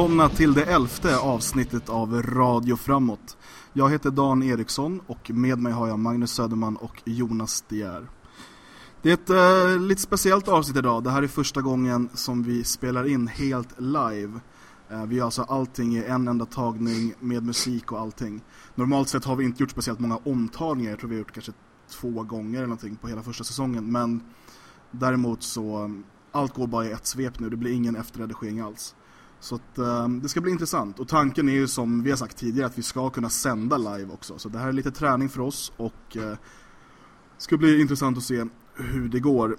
Välkomna till det elfte avsnittet av Radio Framåt. Jag heter Dan Eriksson och med mig har jag Magnus Söderman och Jonas Dier. Det är ett äh, lite speciellt avsnitt idag. Det här är första gången som vi spelar in helt live. Äh, vi gör alltså allting i en enda tagning med musik och allting. Normalt sett har vi inte gjort speciellt många omtagningar. Jag tror vi har gjort kanske två gånger eller någonting på hela första säsongen. Men däremot så, eh, allt går bara i ett svep nu. Det blir ingen efterredigering alls. Så att, um, det ska bli intressant. Och tanken är ju som vi har sagt tidigare att vi ska kunna sända live också. Så det här är lite träning för oss och uh, ska bli intressant att se hur det går.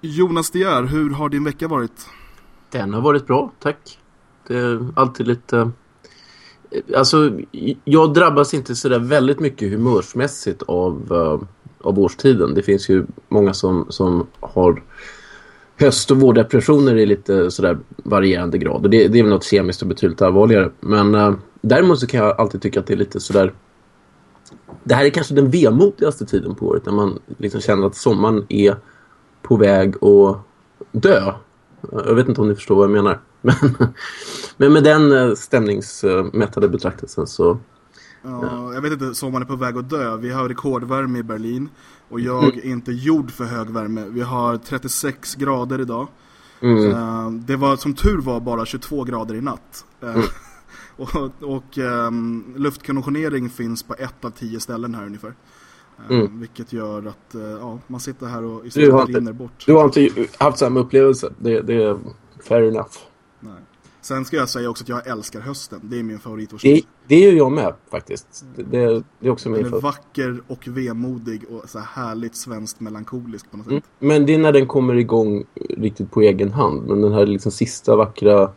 Jonas Dier, hur har din vecka varit? Den har varit bra, tack. Det är alltid lite... Eh, alltså, jag drabbas inte sådär väldigt mycket humörsmässigt av, uh, av årstiden. Det finns ju många som, som har höst- och vårdepressioner i lite sådär varierande grad. Och det, det är väl något kemiskt och betydligt allvarligare. Men eh, däremot så kan jag alltid tycka att det är lite sådär... Det här är kanske den vemodigaste tiden på året när man liksom känner att sommaren är på väg att dö. Jag vet inte om ni förstår vad jag menar. Men, men med den eh, stämningsmättade betraktelsen så... Ja, jag vet inte, sommaren är på väg att dö. Vi har rekordvärme i Berlin. Och jag är inte gjord för hög värme. Vi har 36 grader idag. Mm. Uh, det var som tur var bara 22 grader i natt. Uh, mm. och och um, luftkonditionering finns på ett av tio ställen här ungefär. Uh, mm. Vilket gör att ja, man sitter här och i stort rinner bort. Du har inte haft samma upplevelse. Det, det är fair enough. Sen ska jag säga också att jag älskar hösten. Det är min favoritårstid. Det, det gör jag med faktiskt. Det, det, är också min Den är vacker och vemodig och så här härligt svenskt melankolisk på något sätt. Mm. Men det är när den kommer igång riktigt på egen hand. Men den här liksom sista vackra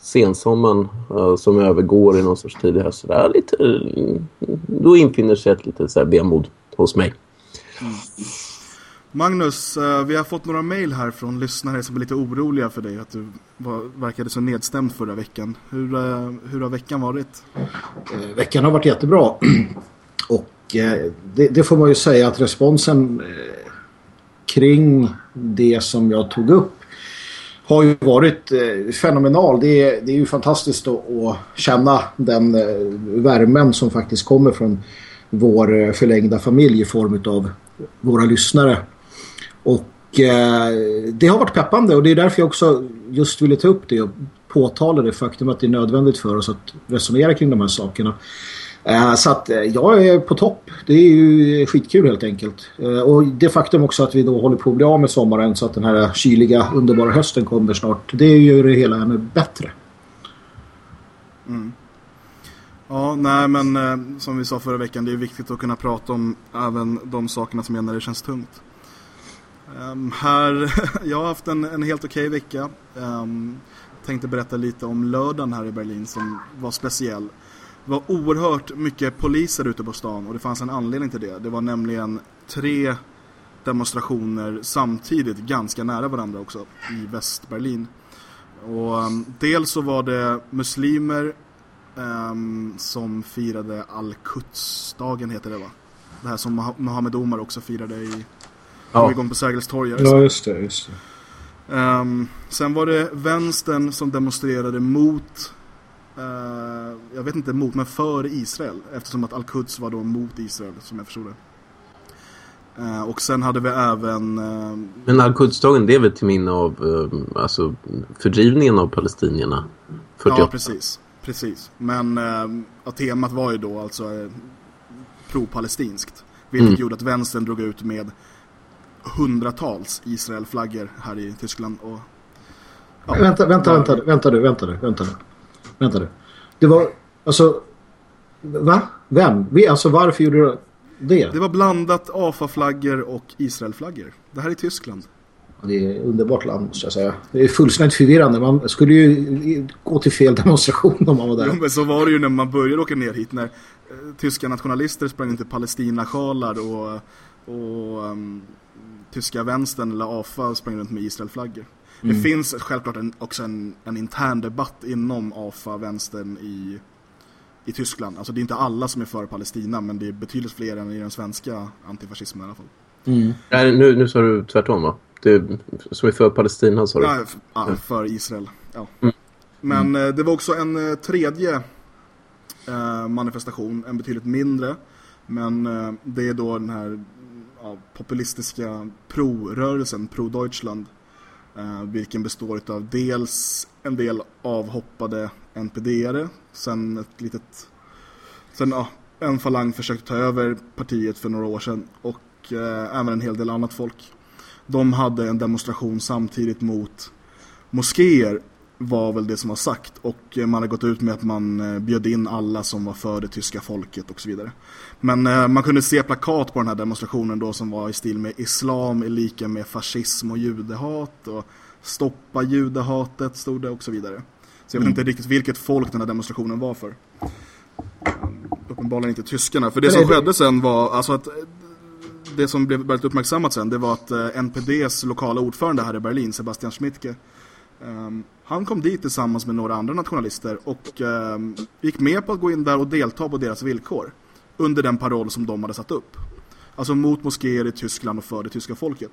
sensommaren uh, som övergår i någon sorts tidig höst. Där, lite, uh, då infinner sig ett lite så här vemod hos mig. Mm. Magnus, eh, vi har fått några mejl här från lyssnare som är lite oroliga för dig att du var, verkade så nedstämd förra veckan. Hur, eh, hur har veckan varit? Eh, veckan har varit jättebra. Och det, det, får man ju säga att responsen kring det som jag tog upp har ju varit fenomenal. Det är, det är ju fantastiskt att, att känna den värmen som faktiskt kommer från vår förlängda familj i form av våra lyssnare. Och eh, det har varit peppande och det är därför jag också just ville ta upp det och påtala det faktum att det är nödvändigt för oss att resonera kring de här sakerna. Eh, så att eh, jag är på topp. Det är ju skitkul helt enkelt. Eh, och det faktum också att vi då håller på att bli av med sommaren så att den här kyliga, underbara hösten kommer snart. Det gör det hela ännu bättre. Mm. Ja, nej men eh, som vi sa förra veckan, det är viktigt att kunna prata om även de sakerna som gör när det känns tungt. Um, här, jag har haft en, en helt okej okay vecka. Um, tänkte berätta lite om lördagen här i Berlin som var speciell. Det var oerhört mycket poliser ute på stan och det fanns en anledning till det. Det var nämligen tre demonstrationer samtidigt, ganska nära varandra också, i Västberlin. Och um, dels så var det muslimer um, som firade Al-Quds-dagen heter det va? Det här som Mohammed Omar också firade i ja. igång på Sergels torg. Ja, just det, just det. Um, sen var det vänstern som demonstrerade mot uh, jag vet inte mot, men för Israel eftersom att Al-Quds var då mot Israel som jag förstod det. Uh, och sen hade vi även... Uh, men Al-Quds-dagen det är väl till minne av uh, alltså, fördrivningen av palestinierna? 48. Ja, precis. Precis. Men uh, temat var ju då alltså pro-palestinskt. Vilket mm. gjorde att vänstern drog ut med hundratals Israel-flaggor här i Tyskland. Och, ja, vänta, vänta, vänta, vänta du, vänta du, vänta du. Vänta du. Det var, alltså, va? Vem? Vi, alltså varför gjorde du det? Det var blandat AFA-flaggor och Israel-flaggor. Det här är Tyskland. Det är ett underbart land måste jag säga. Det är fullständigt förvirrande. Man skulle ju gå till fel demonstration om man var där. Jo, men så var det ju när man började åka ner hit. När eh, tyska nationalister sprang inte Palestina-sjalar och, och um, tyska vänstern eller AFA sprang runt med Israel-flaggor. Mm. Det finns självklart en, också en, en intern debatt inom AFA-vänstern i, i Tyskland. Alltså det är inte alla som är för Palestina men det är betydligt fler än i den svenska antifascismen i alla fall. Mm. Nej, nu, nu sa du tvärtom va? Det, som är för Palestina sa du? Ja, för, ja, för Israel. Ja. Mm. Men mm. det var också en tredje manifestation, en betydligt mindre. Men det är då den här ja, populistiska pro-rörelsen, pro-Deutschland. Eh, vilken består av dels en del avhoppade NPD-are, sen ett litet... Sen ja, en falang försökte ta över partiet för några år sedan och eh, även en hel del annat folk. De hade en demonstration samtidigt mot moskéer var väl det som var sagt och eh, man har gått ut med att man eh, bjöd in alla som var för det tyska folket och så vidare. Men eh, man kunde se plakat på den här demonstrationen då som var i stil med islam är lika med fascism och judehat och stoppa judehatet stod det och så vidare. Så jag vet mm. inte riktigt vilket folk den här demonstrationen var för uppenbarligen inte tyskarna. För det som skedde sen var alltså att det som blev väldigt uppmärksammat sen det var att NPDs lokala ordförande här i Berlin, Sebastian Schmidtke um, han kom dit tillsammans med några andra nationalister och um, gick med på att gå in där och delta på deras villkor under den paroll som de hade satt upp. Alltså mot moskéer i Tyskland och för det tyska folket.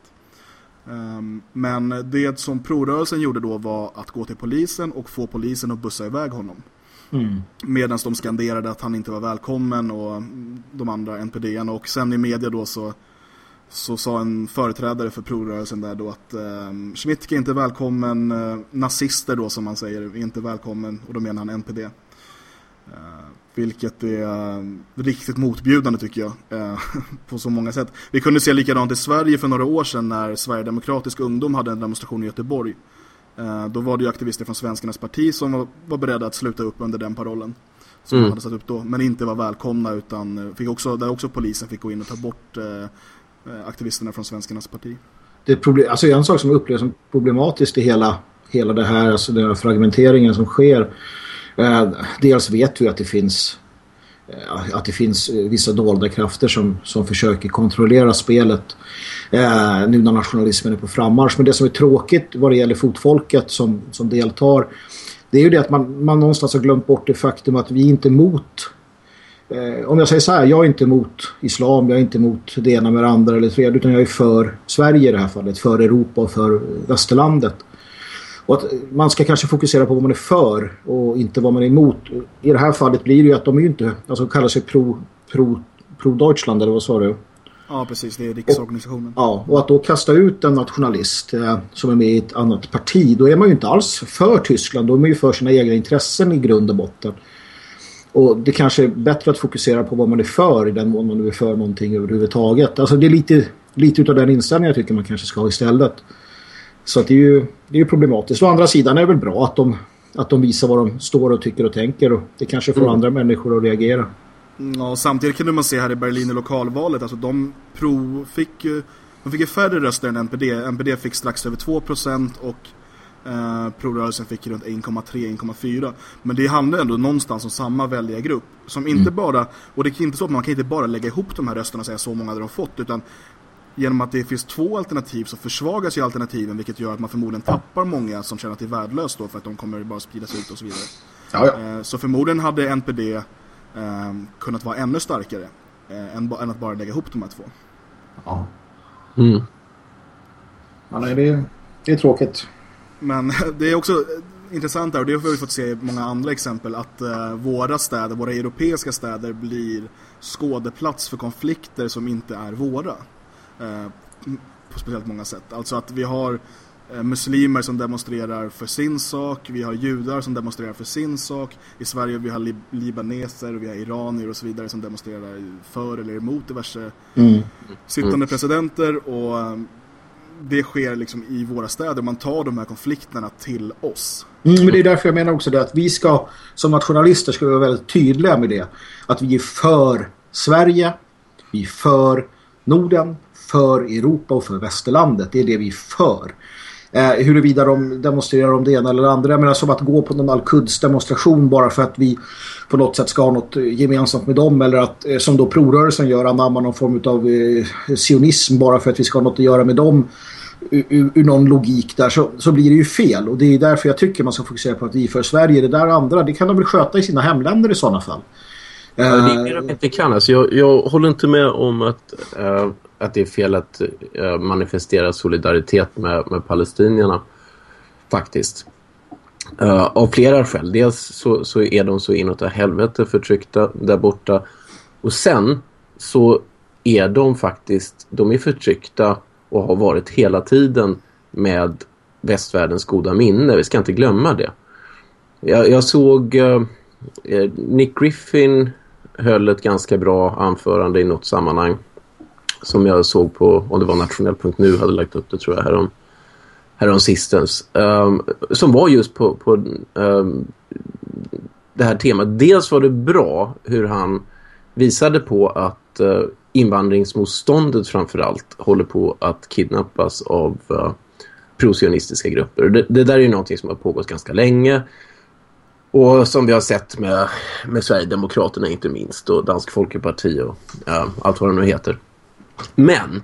Um, men det som prorörelsen gjorde då var att gå till polisen och få polisen att bussa iväg honom. Mm. Medan de skanderade att han inte var välkommen och de andra NPD-arna. Och sen i media då så, så sa en företrädare för prorörelsen där då att eh, Schmidtke är inte välkommen, eh, nazister då som man säger är inte välkommen och då menar han NPD. Eh, vilket är uh, riktigt motbjudande tycker jag uh, på så många sätt. Vi kunde se likadant i Sverige för några år sedan när Sverigedemokratisk ungdom hade en demonstration i Göteborg Eh, då var det ju aktivister från Svenskarnas parti som var, var beredda att sluta upp under den parollen. Som mm. hade satt upp då, men inte var välkomna utan eh, fick också, där också polisen fick gå in och ta bort eh, eh Eh, aktivisterna från Svenskarnas parti. Det problem, alltså en sak som upplevs som problematiskt i hela, hela det här, alltså den här fragmenteringen som sker. Eh, dels vet vi att det finns Eh, att det finns eh, vissa dolda krafter som, som försöker kontrollera spelet eh, nu när nationalismen är på frammarsch. Men det som är tråkigt vad det gäller fotfolket som, som deltar det är ju det att man, man någonstans har glömt bort det faktum att vi inte är emot eh, om jag säger så här, jag är inte emot islam, jag är inte emot det ena med det andra eller tredje utan jag är för Sverige i det här fallet, för Europa och för västerlandet. Och att man ska kanske fokusera på vad man är för och inte vad man är emot. I det här fallet blir det ju att de är ju inte, alltså kallar sig pro, pro, pro Deutschland eller vad sa du? Ja, precis. Det är riksorganisationen. Och, ja, och att då kasta ut en nationalist eh, som är med i ett annat parti, då är man ju inte alls för Tyskland. Då är man ju för sina egna intressen i grund och botten. Och det kanske är bättre att fokusera på vad man är för i den mån man nu är för någonting överhuvudtaget. Alltså det är lite, lite av den inställningen jag tycker man kanske ska ha istället. Så det är ju det är problematiskt. Å andra sidan är det väl bra att de, att de visar vad de står och tycker och tänker. Och det kanske får mm. andra människor att reagera. Ja, och samtidigt kunde man se här i Berlin i lokalvalet. Alltså de pro fick ju de fick ju färre röster än NPD. NPD fick strax över 2% och eh, prorörelsen fick runt 1,3-1,4. Men det handlar ändå någonstans om samma välja grupp. Som inte mm. bara, och det är inte så att man kan inte bara lägga ihop de här rösterna och säga så många hade de fått. Utan genom att det finns två alternativ så försvagas ju alternativen vilket gör att man förmodligen tappar många som känner att det är värdelöst då för att de kommer bara spridas ut och så vidare. Ja, ja. Eh, så förmodligen hade NPD eh, kunnat vara ännu starkare eh, än, än, att bara lägga ihop de här två. Ja. Mm. Ja, nej, det, är, det är tråkigt. Men det är också intressant där och det har vi fått se i många andra exempel att uh, våra städer, våra europeiska städer blir skådeplats för konflikter som inte är våra. Eh, på speciellt många sätt. Alltså att vi har eh, muslimer som demonstrerar för sin sak, vi har judar som demonstrerar för sin sak. I Sverige vi har lib libaneser vi har iranier och så vidare som demonstrerar för eller emot diverse mm. sittande mm. presidenter och eh, det sker liksom i våra städer. Man tar de här konflikterna till oss. Mm, men det är därför jag menar också det att vi ska som nationalister ska vi vara väldigt tydliga med det. Att vi är för Sverige, vi är för Norden, för Europa och för västerlandet. Det är det vi är för. Eh, huruvida de demonstrerar om det ena eller det andra. Jag menar som att gå på någon Al-Quds demonstration bara för att vi på något sätt ska ha något gemensamt med dem. Eller att eh, som då prorörelsen gör anamma någon form av eh, sionism bara för att vi ska ha något att göra med dem. Ur, ur, någon logik där så, så blir det ju fel. Och det är därför jag tycker man ska fokusera på att vi för Sverige. Det där andra, det kan de väl sköta i sina hemländer i sådana fall. Ja, det är det de inte kan. Alltså jag, jag håller inte med om att uh, att det är fel att eh, manifestera solidaritet med, med palestinierna faktiskt. Uh, av flera skäl. Dels så, så är de så inåt helvete förtryckta där borta. Och sen så är de faktiskt, de är förtryckta och har varit hela tiden med västvärldens goda minne. Vi ska inte glömma det. Jag, jag såg uh, Nick Griffin höll ett ganska bra anförande i något sammanhang som jag såg på, om det var nationell.nu hade lagt upp det tror jag härom, härom sistens. Um, som var just på, på um, det här temat. Dels var det bra hur han visade på att uh, invandringsmotståndet framförallt håller på att kidnappas av uh, prosionistiska grupper. Det, det, där är ju någonting som har pågått ganska länge. Och som vi har sett med, med Sverigedemokraterna inte minst och Dansk Folkeparti och äh, allt vad det nu heter. Men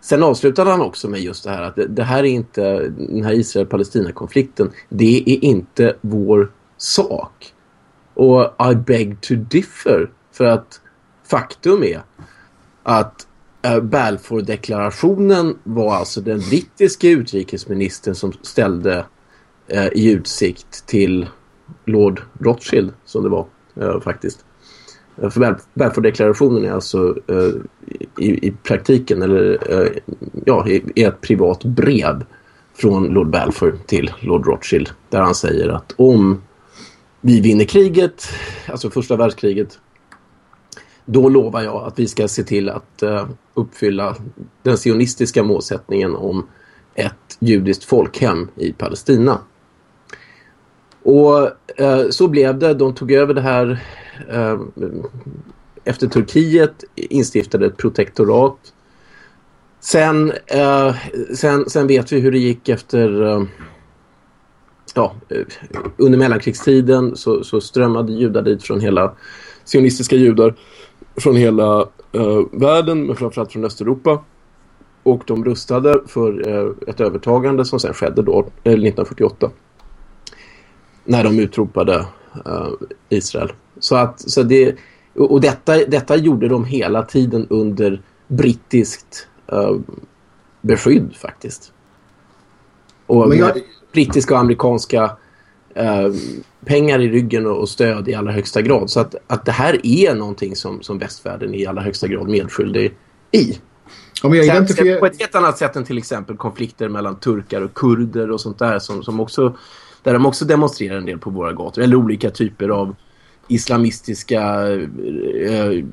sen avslutade han också med just det här att det, det här är inte den här Israel-Palestina-konflikten. Det är inte vår sak. Och I beg to differ. För att faktum är att äh, Balfour-deklarationen var alltså den brittiska utrikesministern som ställde äh, i utsikt till Lord Rothschild som det var äh, faktiskt. Eh, för Balfour-deklarationen är alltså eh, i, i, praktiken eller eh, ja, är ett privat brev från Lord Balfour till Lord Rothschild där han säger att om vi vinner kriget, alltså första världskriget, då lovar jag att vi ska se till att eh, uppfylla den sionistiska målsättningen om ett judiskt folkhem i Palestina. Och eh, så blev det. De tog över det här eh, efter Turkiet instiftade ett protektorat. Sen, eh, sen, sen vet vi hur det gick efter eh, ja, eh, under mellankrigstiden så, så strömmade judar dit från hela sionistiska judar från hela eh, världen men framförallt från Östeuropa. Och de rustade för eh, ett övertagande som sen skedde då, eh, 1948. När de utropade Israel. Så att, så det, och detta, detta gjorde de hela tiden under brittiskt uh, beskydd faktiskt. Och jag... brittiska och amerikanska uh, pengar i ryggen och, och, stöd i allra högsta grad. Så att, att det här är någonting som, som västvärlden i allra högsta grad medskyldig i. Om jag identifier... På ett helt annat sätt än till exempel konflikter mellan turkar och kurder och sånt där som, som också där de också demonstrerar en del på våra gator. Eller olika typer av islamistiska eh,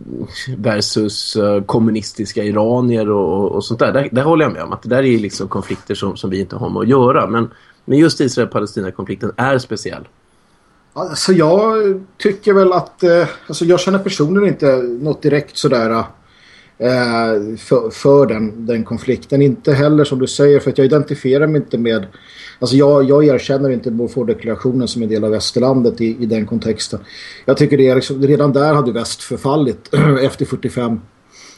versus eh, kommunistiska iranier och, och sånt där. där. där. håller jag med om att det där är liksom konflikter som, som vi inte har med att göra. Men, men just Israel-Palestina-konflikten är speciell. Alltså jag tycker väl att eh, alltså jag känner personligen inte något direkt sådär eh, för, för den, den konflikten. Inte heller som du säger för att jag identifierar mig inte med Alltså jag, jag erkänner inte Balfour-deklarationen som en del av västerlandet i, i den kontexten. Jag tycker det är liksom, redan där hade väst förfallit efter 45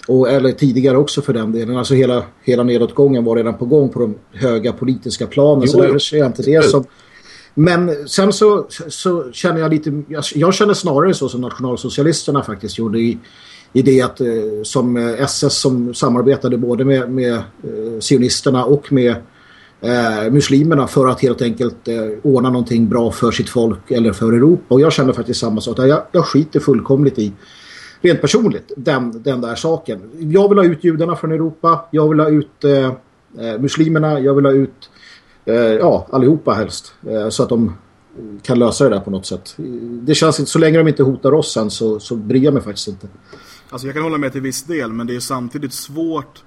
och, eller tidigare också för den delen. Alltså hela, hela nedåtgången var redan på gång på de höga politiska planen. Så därför ser jag inte det som... Men sen så, så känner jag lite... Jag, jag känner snarare så som nationalsocialisterna faktiskt gjorde i, i det att eh, som eh, SS som samarbetade både med, med eh, sionisterna och med eh, muslimerna för att helt enkelt eh, ordna någonting bra för sitt folk eller för Europa. Och jag känner faktiskt samma sak. Jag, jag skiter fullkomligt i rent personligt den, den där saken. Jag vill ha ut judarna från Europa. Jag vill ha ut eh, eh muslimerna. Jag vill ha ut eh, ja, allihopa helst. Eh, så att de kan lösa det där på något sätt. Det känns inte, så länge de inte hotar oss sen så, så bryr jag mig faktiskt inte. Alltså jag kan hålla med till viss del men det är samtidigt svårt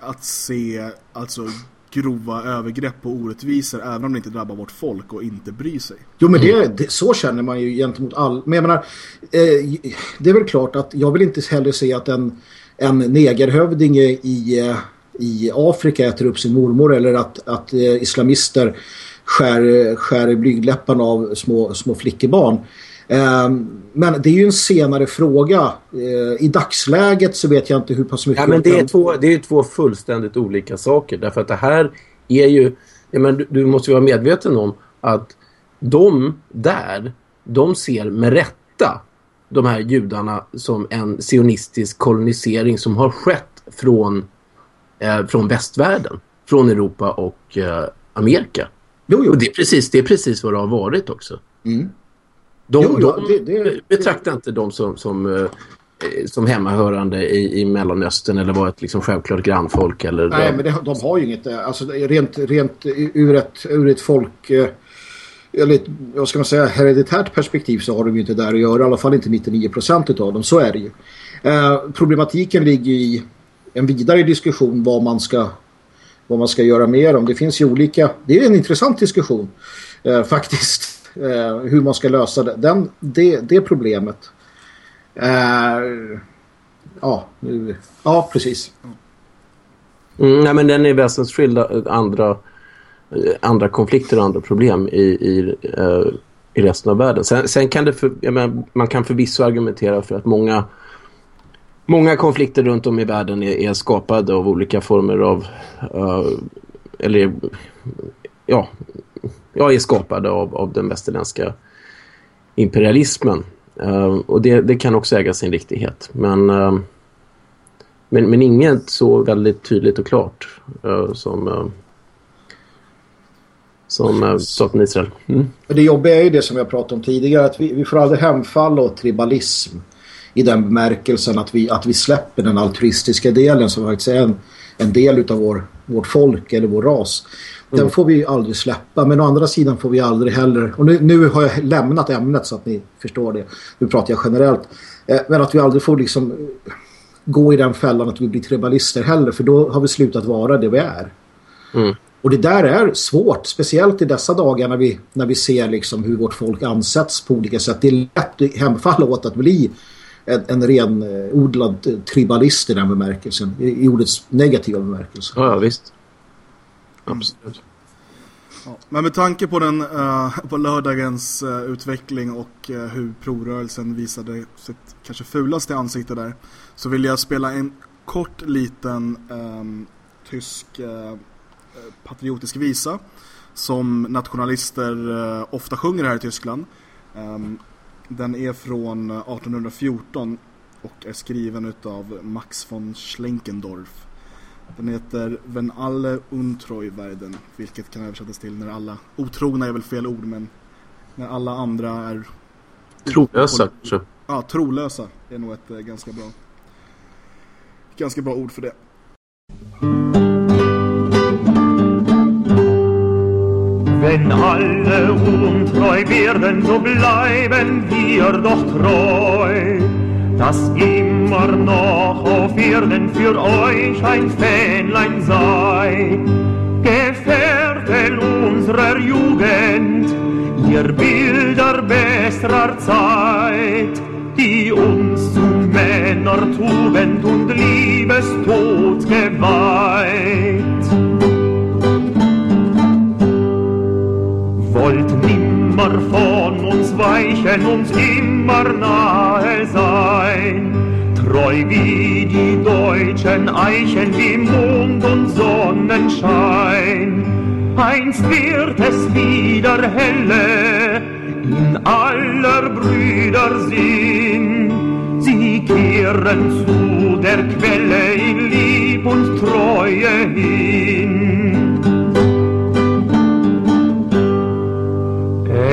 att se alltså grova övergrepp och orättvisor även om det inte drabbar vårt folk och inte bryr sig. Jo men det, det så känner man ju gentemot all... Men jag menar, eh, det är väl klart att jag vill inte heller se att en, en negerhövding i, i Afrika äter upp sin mormor eller att, att eh, islamister skär, skär blygdläpparna av små, små flickebarn. Ehm, men det är ju en senare fråga. Eh, I dagsläget så vet jag inte hur pass mycket... Ja, men det är, två, det är två fullständigt olika saker. Därför att det här är ju... Men du, du måste ju vara medveten om att de där, de ser med rätta de här judarna som en sionistisk kolonisering som har skett från, eh, från västvärlden. Från Europa och eh, Amerika. Jo, jo. Och det är, precis, det är precis vad det har varit också. Mm. De, jo, jo, de det, det, betraktar inte de som, som, eh, som hemmahörande i, i Mellanöstern eller var ett liksom självklart grannfolk. Eller Nej, de... men det, de har ju inget... Eh, alltså, rent, rent ur, ett, ur ett folk... Eh, eller ett, vad ska man säga, hereditärt perspektiv så har de ju inte där att göra. I alla fall inte 99% av dem. Så är det ju. Eh, problematiken ligger i en vidare diskussion vad man ska vad man ska göra mer om. Det finns ju olika, det är en intressant diskussion eh, faktiskt, eh, hur man ska lösa det, den, det, det problemet. Eh, ja, nu, ja, precis. Mm, nej, men den är väsensskild eh, andra, eh, andra konflikter och andra problem i, i, uh, i resten av världen. Sen, sen kan det för, menar, man kan förvisso argumentera för att många Många konflikter runt om i världen är, är skapade av olika former av uh, eller ja, ja är skapade av, av den västerländska imperialismen. Uh, och det, det, kan också äga sin riktighet. Men, uh, men, men inget så väldigt tydligt och klart som som staten Israel. Mm. Det jobbiga är ju det som jag pratade om tidigare att vi, vi får aldrig hemfalla åt tribalism i den bemärkelsen att vi, att vi släpper den altruistiska delen som faktiskt är en, en del av vår, vårt folk eller vår ras. Den mm. får vi aldrig släppa. Men å andra sidan får vi aldrig heller... Och nu, nu har jag lämnat ämnet så att ni förstår det. Nu pratar jag generellt. Eh, men att vi aldrig får liksom gå i den fällan att vi blir tribalister heller. För då har vi slutat vara det vi är. Mm. Och det där är svårt, speciellt i dessa dagar när vi, när vi ser liksom hur vårt folk ansätts på olika sätt. Det är lätt att hemfalla åt att bli en, en renodlad eh, tribalist i den bemärkelsen. I, ordets negativa bemärkelse. Ja visst. Absolut. Ja, men med tanke på, den, uh, på lördagens uh, utveckling och uh, hur prorörelsen visade sitt kanske fulaste ansikte där så vill jag spela en kort liten um, tysk patriotisk visa som nationalister ofta sjunger här i Tyskland. Um, den är från 1814 och är skriven av Max von Schlenkendorf. Den heter Wenn alle untreu werden, vilket kan översättas till när alla, otrogna är väl fel ord, men när alla andra är... Trolösa kanske? Ja, trolösa är nog ett eh, ganska bra, ganska bra ord för det. Wenn alle untreu werden, so bleiben wir doch treu, dass immer noch auf Erden für euch ein Fähnlein sei. Gefährten unserer Jugend, ihr Bilder besserer Zeit, die uns zu Männertugend und Liebestod geweiht. wollt nimmer von uns weichen, uns immer nahe sein. Treu wie die deutschen Eichen, wie Mond und Sonnenschein. Einst wird es wieder helle in aller Brüder Sinn. Sie kehren zu der Quelle in Lieb und Treue hin.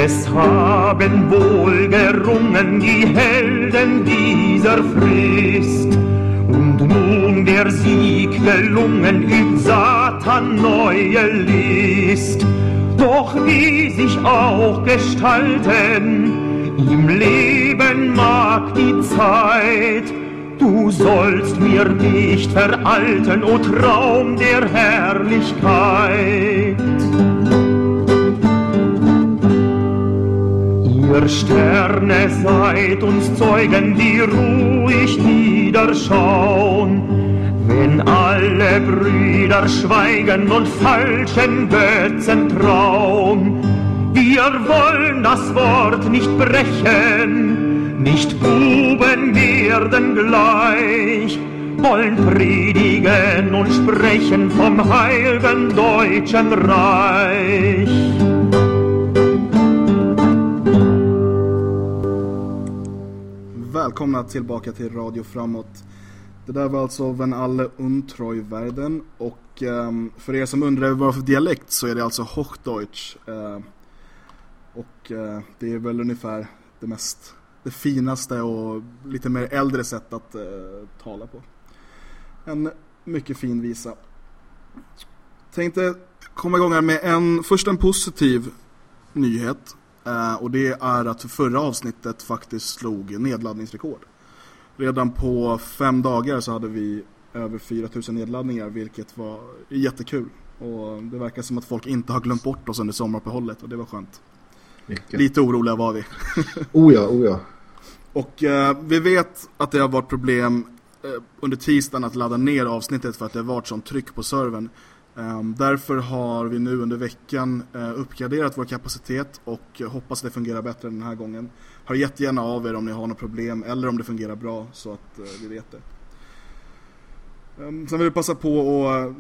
Es haben wohl gerungen die Helden dieser Frist. Und nun der Sieg gelungen übt Satan neue List. Doch wie sich auch gestalten, im Leben mag die Zeit, Du sollst mir nicht veralten, o Traum der Herrlichkeit. Ihr Sterne seid uns Zeugen, die ruhig niederschauen, wenn alle Brüder schweigen und falschen Götzen trauen. Wir wollen das Wort nicht brechen, nicht Buben werden gleich, wollen predigen und sprechen vom heiligen deutschen Reich. Välkomna tillbaka till Radio Framåt. Det där var alltså Wenn alle untreu werden och um, för er som undrar vad för dialekt så är det alltså Hochdeutsch. Uh, och uh, det är väl ungefär det mest, det finaste och lite mer äldre sätt att uh, tala på. En mycket fin visa. Tänkte komma igång här med en, först en positiv nyhet och det är att förra avsnittet faktiskt slog nedladdningsrekord. Redan på fem dagar så hade vi över 4000 nedladdningar vilket var jättekul. Och det verkar som att folk inte har glömt bort oss under sommaruppehållet och det var skönt. Mycket. Lite oroliga var vi. oh ja, oh ja. Och eh, vi vet att det har varit problem eh, under tisdagen att ladda ner avsnittet för att det har varit sånt tryck på servern. Ehm, därför har vi nu under veckan eh, uppgraderat vår kapacitet och hoppas det fungerar bättre den här gången. Hör jättegärna av er om ni har några problem eller om det fungerar bra så att eh, vi vet det. Ehm, sen vill jag passa på att eh,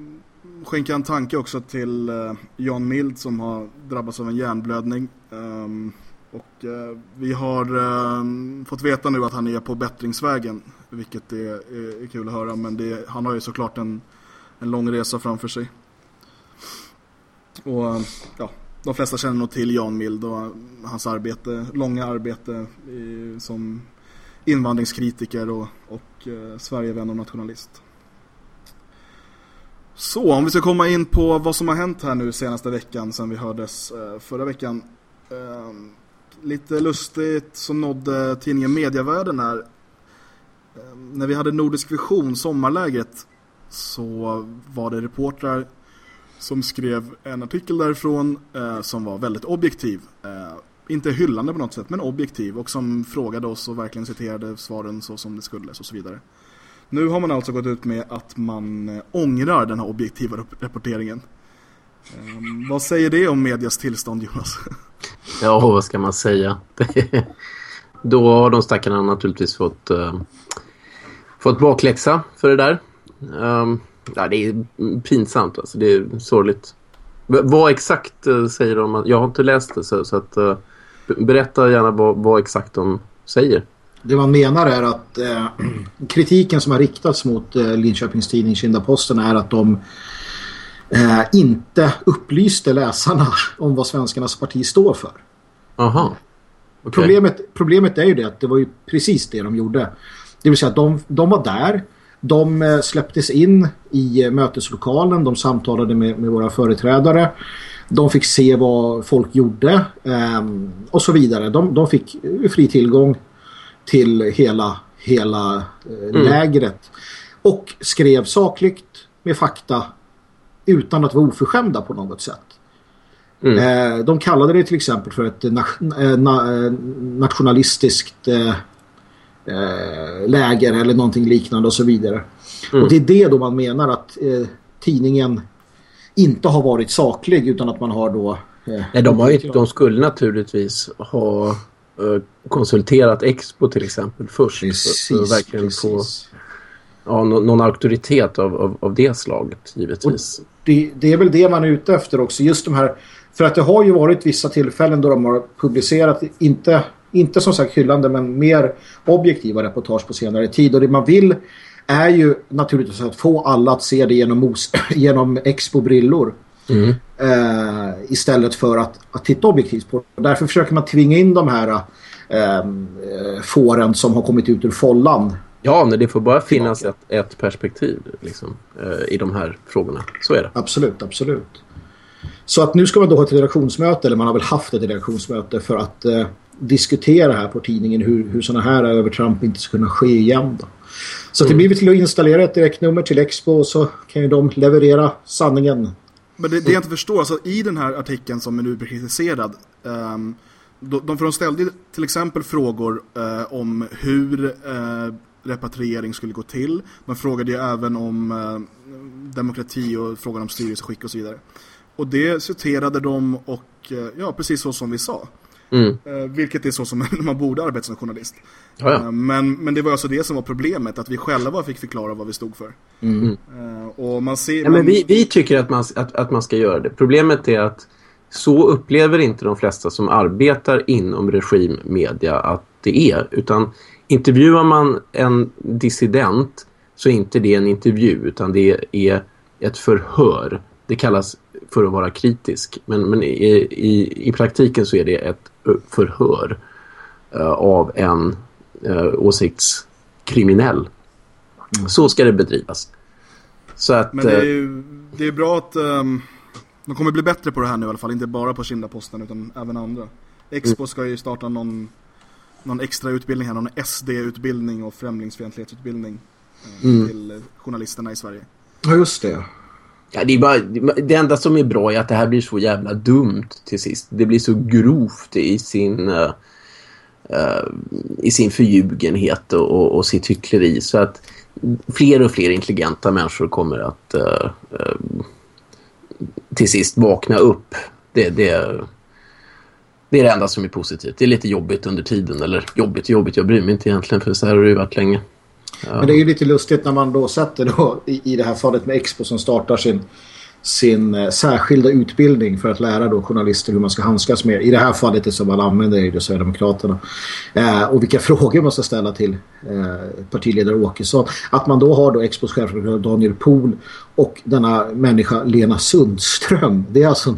skänka en tanke också till Jan Mild som har drabbats av en hjärnblödning. Ehm, och vi har fått veta nu att han är på bättringsvägen vilket är, är kul att höra men det, han har ju såklart en, en lång resa framför sig. Och ja, de flesta känner nog till Jan Mild och hans arbete, långa arbete i, som invandringskritiker och, och eh, Sverigevän och nationalist. Så, om vi ska komma in på vad som har hänt här nu senaste veckan sen vi hördes eh, förra veckan. Eh, lite lustigt som nådde tidningen Mediavärlden här. Eh, när vi hade Nordisk Vision, sommarlägret, så var det reportrar som skrev en artikel därifrån eh, som var väldigt objektiv. Eh, inte hyllande på något sätt, men objektiv och som frågade oss och verkligen citerade svaren så som det skulle och så vidare. Nu har man alltså gått ut med att man eh, ångrar den här objektiva rapporteringen. Eh, vad säger det om medias tillstånd, Jonas? Ja, vad ska man säga? Då har de stackarna naturligtvis fått, eh, fått bakläxa för det där. Um, Ja, det är pinsamt alltså. Det är sorgligt. Vad exakt äh, säger de? Jag har inte läst det så, så att äh, berätta gärna vad, vad, exakt de säger. Det man menar är att äh, kritiken som har riktats mot äh, Linköpings tidning Kinda-Posten är att de inte upplyste läsarna om vad Svenskarnas parti står för. Aha. Okay. Problemet, problemet är ju det att det var ju precis det de gjorde. Det vill säga att de, de var där de eh, släpptes in i eh, möteslokalen, de samtalade med, med våra företrädare. De fick se vad folk gjorde um, och så vidare. De, de, fick fri tillgång till hela, hela mm. lägret. Och skrev sakligt med fakta utan att vara oförskämda på något sätt. Mm. De kallade det till exempel för ett na na nationalistiskt eh, läger eller någonting liknande och så vidare. Mm. Och det är det då man menar att eh, tidningen inte har varit saklig utan att man har då... Eh, Nej, de, har ju, de skulle naturligtvis ha eh, konsulterat Expo till exempel först. Precis, för, för verkligen precis. få ja, någon auktoritet av, av, av det slaget givetvis. Det, det, är väl det man är ute efter också. Just de här, för att det har ju varit vissa tillfällen då de har publicerat, inte inte som sagt hyllande men mer objektiva reportage på senare tid. Och det man vill är ju naturligtvis att få alla att se det genom, genom expo-brillor. Mm. Eh, istället för att, att titta objektivt på det. Därför försöker man tvinga in de här eh, fåren som har kommit ut ur follan. Ja, men det får bara finnas ett, ett perspektiv liksom, eh, i de här frågorna. Så är det. Absolut, absolut. Så att nu ska man då ha ett redaktionsmöte, eller man har väl haft ett redaktionsmöte för att eh, diskutera här på tidningen hur, hur sådana här övertramp inte ska kunna ske igen. Då. Så mm. det blir till att installera ett direktnummer till Expo och så kan ju de leverera sanningen. Men det, det jag inte förstår, alltså i den här artikeln som är nu kritiserad um, de, de, för de ställde till exempel frågor uh, om hur uh, repatriering skulle gå till. Man frågade ju även om uh, demokrati och frågan om styrelseskick och så vidare. Och det citerade de och ja, precis så som vi sa. Mm. Eh, vilket är så som man borde arbeta som journalist. Eh, men, men det var alltså det som var problemet, att vi själva fick förklara vad vi stod för. Mm. Eh, och man ser, ja, men vi, vi tycker att man, att, att man ska göra det. Problemet är att så upplever inte de flesta som arbetar inom regimmedia att det är. Utan intervjuar man en dissident så är inte det en intervju utan det är ett förhör. Det kallas för att vara kritisk. Men, men i, i, i praktiken så är det ett förhör uh, av en uh, åsiktskriminell. Mm. Så ska det bedrivas. Så att, men det är, ju, det är bra att um, de kommer bli bättre på det här nu i alla fall. Inte bara på Kinda-posten utan även andra. Expo mm. ska ju starta någon, någon extra utbildning här. Någon SD-utbildning och främlingsfientlighetsutbildning mm. till journalisterna i Sverige. Ja, just det. Ja, det, är bara, det enda som är bra är att det här blir så jävla dumt till sist. Det blir så grovt i sin, uh, uh, i sin förljugenhet och, och, och sitt hyckleri. Så att fler och fler intelligenta människor kommer att uh, till sist vakna upp. Det, det, det är det enda som är positivt. Det är lite jobbigt under tiden. Eller jobbigt jobbigt, jag bryr mig inte egentligen för så här har det ju varit länge. Men det är ju lite lustigt när man då sätter då i, i det här fallet med Expo som startar sin, sin eh, särskilda utbildning för att lära då journalister hur man ska handskas med. I det här fallet är som man använder är det Sverigedemokraterna. Eh, och vilka frågor man ska ställa till eh, partiledare Åkesson. Att man då har då Expos chefredaktör Daniel Pohl och denna människa Lena Sundström. Det är alltså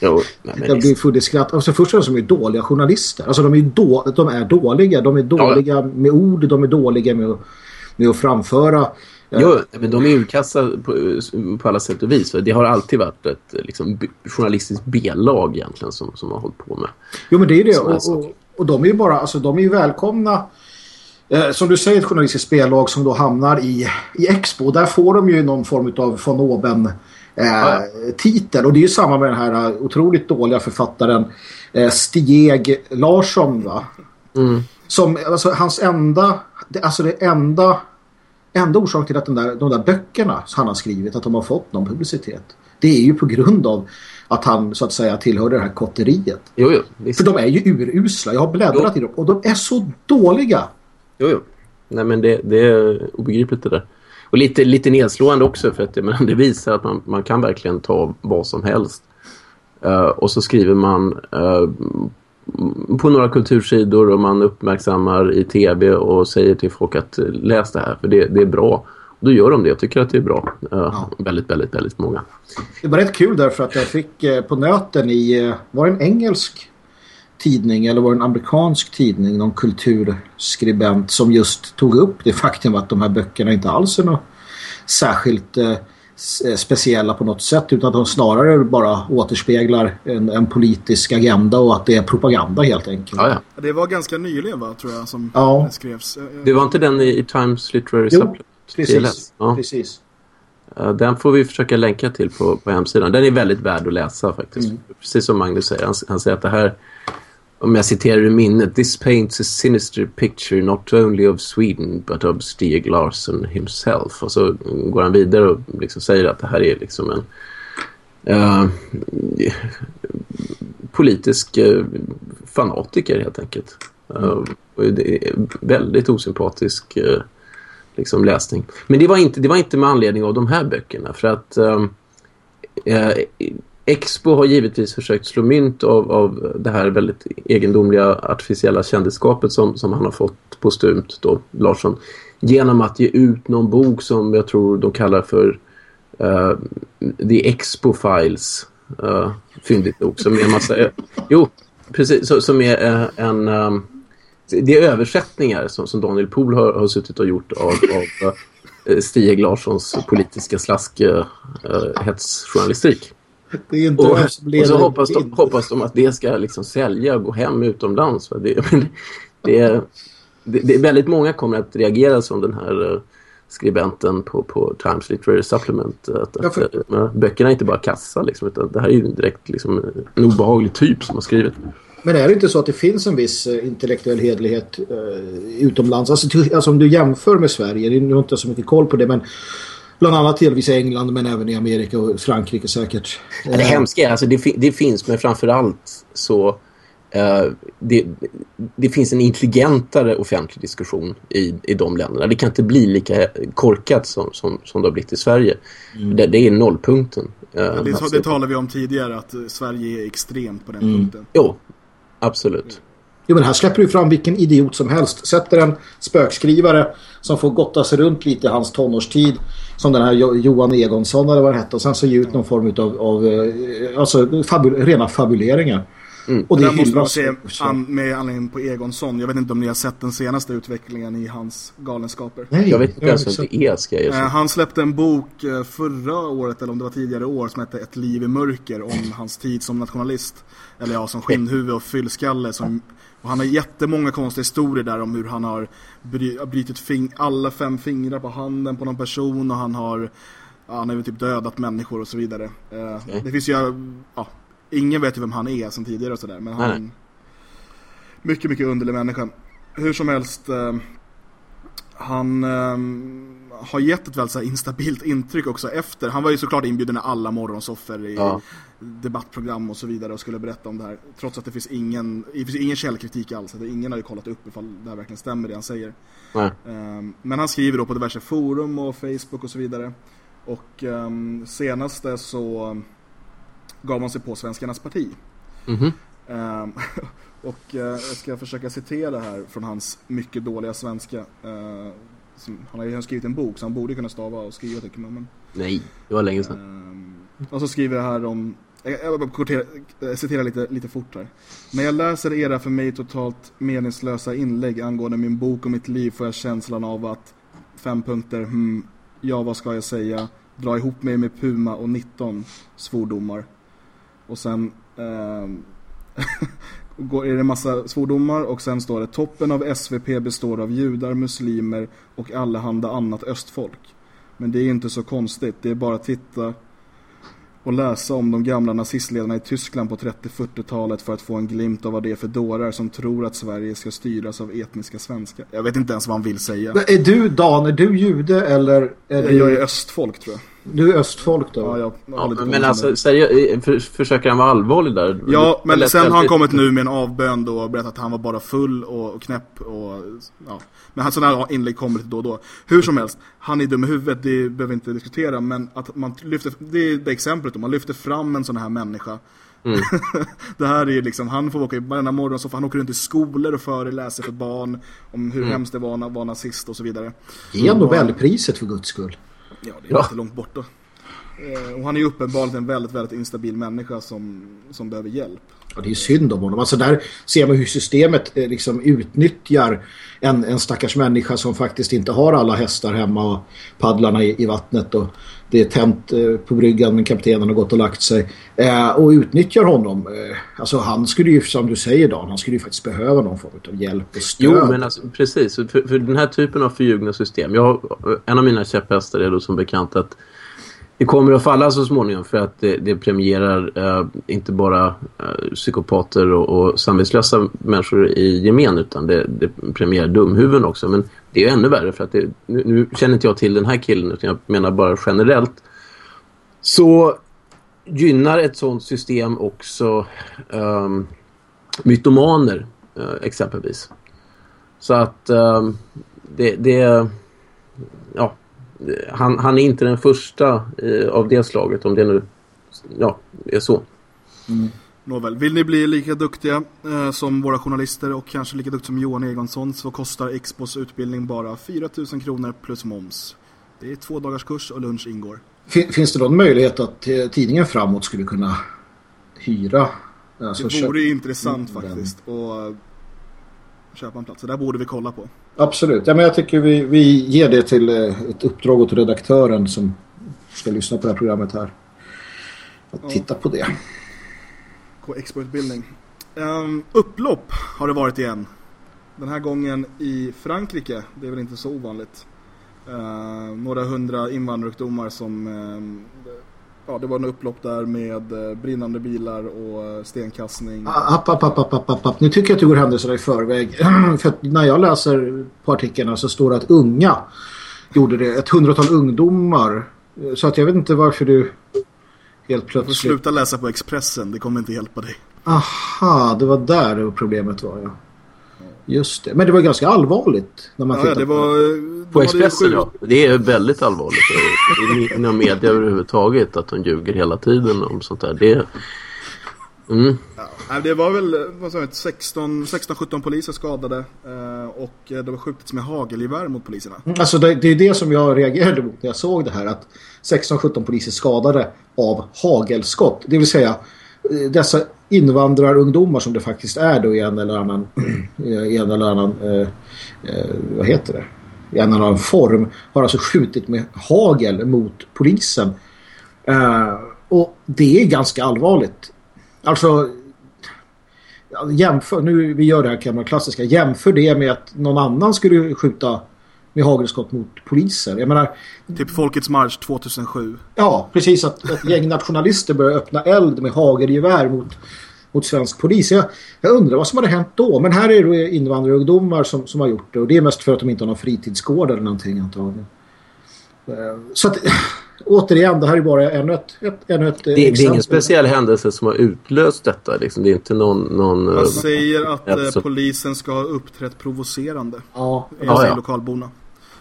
Jo, nej, jag blir full skratt. Alltså först och främst är de dåliga journalister. Alltså de är, då, de är dåliga. De är dåliga ja. med ord. De är dåliga med, med att framföra. Jo, men de är urkassa på, på alla sätt och vis. Det har alltid varit ett liksom, journalistiskt B-lag egentligen som, som har hållit på med. Jo, men det är det. Och, och, och, de är ju bara, alltså de är ju välkomna. Eh, som du säger, ett journalistiskt spellag som då hamnar i, i Expo. Där får de ju någon form av von oben eh, titel. Och det är ju samma med den här eh, otroligt dåliga författaren eh, Stieg Larsson va? Mm. Som, alltså hans enda, alltså det enda enda orsaken till att den där, de där böckerna han har skrivit, att de har fått någon publicitet. Det är ju på grund av att han så att säga tillhör det här kotteriet. Jo, jo, För de är ju urusla. Jag har bläddrat jo. i dem och de är så dåliga. Jo, jo. Nej men det, det är obegripligt det där. Och lite, lite nedslående också för att men det visar att man, man kan verkligen ta vad som helst. Uh, och så skriver man uh, på några kultursidor och man uppmärksammar i tv och säger till folk att eh, läs det här för det, det är bra. Och då gör de det. Jag tycker att det är bra. Uh, ja. Väldigt, väldigt, väldigt många. Det var rätt kul därför att jag fick på nöten i, var det en engelsk tidning eller var det en amerikansk tidning, någon kulturskribent som just tog upp det faktum att de här böckerna inte alls är något särskilt eh, speciella på något sätt utan att de snarare bara återspeglar en, en, politisk agenda och att det är propaganda helt enkelt. Ja, ja. Det var ganska nyligen va, tror jag, som ja. skrevs. Det var inte den i, Times Literary jo, Supplement? precis. Ja. precis. Den får vi försöka länka till på, på hemsidan. Den är väldigt värd att läsa faktiskt. Mm. Precis som Magnus säger. Han, han säger att det här om jag citerar ur minnet, this paints a sinister picture not only of Sweden but of Stieg Larsson himself. Och så går han vidare och liksom säger att det här är liksom en uh, politisk uh, fanatiker helt enkelt. Uh, och det är väldigt osympatisk liksom läsning. Men det var, inte, det var inte med anledning av de här böckerna för att Expo har givetvis försökt slå mynt av, av det här väldigt egendomliga artificiella kändisskapet som, som han har fått på stumt då, Larsson. Genom att ge ut någon bok som jag tror de kallar för uh, The Expo Files. Uh, fyndigt nog. Som är en massa... jo, precis. Så, som är uh, en... Um, det är översättningar som, som Daniel Pohl har, har suttit och gjort av, av Stieg Larssons politiska slask uh, hetsjournalistik. Det är inte och, och så hoppas de, hoppas de att det ska liksom sälja och gå hem utomlands. För det, det, är, det, det är väldigt många kommer att reagera som den här uh, skribenten på, på Times Literary Supplement. Att, ja, för... att, uh, böckerna är inte bara kassa liksom, utan det här är ju direkt liksom, en obehaglig typ som har skrivit. Men är det inte så att det finns en viss intellektuell hedlighet uh, utomlands? Alltså, alltså om du jämför med Sverige, nu har inte så mycket koll på det, men Bland annat delvis i England men även i Amerika och Frankrike säkert. Ja, det hemska är alltså det, det finns men framförallt så uh, det, det finns en intelligentare offentlig diskussion i, i de länderna. Det kan inte bli lika korkat som, som, som det har blivit i Sverige. Mm. Det, det, är nollpunkten. Uh, ja, det, det talade vi om tidigare att Sverige är extremt på den mm. punkten. Jo, absolut. Jo, men här släpper du fram vilken idiot som helst. Sätter en spökskrivare som får gotta sig runt lite i hans tonårstid. Som den här Johan Egonsson eller vad det hette. Och sen så ge ut någon form av, av alltså, fabul rena fabuleringar. Mm. Och det, det måste man se an, med anledning på Egonsson. Jag vet inte om ni har sett den senaste utvecklingen i hans galenskaper. Nej, jag vet inte ens vad det är ska jag uh, Han släppte en bok uh, förra året eller om det var tidigare år som hette Ett liv i mörker om hans tid som nationalist. Eller ja, som skinnhuvud och fyllskalle som och han har jättemånga konstiga historier där om hur han har bry brutit alla fem fingrar på handen på någon person och han har han har ju typ dödat människor och så vidare. Uh, okay. Det finns ju ja, ingen vet ju vem han är som tidigare och sådär. Men han är mycket, mycket underlig människa. Hur som helst, eh, han eh, har gett ett väldigt så här, instabilt intryck också efter. Han var ju såklart inbjuden i alla morgonsoffer i ja. debattprogram och så vidare och skulle berätta om det här. Trots att det finns ingen, det finns ingen källkritik alls. Att ingen har ju kollat upp ifall det här verkligen stämmer det han säger. Eh, men han skriver då på diverse forum och Facebook och så vidare. Och um, senaste så gav man sig på Svenskarnas parti. Mm -hmm. um, och uh, jag ska försöka citera här från hans mycket dåliga svenska. Uh, som, han har ju skrivit en bok så han borde kunna stava och skriva tycker man. Men, Nej, det var länge sedan. Um, och så skriver jag här om jag bara citerar lite, lite fort här. När jag läser era för mig totalt meningslösa inlägg angående min bok och mitt liv får jag känslan av att fem punkter, hmm, ja vad ska jag säga, dra ihop mig med Puma och 19 svordomar. Och sen eh, är det massa svordomar och sen står det toppen av SVP består av judar, muslimer och allehanda annat östfolk. Men det är inte så konstigt, det är bara att titta och läsa om de gamla nazistledarna i Tyskland på 30-40-talet för att få en glimt av vad det är för dårar som tror att Sverige ska styras av etniska svenskar. Jag vet inte ens vad han vill säga. Men är du Dan, är du jude eller? Är du... Jag är östfolk tror jag. Du är östfolk då? Ja, jag ja, men, alltså, seriöst, för, försöker han vara allvarlig där? Ja, men sen har han kommit nu med en avbön då och berättat att han var bara full och knäpp och ja. Men sådana här inlägg kommer lite då och då. Hur som helst, han är dum i huvudet, det behöver vi inte diskutera, men att man lyfter, det är det exemplet då, man lyfter fram en sån här människa Mm. det här är liksom, han får åka i varenda morgon så får han åker runt i skolor och föreläser för barn om hur mm. hemskt det var att vara nazist och så vidare. Ge Nobelpriset för guds skull. Ja, det är ja. inte långt borta. Eh, och han är ju uppenbarligen en väldigt, väldigt instabil människa som, som behöver hjälp. Ja, det är synd om honom. Alltså där ser man hur systemet eh, liksom utnyttjar en, en stackars människa som faktiskt inte har alla hästar hemma och paddlarna i, i vattnet och det är tänt eh, på bryggan men kaptenen har gått och lagt sig eh, och utnyttjar honom. Eh, alltså han skulle ju, som du säger Dan, han skulle ju faktiskt behöva någon form av hjälp och stöd. Jo, men alltså, precis. För, för den här typen av förljugna system. Jag, en av mina käpphästar är då som bekant att det kommer att falla så småningom för att det, det premierar eh, inte bara eh, psykopater och, och samvetslösa människor i gemen utan det, det premierar dumhuvuden också. Men det är ännu värre för att det, nu, nu, känner inte jag till den här killen utan jag menar bara generellt. Så gynnar ett sådant system också eh, mytomaner eh, exempelvis. Så att ehm, det, det ja, han, han är inte den första eh, av det slaget om det nu ja, är så. Mm. Nåväl, vill ni bli lika duktiga eh, som våra journalister och kanske lika duktiga som Johan Egonsson så kostar Expos utbildning bara 4 000 kronor plus moms. Det är två dagars kurs och lunch ingår. Finns det någon möjlighet att eh, tidningen framåt skulle kunna hyra? Alltså det vore ju intressant faktiskt. Och köpa en plats. Så där borde vi kolla på. Absolut. Ja, men jag tycker vi, vi ger det till eh, ett uppdrag åt redaktören som ska lyssna på det här programmet här. Att ja. titta på det. K-expo-utbildning. Um, upplopp har det varit igen. Den här gången i Frankrike. Det är väl inte så ovanligt. Uh, några hundra invandrarungdomar som uh, ja, det var en upplopp där med eh, brinnande bilar och eh, stenkastning. App, app, app, app, app, app. Nu tycker jag att du går händelserna i förväg. För när jag läser på artiklarna så står det att unga gjorde det. Ett hundratal ungdomar. Så att jag vet inte varför du helt plötsligt... Sluta läsa på Expressen, det kommer inte hjälpa dig. Aha, det var där problemet var, ja. Just det. Men det var ganska allvarligt när man ja, det var, på, på Expressen. Ja. Det är väldigt allvarligt. Inom media överhuvudtaget att de ljuger hela tiden om sånt där. Det, Mm. Ja, det var väl vad sa jag, 16-17 poliser skadade eh, och det var skjutits med hagelgevär mot poliserna. Alltså det, det är det som jag reagerade mot när jag såg det här att 16-17 poliser skadade av hagelskott. Det vill säga Eh, dessa invandrarungdomar som det faktiskt är då i en eller annan i en eller annan eh, eh, vad heter det? I en eller annan form har alltså skjutit med hagel mot polisen. Eh, och det är ganska allvarligt. Alltså jämför, nu vi gör det här gamla klassiska, jämför det med att någon annan skulle skjuta med hagelskott mot poliser. Jag menar... Typ Folkets marsch 2007. Ja, precis. Att ett gäng nationalister börjar öppna eld med hagelgevär mot, mot svensk polis. Jag, jag undrar vad som hade hänt då. Men här är det invandrarungdomar som, som har gjort det. Och det är mest för att de inte har någon fritidsgård eller någonting antagligen. Eh, så att återigen, det här är bara ännu ett, ett, ännu ett det, det, är ingen speciell händelse som har utlöst detta. Liksom. Det är inte någon... någon Man säger att äh, polisen ska ha uppträtt provocerande. Ja. ja, ja. lokalborna.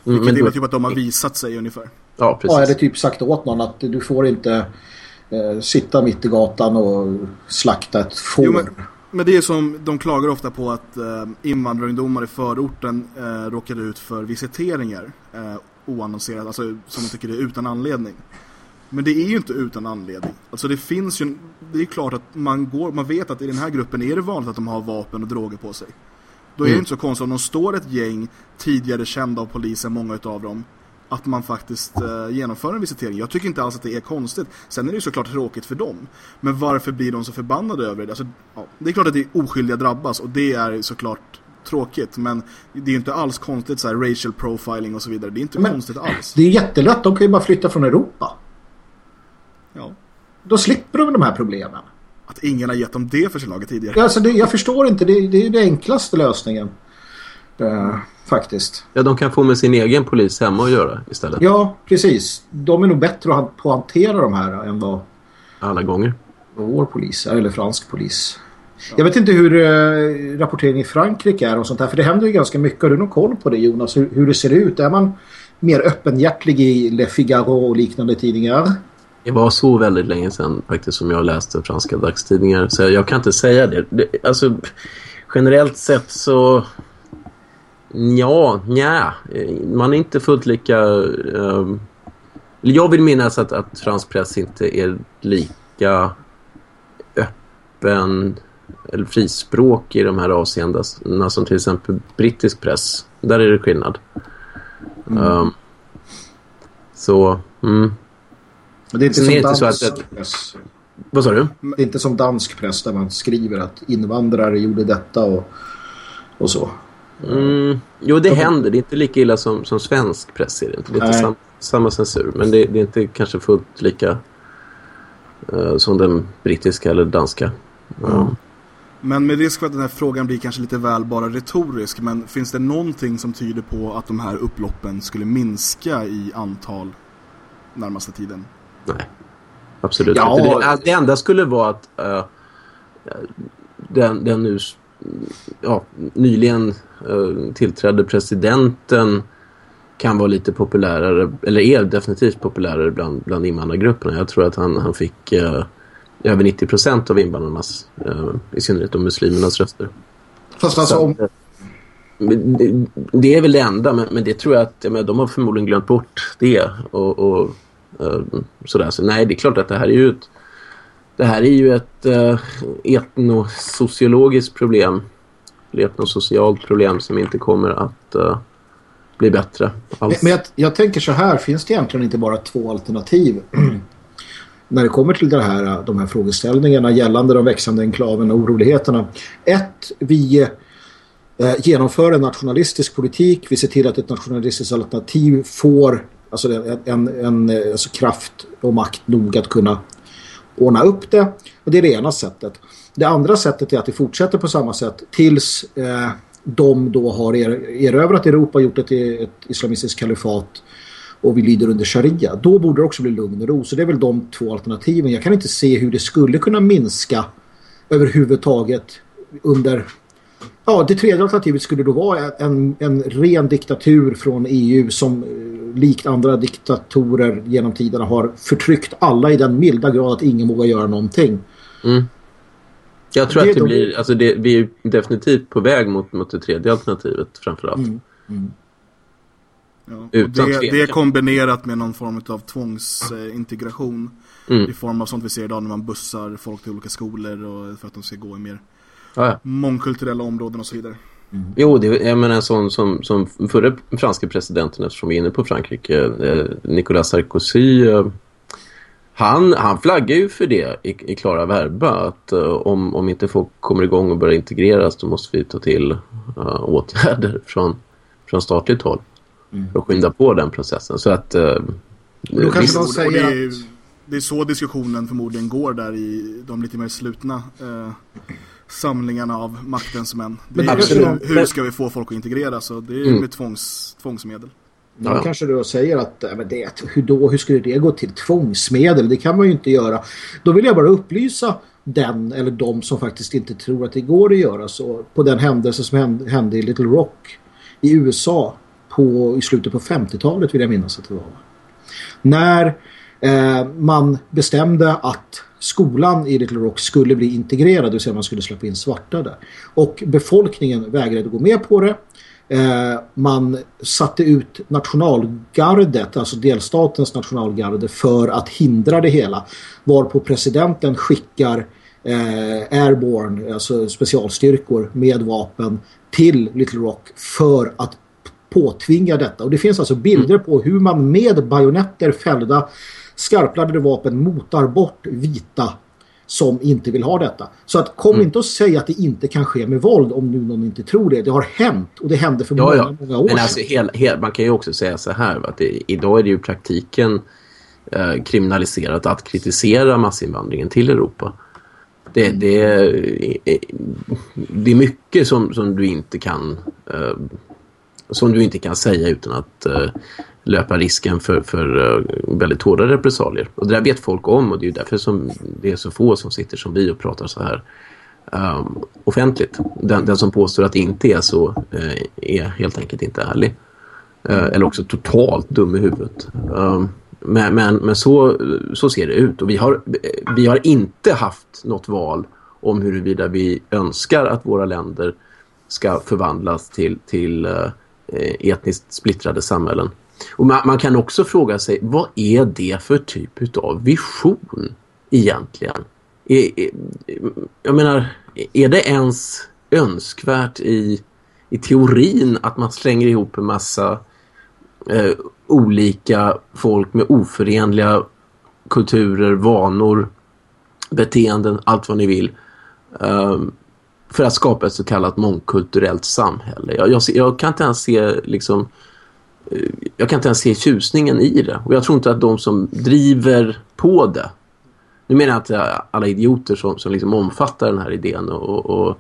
Vilket mm, är typ att de har visat sig ungefär. Ja, precis. Ja, eller typ sagt åt någon att du får inte eh, sitta mitt i gatan och slakta ett får. Jo, men, men, det är som, de klagar ofta på att eh, invandrarungdomar i förorten eh, råkar ut för visiteringar. Eh, oannonserat, alltså som de tycker är utan anledning. Men det är ju inte utan anledning. Alltså det finns ju, det är klart att man går, man vet att i den här gruppen är det vanligt att de har vapen och droger på sig. Då är mm. det inte så konstigt om de står ett gäng tidigare kända av polisen, många utav dem, att man faktiskt eh, genomför en visitering. Jag tycker inte alls att det är konstigt. Sen är det ju såklart tråkigt för dem. Men varför blir de så förbannade över det? Alltså, ja, det är klart att det är oskyldiga drabbas och det är såklart tråkigt. Men det är ju inte alls konstigt så här racial profiling och så vidare. Det är inte men konstigt alls. Det är jättelätt. De kan ju bara flytta från Europa. Ja. Då slipper de de här problemen. Att ingen har gett dem det förslaget tidigare. Alltså det, jag förstår inte. Det, det är den enklaste lösningen. Uh, faktiskt. Ja, de kan få med sin egen polis hemma och göra istället. Ja, precis. De är nog bättre på att hantera de här än vad... Alla gånger. Vår polis, eller fransk polis. Jag vet inte hur eh, uh, rapporteringen i Frankrike är och sånt där. För det händer ju ganska mycket. Har du någon koll på det Jonas? Hur, hur det ser ut? Är man mer öppenhjärtlig i Le Figaro och liknande tidningar? Det var så väldigt länge sedan faktiskt som jag läste franska dagstidningar. Så jag kan inte säga det. det alltså, generellt sett så... Ja, nja. Man är inte fullt lika... Um, jag vill minnas att, att fransk press inte är lika öppen eller frispråk i de här avseendena som till exempel brittisk press. Där är det skillnad. Mm. Um, så, mm. Men det är inte som är dansk inte att, press. Vad sa du? Det är inte som dansk press där man skriver att invandrare gjorde detta och, och så. Mm, jo, det händer. Det är inte lika illa som, som svensk press. Är det, inte. det är inte sam, samma censur. Men det, det, är inte kanske fullt lika uh, som den brittiska eller danska. Mm. Men med risk för att den här frågan blir kanske lite väl bara retorisk. Men finns det någonting som tyder på att de här upploppen skulle minska i antal närmaste tiden? Nej, absolut ja. inte. Det, det enda skulle vara att uh, den, den nu ja, nyligen uh, tillträdde presidenten kan vara lite populärare, eller är definitivt populärare bland, bland invandrargrupperna. Jag tror att han, han fick uh, över 90 procent av invandrarnas, uh, i synnerhet de muslimernas röster. Fast alltså om... Det, det, är väl det enda, men, men det tror jag att men, de har förmodligen glömt bort det. Och, och uh, sådär. Så nej, det är klart att det här är ju ett, det här är ju ett uh, etnosociologiskt problem. Eller etnosocialt problem som inte kommer att uh, bli bättre alls. Men jag, jag, tänker så här, finns det egentligen inte bara två alternativ när det kommer till det här, de här frågeställningarna gällande de växande enklaven och oroligheterna. Ett, vi eh, genomför en nationalistisk politik. Vi ser till att ett nationalistiskt alternativ får alltså en, en, en eh, alltså kraft och makt nog att kunna ordna upp det. Och det är det ena sättet. Det andra sättet är att det fortsätter på samma sätt tills eh, de då har er, erövrat Europa och gjort ett, ett islamistiskt kalifat och vi lyder under sharia. Då borde det också bli lugn och ro. Så det är väl de två alternativen. Jag kan inte se hur det skulle kunna minska överhuvudtaget under... Ja, det tredje alternativet skulle då vara en, en ren diktatur från EU som eh, likt andra diktatorer genom tiderna har förtryckt alla i den milda grad att ingen vågar göra någonting. Mm. Jag tror Det att det då- blir, alltså det, vi är definitivt på väg mot, mot det tredje alternativet framförallt. Mm. Ja. det, det är kombinerat med någon form av tvångsintegration Mm. i form av sånt vi ser idag när man bussar folk till olika skolor och för att de ska gå i mer Ja, ja. mångkulturella områden och så vidare. Jo, det, jag menar en sån som, som förre franska presidenten, eftersom vi är inne på Frankrike, eh, Nicolas Sarkozy, eh, han, han flaggar ju för det i, i klara verba, att eh, om, om inte folk kommer igång och börjar integreras, då måste vi ta till eh, åtgärder från, från statligt håll för att skynda på den processen. Så att... Eh, då kanske de Och, och säger det, är, att- det är så diskussionen förmodligen går där i de lite mer slutna eh, samlingarna av maktens män. Det Men är hur, hur ska vi få folk att integreras? Så det är Mm. med tvångs, tvångsmedel. Då Ja. kanske du säger att men det, hur, då, hur skulle det gå till tvångsmedel? Det kan man ju inte göra. Då vill jag bara upplysa den eller de som faktiskt inte tror att det går att göra så på den händelse som hände, hände i Little Rock i USA på, i slutet på 50-talet vill jag minnas att det var. När eh, man bestämde att skolan i Little Rock skulle bli integrerad, det vill säga man skulle släppa in svarta där. Och befolkningen vägrade gå med på det. Eh, man satte ut nationalgardet, alltså delstatens nationalgarde för att hindra det hela. Varpå presidenten skickar eh, airborne, alltså specialstyrkor med vapen till Little Rock för att påtvinga detta. Och det finns alltså bilder på hur man med bajonetter fällda skarpladdade vapen motar bort vita som inte vill ha detta. Så att kom inte och säg att det inte kan ske med våld om nu någon inte tror det. Det har hänt och det hände för Ja, många, ja. många år Men alltså, hel, hel, man kan ju också säga så här, att det, idag är det ju praktiken eh, kriminaliserat att kritisera massinvandringen till Europa. Det, det, är- det är mycket som, som du inte kan eh, som du inte kan säga utan att eh, löpa risken för, för eh, väldigt hårda repressalier. Och det där vet folk om och det är ju därför som det är så få som sitter som vi och pratar så här um, offentligt. Den, den som påstår att det inte är så eh, är helt enkelt inte ärlig. Eh, eller också totalt dum i huvudet. Um, men men, men så, så ser det ut. Och vi har, vi har inte haft något val om huruvida vi önskar att våra länder ska förvandlas till, till eh, Eh, etniskt splittrade samhällen. Och man, man kan också fråga sig, vad är det för typ av vision egentligen? Är, är, jag menar, är det ens önskvärt i, i teorin att man slänger ihop en massa eh, olika folk med oförenliga kulturer, vanor, beteenden, allt vad ni vill. ehm, för att skapa ett så kallat mångkulturellt samhälle. Jag, jag, jag kan inte ens se liksom eh, jag kan inte ens se tjusningen i det. Och jag tror inte att de som driver på det nu menar jag inte alla idioter som, som liksom omfattar den här idén och, och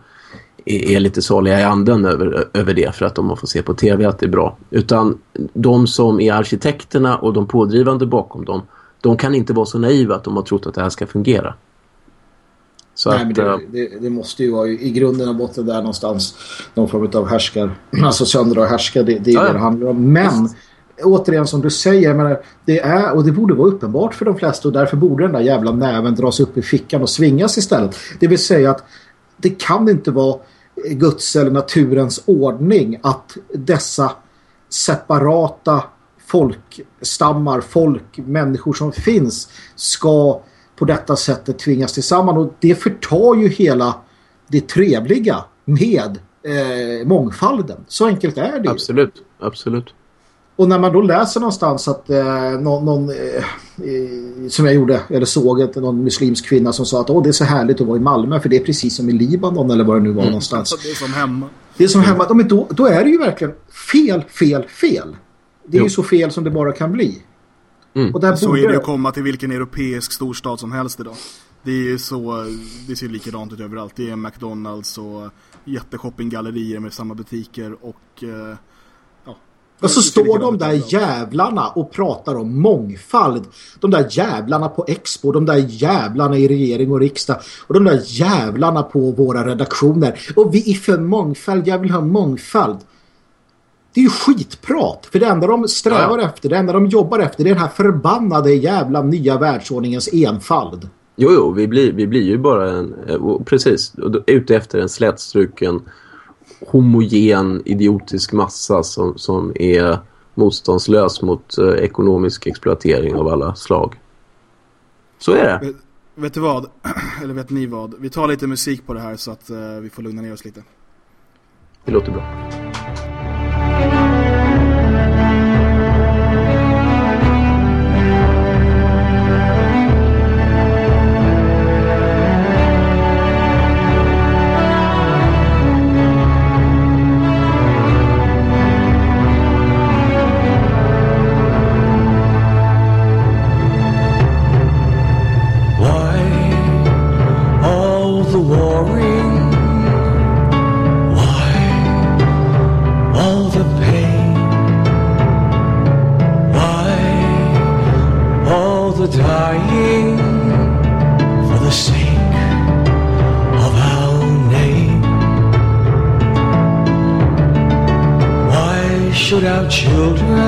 är, är lite saliga i anden över, över det för att de har fått se på tv att det är bra. Utan de som är arkitekterna och de pådrivande bakom dem, de kan inte vara så naiva att de har trott att det här ska fungera. Så Nej, men att, eh, det, det, det måste ju vara i grunden och botten där någonstans någon form av härskar. Alltså söndra och härska, det, det är Ja, det det handlar om. Men återigen som du säger, menar, det är, och det borde vara uppenbart för de flesta och därför borde den där jävla näven dras upp i fickan och svingas istället. Det vill säga att det kan inte vara Guds eller naturens ordning att dessa separata folkstammar, folk, människor som finns ska på detta sättet tvingas tillsammans och det förtar ju hela det trevliga med eh, mångfalden. Så enkelt är det ju. absolut, absolut. Och när man då läser någonstans att eh, någon, någon eh, som jag gjorde, eller såg att någon muslimsk kvinna som sa att Åh, det är så härligt att vara i Malmö för det är precis som i Libanon eller vad det nu var någonstans. Alltså, det är som hemma. Det är som hemma, ja, men då, då är det ju verkligen fel, fel, fel. Det är Jo. ju så fel som det bara kan bli. Mm. Och där Så borde är det ju att komma till vilken europeisk storstad som helst idag. Det är ju så, det ser likadant ut överallt. Det är McDonalds och jätteshoppinggallerier med samma butiker och eh, ja. Och så Det ser står de där överallt. jävlarna och pratar om mångfald. De där jävlarna på Expo, de där jävlarna i regering och riksdag och de där jävlarna på våra redaktioner. Och vi är för mångfald, jag vill ha mångfald. Det är ju skitprat, för det enda de strävar Ja, efter, det enda de jobbar efter, det är den här förbannade jävla nya världsordningens enfald. Jo, jo, vi blir, vi blir ju bara en, eh, precis, ute efter en slätstruken homogen, idiotisk massa som, som är motståndslös mot eh, ekonomisk exploatering av alla slag. Så är det. Vet, vet, du vad? Eller vet ni vad? Vi tar lite musik på det här så att uh, vi får lugna ner oss lite. Det låter bra. children.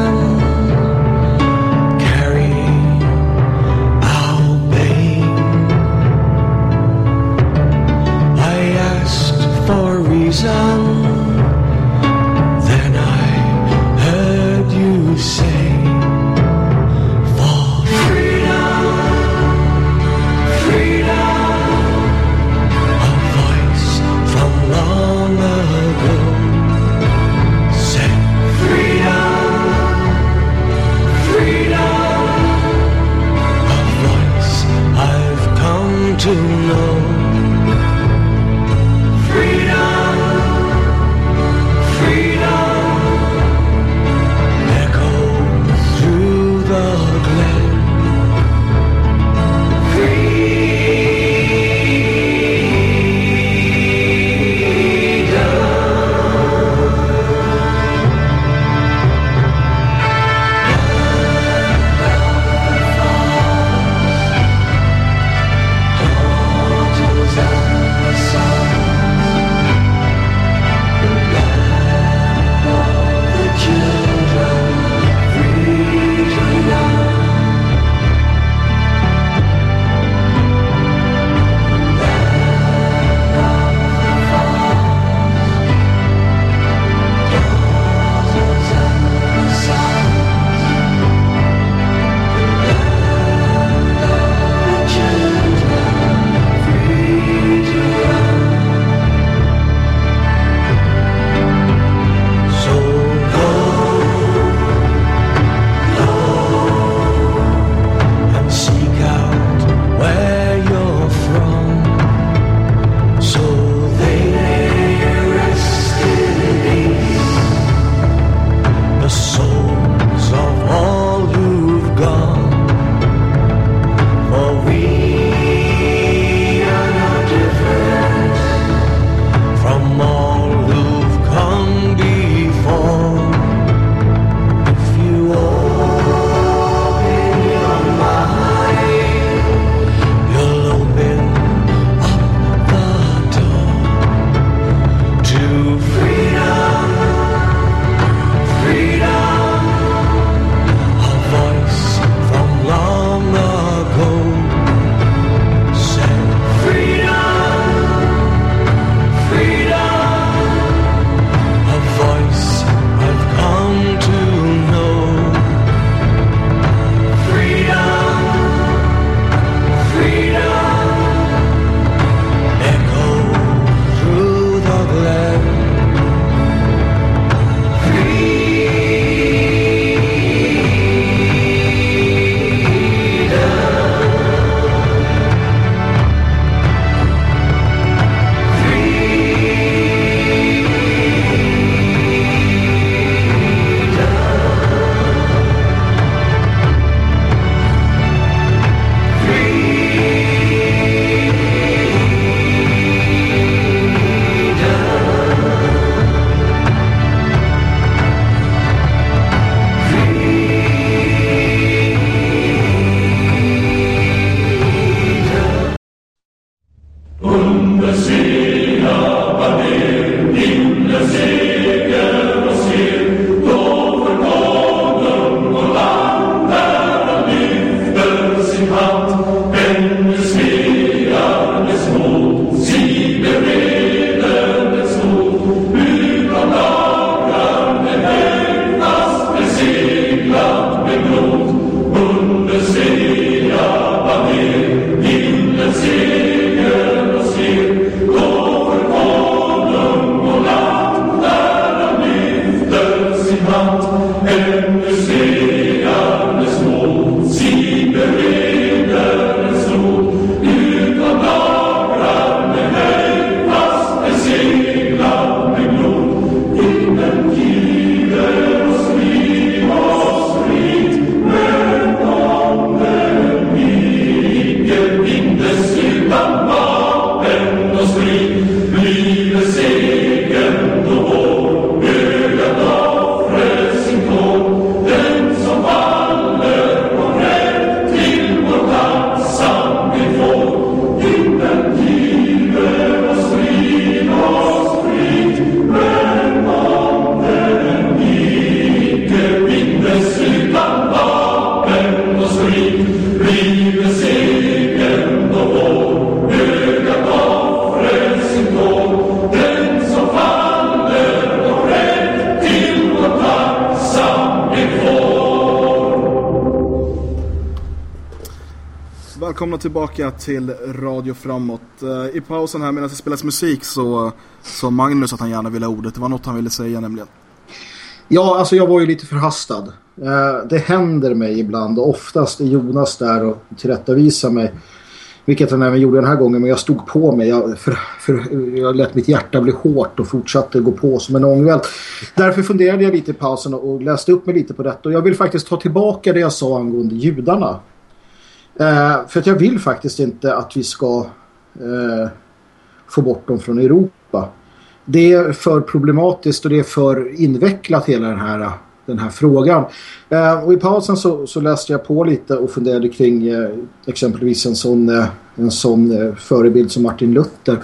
Välkomna tillbaka till Radio Framåt. Eh, I pausen här medan det spelas musik så sa Magnus att han gärna ville ha ordet. Det var något han ville säga nämligen. Ja, alltså jag var ju lite förhastad. Eh, det händer mig ibland och oftast är Jonas där och tillrättavisar mig. Vilket han även gjorde den här gången men jag stod på mig. Jag, för, för, jag lät mitt hjärta bli hårt och fortsatte gå på som en ångvält. Därför funderade jag lite i pausen och läste upp mig lite på detta. Och jag vill faktiskt ta tillbaka det jag sa angående judarna. Eh, för att jag vill faktiskt inte att vi ska eh, få bort dem från Europa. Det är för problematiskt och det är för invecklat hela den här, den här frågan. Eh, och i pausen så, så, läste jag på lite och funderade kring eh, exempelvis en sån, eh, en sån eh, förebild som Martin Luther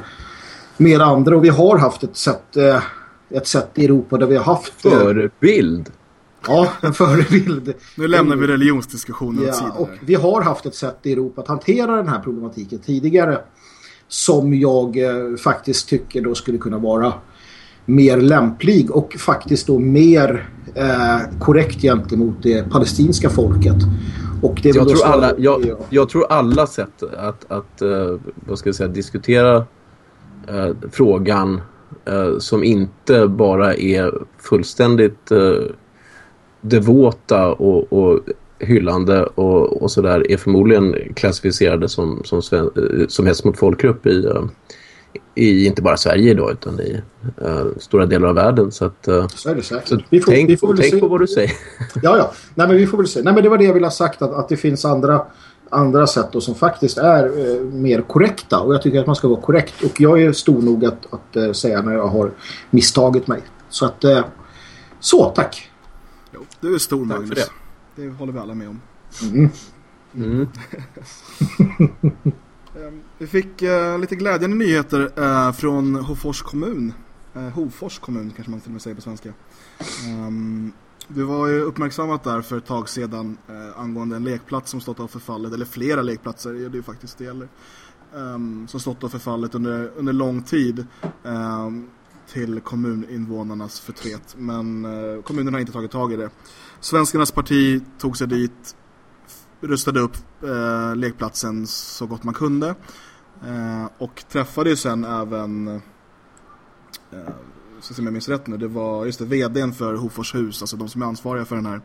med andra. Och vi har haft ett sätt, eh, ett sätt i Europa där vi har haft... Eh, förebild? Ja, en förebild. Nu lämnar vi religionsdiskussionen ja, åt sidan. Och vi har haft ett sätt i Europa att hantera den här problematiken tidigare som jag eh, faktiskt tycker då skulle kunna vara mer lämplig och faktiskt då mer eh, korrekt gentemot det palestinska folket. Och det jag, tror alla, jag, jag, tror alla sätt att, att uh, vad ska jag säga, diskutera uh, frågan uh, som inte bara är fullständigt devota och, och hyllande och, och sådär är förmodligen klassificerade som, som, som hets mot folkgrupp i, eh, i inte bara Sverige idag utan i uh, stora delar av världen. Så, att, uh, så är det säkert. Så vi får, tänk, vi får tänk på vad du säger. Ja, ja. Nej, men vi får väl se. Nej, men det var det jag ville ha sagt att, att det finns andra andra sätt då, som faktiskt är eh, mer korrekta och jag tycker att man ska vara korrekt och jag är stor nog att, att eh, säga när jag har misstagit mig. Så att eh, så, tack. Du är stor Tack Magnus. Det. det håller vi alla med om. Mm. Mm. Vi fick uh, lite glädjande nyheter uh, från Hofors kommun. Uh, Hofors kommun kanske man till och med säger på svenska. Um, det var ju uppmärksammat där för ett tag sedan uh, angående en lekplats som stått av förfallet, eller flera lekplatser är det ju faktiskt det gäller. Um, som stått av förfallet under, under lång tid. Um, till kommuninvånarnas förtret. Men eh, kommunen har inte tagit tag i det. Svenskarnas parti tog sig dit, rustade upp eh, lekplatsen så gott man kunde. Eh, och träffade ju sen även, eh, så ser jag minns rätt nu, det var just det, vdn för Hofors hus, alltså de som är ansvariga för den här,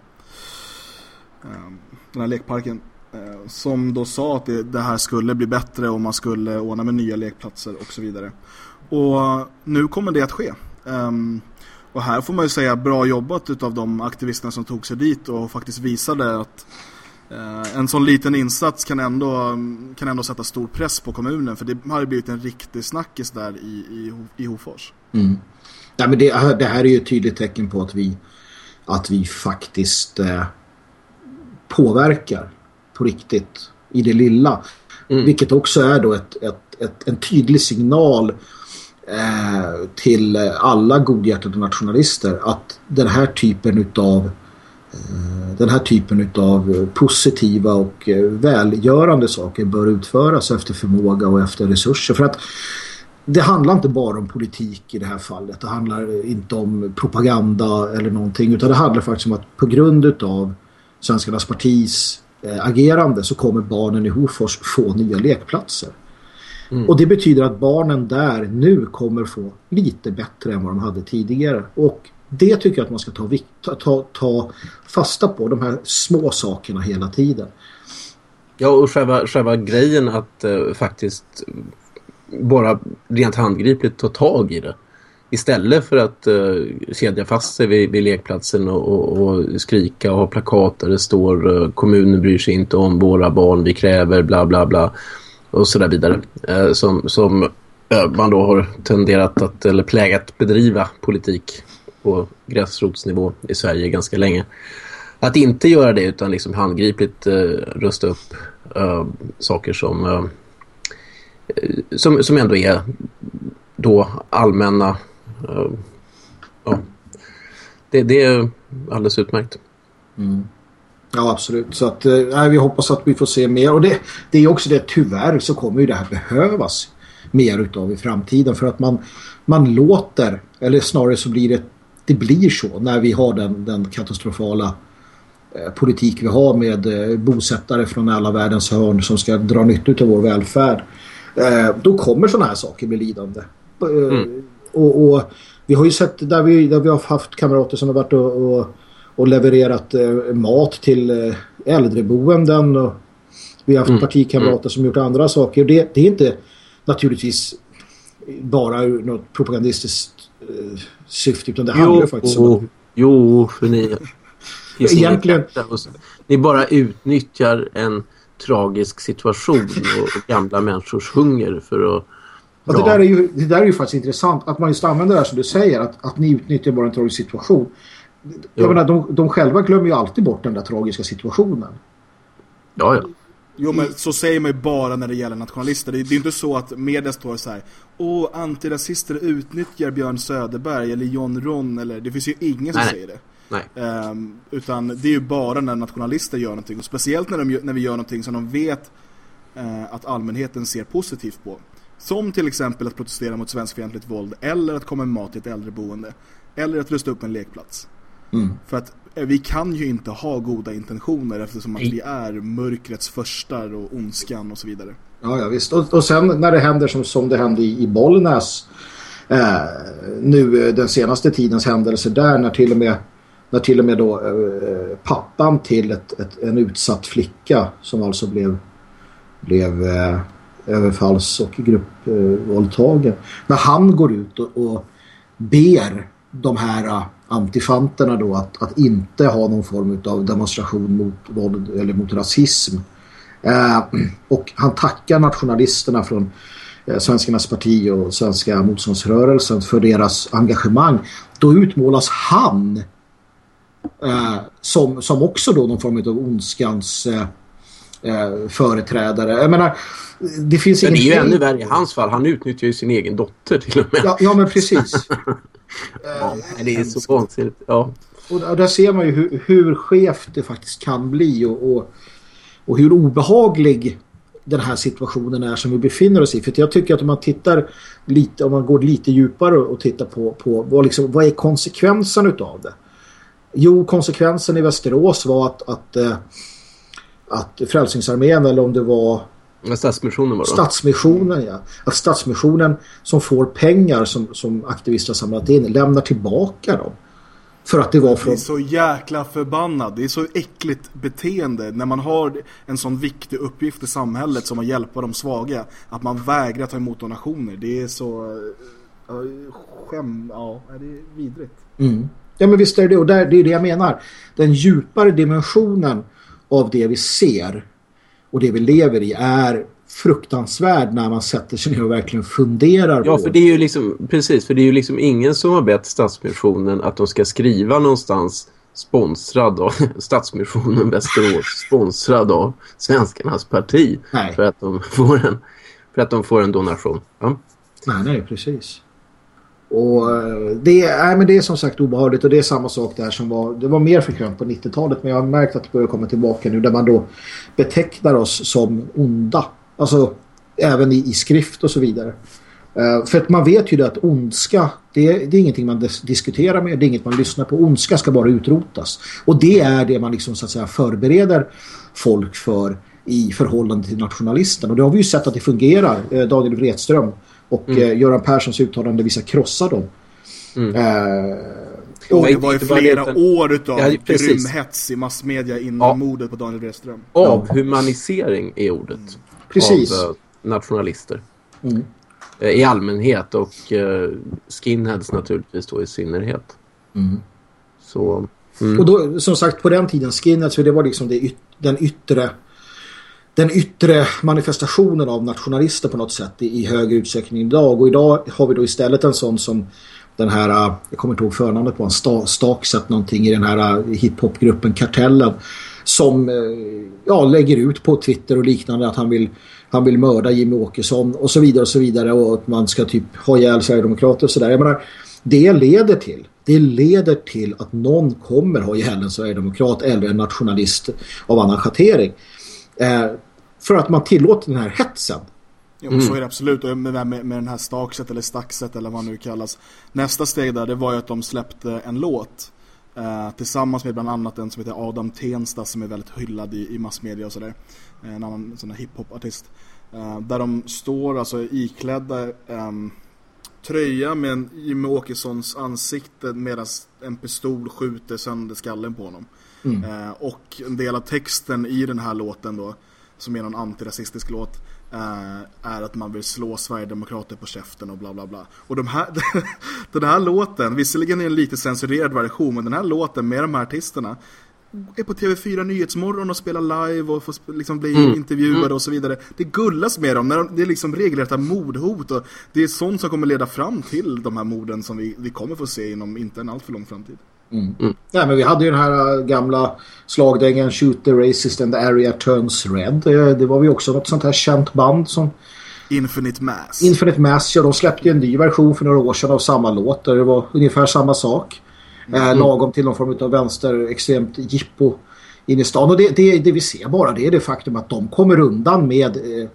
eh, den här lekparken. Eh, som då sa att det, det här skulle bli bättre och man skulle ordna med nya lekplatser och så vidare. Och nu kommer det att ske. Um, och här får man ju säga bra jobbat av de aktivisterna som tog sig dit och faktiskt visade att uh, en sån liten insats kan ändå, kan ändå sätta stor press på kommunen. För det har ju blivit en riktig snackis där i, i, i Hofors. Mm. Ja, men det, det, här är ju ett tydligt tecken på att vi, att vi faktiskt eh, påverkar på riktigt i det lilla. Mm. Vilket också är då ett, ett, ett, en tydlig signal eh, till alla godhjärtade nationalister att den här typen utav eh, den här typen utav positiva och eh, välgörande saker bör utföras efter förmåga och efter resurser. För att det handlar inte bara om politik i det här fallet. Det handlar inte om propaganda eller någonting utan det handlar faktiskt om att på grund utav Svenskarnas partis eh, agerande så kommer barnen i Hofors få nya lekplatser. Mm. Och det betyder att barnen där nu kommer få lite bättre än vad de hade tidigare. Och det tycker jag att man ska ta, ta, ta fasta på, de här små sakerna hela tiden. Ja, och själva, själva grejen att uh, faktiskt bara rent handgripligt ta tag i det. Istället för att uh, kedja fast sig vid, vid lekplatsen och, och, och, skrika och ha plakat där det står uh, kommunen bryr sig inte om våra barn, vi kräver bla bla bla och så där vidare. Eh, som, som eh, man då har tenderat att, eller plägat bedriva politik på gräsrotsnivå i Sverige ganska länge. Att inte göra det utan liksom handgripligt eh, rösta upp eh, saker som, eh, eh, som, som ändå är då allmänna eh, ja, det, det är alldeles utmärkt. Mm. Ja, absolut. Så att, eh, vi hoppas att vi får se mer. Och det, det är också det, tyvärr så kommer ju det här behövas mer utav i framtiden. För att man, man låter, eller snarare så blir det, det blir så när vi har den, den katastrofala eh, politik vi har med eh, bosättare från alla världens hörn som ska dra nytta av vår välfärd. Då kommer sådana här saker bli lidande. Mm. och, och vi har ju sett där vi, där vi har haft kamrater som har varit och, och, och levererat eh, mat till eh, äldreboenden och vi har haft Mm. partikamrater som gjort andra saker. Det, det är inte naturligtvis bara ur något propagandistiskt eh, syfte utan det handlar ju faktiskt om att jo, för ni... Egentligen- Ni bara utnyttjar en tragisk situation och, och gamla människors hunger för att... Ja, det, där är ju, det där är ju faktiskt intressant att man just använder det här som du säger att, att ni utnyttjar bara en tragisk situation. Jag Ja. menar, de, de själva glömmer ju alltid bort den där tragiska situationen. Ja, ja. Jo men så säger man ju bara när det gäller nationalister. Det är det är inte så att media står så här. Åh, antirasister utnyttjar Björn Söderberg eller John Ron eller det finns ju ingen som Nej, säger det. Nej. Ehm, utan det är ju bara när nationalister gör någonting. Och speciellt när, de, när vi gör någonting som de vet eh, att allmänheten ser positivt på. Som till exempel att protestera mot svenskfientligt våld eller att komma med mat till ett äldreboende. Eller att rusta upp en lekplats. Mm. För att eh, vi kan ju inte ha goda intentioner eftersom att vi är mörkrets förstar och ondskan och så vidare. Ja, ja visst. Och, och sen när det händer som, som det hände i, i Bollnäs eh, nu eh, den senaste tidens händelser där när till och med när till och med då eh, pappan till ett, ett, en utsatt flicka som alltså blev blev eh, överfalls- och gruppvåldtagen. när han går ut och, och ber de här eh, antifanterna då att, att inte ha någon form av demonstration mot våld eller mot rasism. Eh, och han tackar nationalisterna från eh, Svenskarnas parti och Svenska motståndsrörelsen för deras engagemang. Då utmålas han eh, som, som också då någon form av ondskans eh, eh, företrädare. Jag menar, det finns Men det är ju ingen... ännu värre i hans fall. Han utnyttjar ju sin egen dotter till och med. Ja, ja, men precis. Ja, det är så vansinnigt. Ja. Och där ser man ju hur, hur skevt det faktiskt kan bli och, och, och hur obehaglig den här situationen är som vi befinner oss i. För jag tycker att om man tittar lite, om man går lite djupare och tittar på, på vad, liksom, vad är konsekvensen utav det? Jo, konsekvensen i Västerås var att, att, eh, att Frälsningsarmén eller om det var Men Stadsmissionen var då. Stadsmissionen, ja. Att Stadsmissionen som får pengar som, som aktivister har samlat in lämnar tillbaka dem. För att det var Det är från... så jäkla förbannad. Det är så äckligt beteende när man har en sån viktig uppgift i samhället som att hjälpa de svaga. Att man vägrar ta emot donationer. Det är så... Skäm... Ja, det är vidrigt. Mm. Ja men visst är det det. Och där, det är det jag menar. Den djupare dimensionen av det vi ser och det vi lever i är fruktansvärd när man sätter sig ner och verkligen funderar Ja, på för det är ju liksom, precis, för det är ju liksom ingen som har bett Stadsmissionen att de ska skriva någonstans sponsrad av Stadsmissionen Västerås, sponsrad av Svenskarnas parti Nej. för att de får en, för att de får en donation. Ja. Nej, nej, precis. Och eh, det är, men det är som sagt obehagligt och det är samma sak där som var, det var mer frekvent på 90-talet men jag har märkt att det börjar komma tillbaka nu där man då betecknar oss som onda. Alltså även i, i skrift och så vidare. Uh, för att man vet ju det att ondska, det, det är ingenting man diskuterar med, det är inget man lyssnar på. Ondska ska bara utrotas. Och det är det man liksom så att säga förbereder folk för i förhållande till nationalisten. Och det har vi ju sett att det fungerar. Eh, Daniel Wretström och eh, Göran Perssons uttalande visar krossa dem. Mm. Eh, Och det var ju flera det- år utav Ja, precis. grym hets i massmedia innan Ja. mordet på Daniel Wreström. Avhumanisering är ordet. Precis. Av eh, nationalister. Mm. Eh, I allmänhet och eh, skinheads naturligtvis då i synnerhet. Mm. Så, mm. Och då, som sagt, på den tiden skinheads, det var liksom det yt den yttre den yttre manifestationen av nationalister på något sätt i, i högre utsträckning idag. Och idag har vi då istället en sån som den här, ah, jag kommer inte ihåg förnamnet på en sta, Stakset någonting i den här ah, hiphopgruppen Kartellen som eh, ja, lägger ut på Twitter och liknande att han vill, han vill mörda Jimmy Åkesson och så vidare och så vidare och att man ska typ ha ihjäl Sverigedemokrater och sådär. Jag menar, det leder till det leder till att någon kommer ha ihjäl en Sverigedemokrat eller en nationalist av annan schattering. Eh, för att man tillåter den här hetsen. Ja, men så är det absolut. Med, med, med den här stakset eller staxet eller vad nu kallas. Nästa steg där, det var ju att de släppte en låt Eh, tillsammans med bland annat en som heter Adam Tensta som är väldigt hyllad i, i massmedia och sådär. Eh, en annan sån här hiphop-artist. Eh, där de står alltså iklädda ehm, tröja med en Jimmy Åkessons ansikte medan en pistol skjuter sönder skallen på honom. Mm. Eh, och en del av texten i den här låten då, som är någon antirasistisk låt, eh, är att man vill slå Sverigedemokrater på käften och bla bla bla. Och de här, den här låten, visserligen är en lite censurerad version, men den här låten med de här artisterna är på TV4 Nyhetsmorgon och spelar live och får liksom bli mm. intervjuade mm. och så vidare. Det gullas med dem. När de, det är liksom regelrätta mordhot och det är sånt som kommer leda fram till de här morden som vi, vi kommer få se inom inte en alltför lång framtid. Mm. Mm. Ja, men vi hade ju den här äh, gamla slagdängen Shoot the racist and the area turns red. Det var vi också något sånt här känt band som Infinite Mass. Infinite Mass, ja de släppte en ny version för några år sedan av samma låt där det var ungefär samma sak. Mm. Eh, lagom till någon form av vänster extremt jippo in i stan. Och det, det, det vi ser bara det är det faktum att de kommer undan med eh,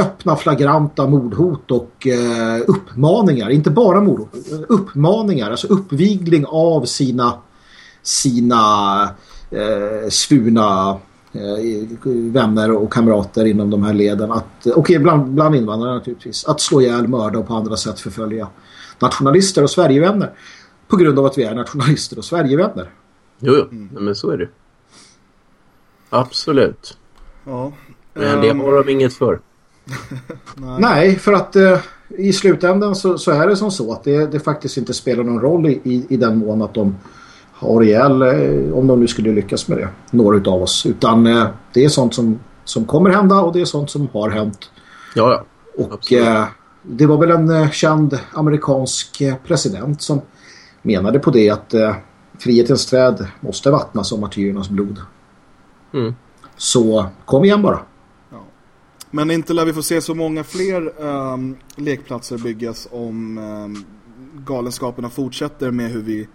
öppna flagranta mordhot och eh, uppmaningar. Inte bara mordhot, uppmaningar. Alltså uppvigling av sina sina eh, svurna eh, vänner och kamrater inom de här leden. Att, och bland, bland invandrare naturligtvis. Att slå ihjäl, mörda och på andra sätt förfölja nationalister och Sverigevänner. På grund av att vi är nationalister och Sverigevänner. Jo, jo. Mm. men så är det. Absolut. Ja. Men det har de inget för. Nej. Nej. för att eh, i slutändan så, så, är det som så att det, det, faktiskt inte spelar någon roll i, i, i den mån att de har ihjäl, eh, om de nu skulle lyckas med det, några av oss. Utan eh, det är sånt som, som kommer hända och det är sånt som har hänt. Ja, ja. Och eh, det var väl en eh, känd amerikansk eh, president som menade på det att frihetens träd måste vattnas av martyrernas blod. Mm. Så kom igen bara. Men inte lär vi få se så många fler um, lekplatser byggas om um, galenskaperna fortsätter med hur vi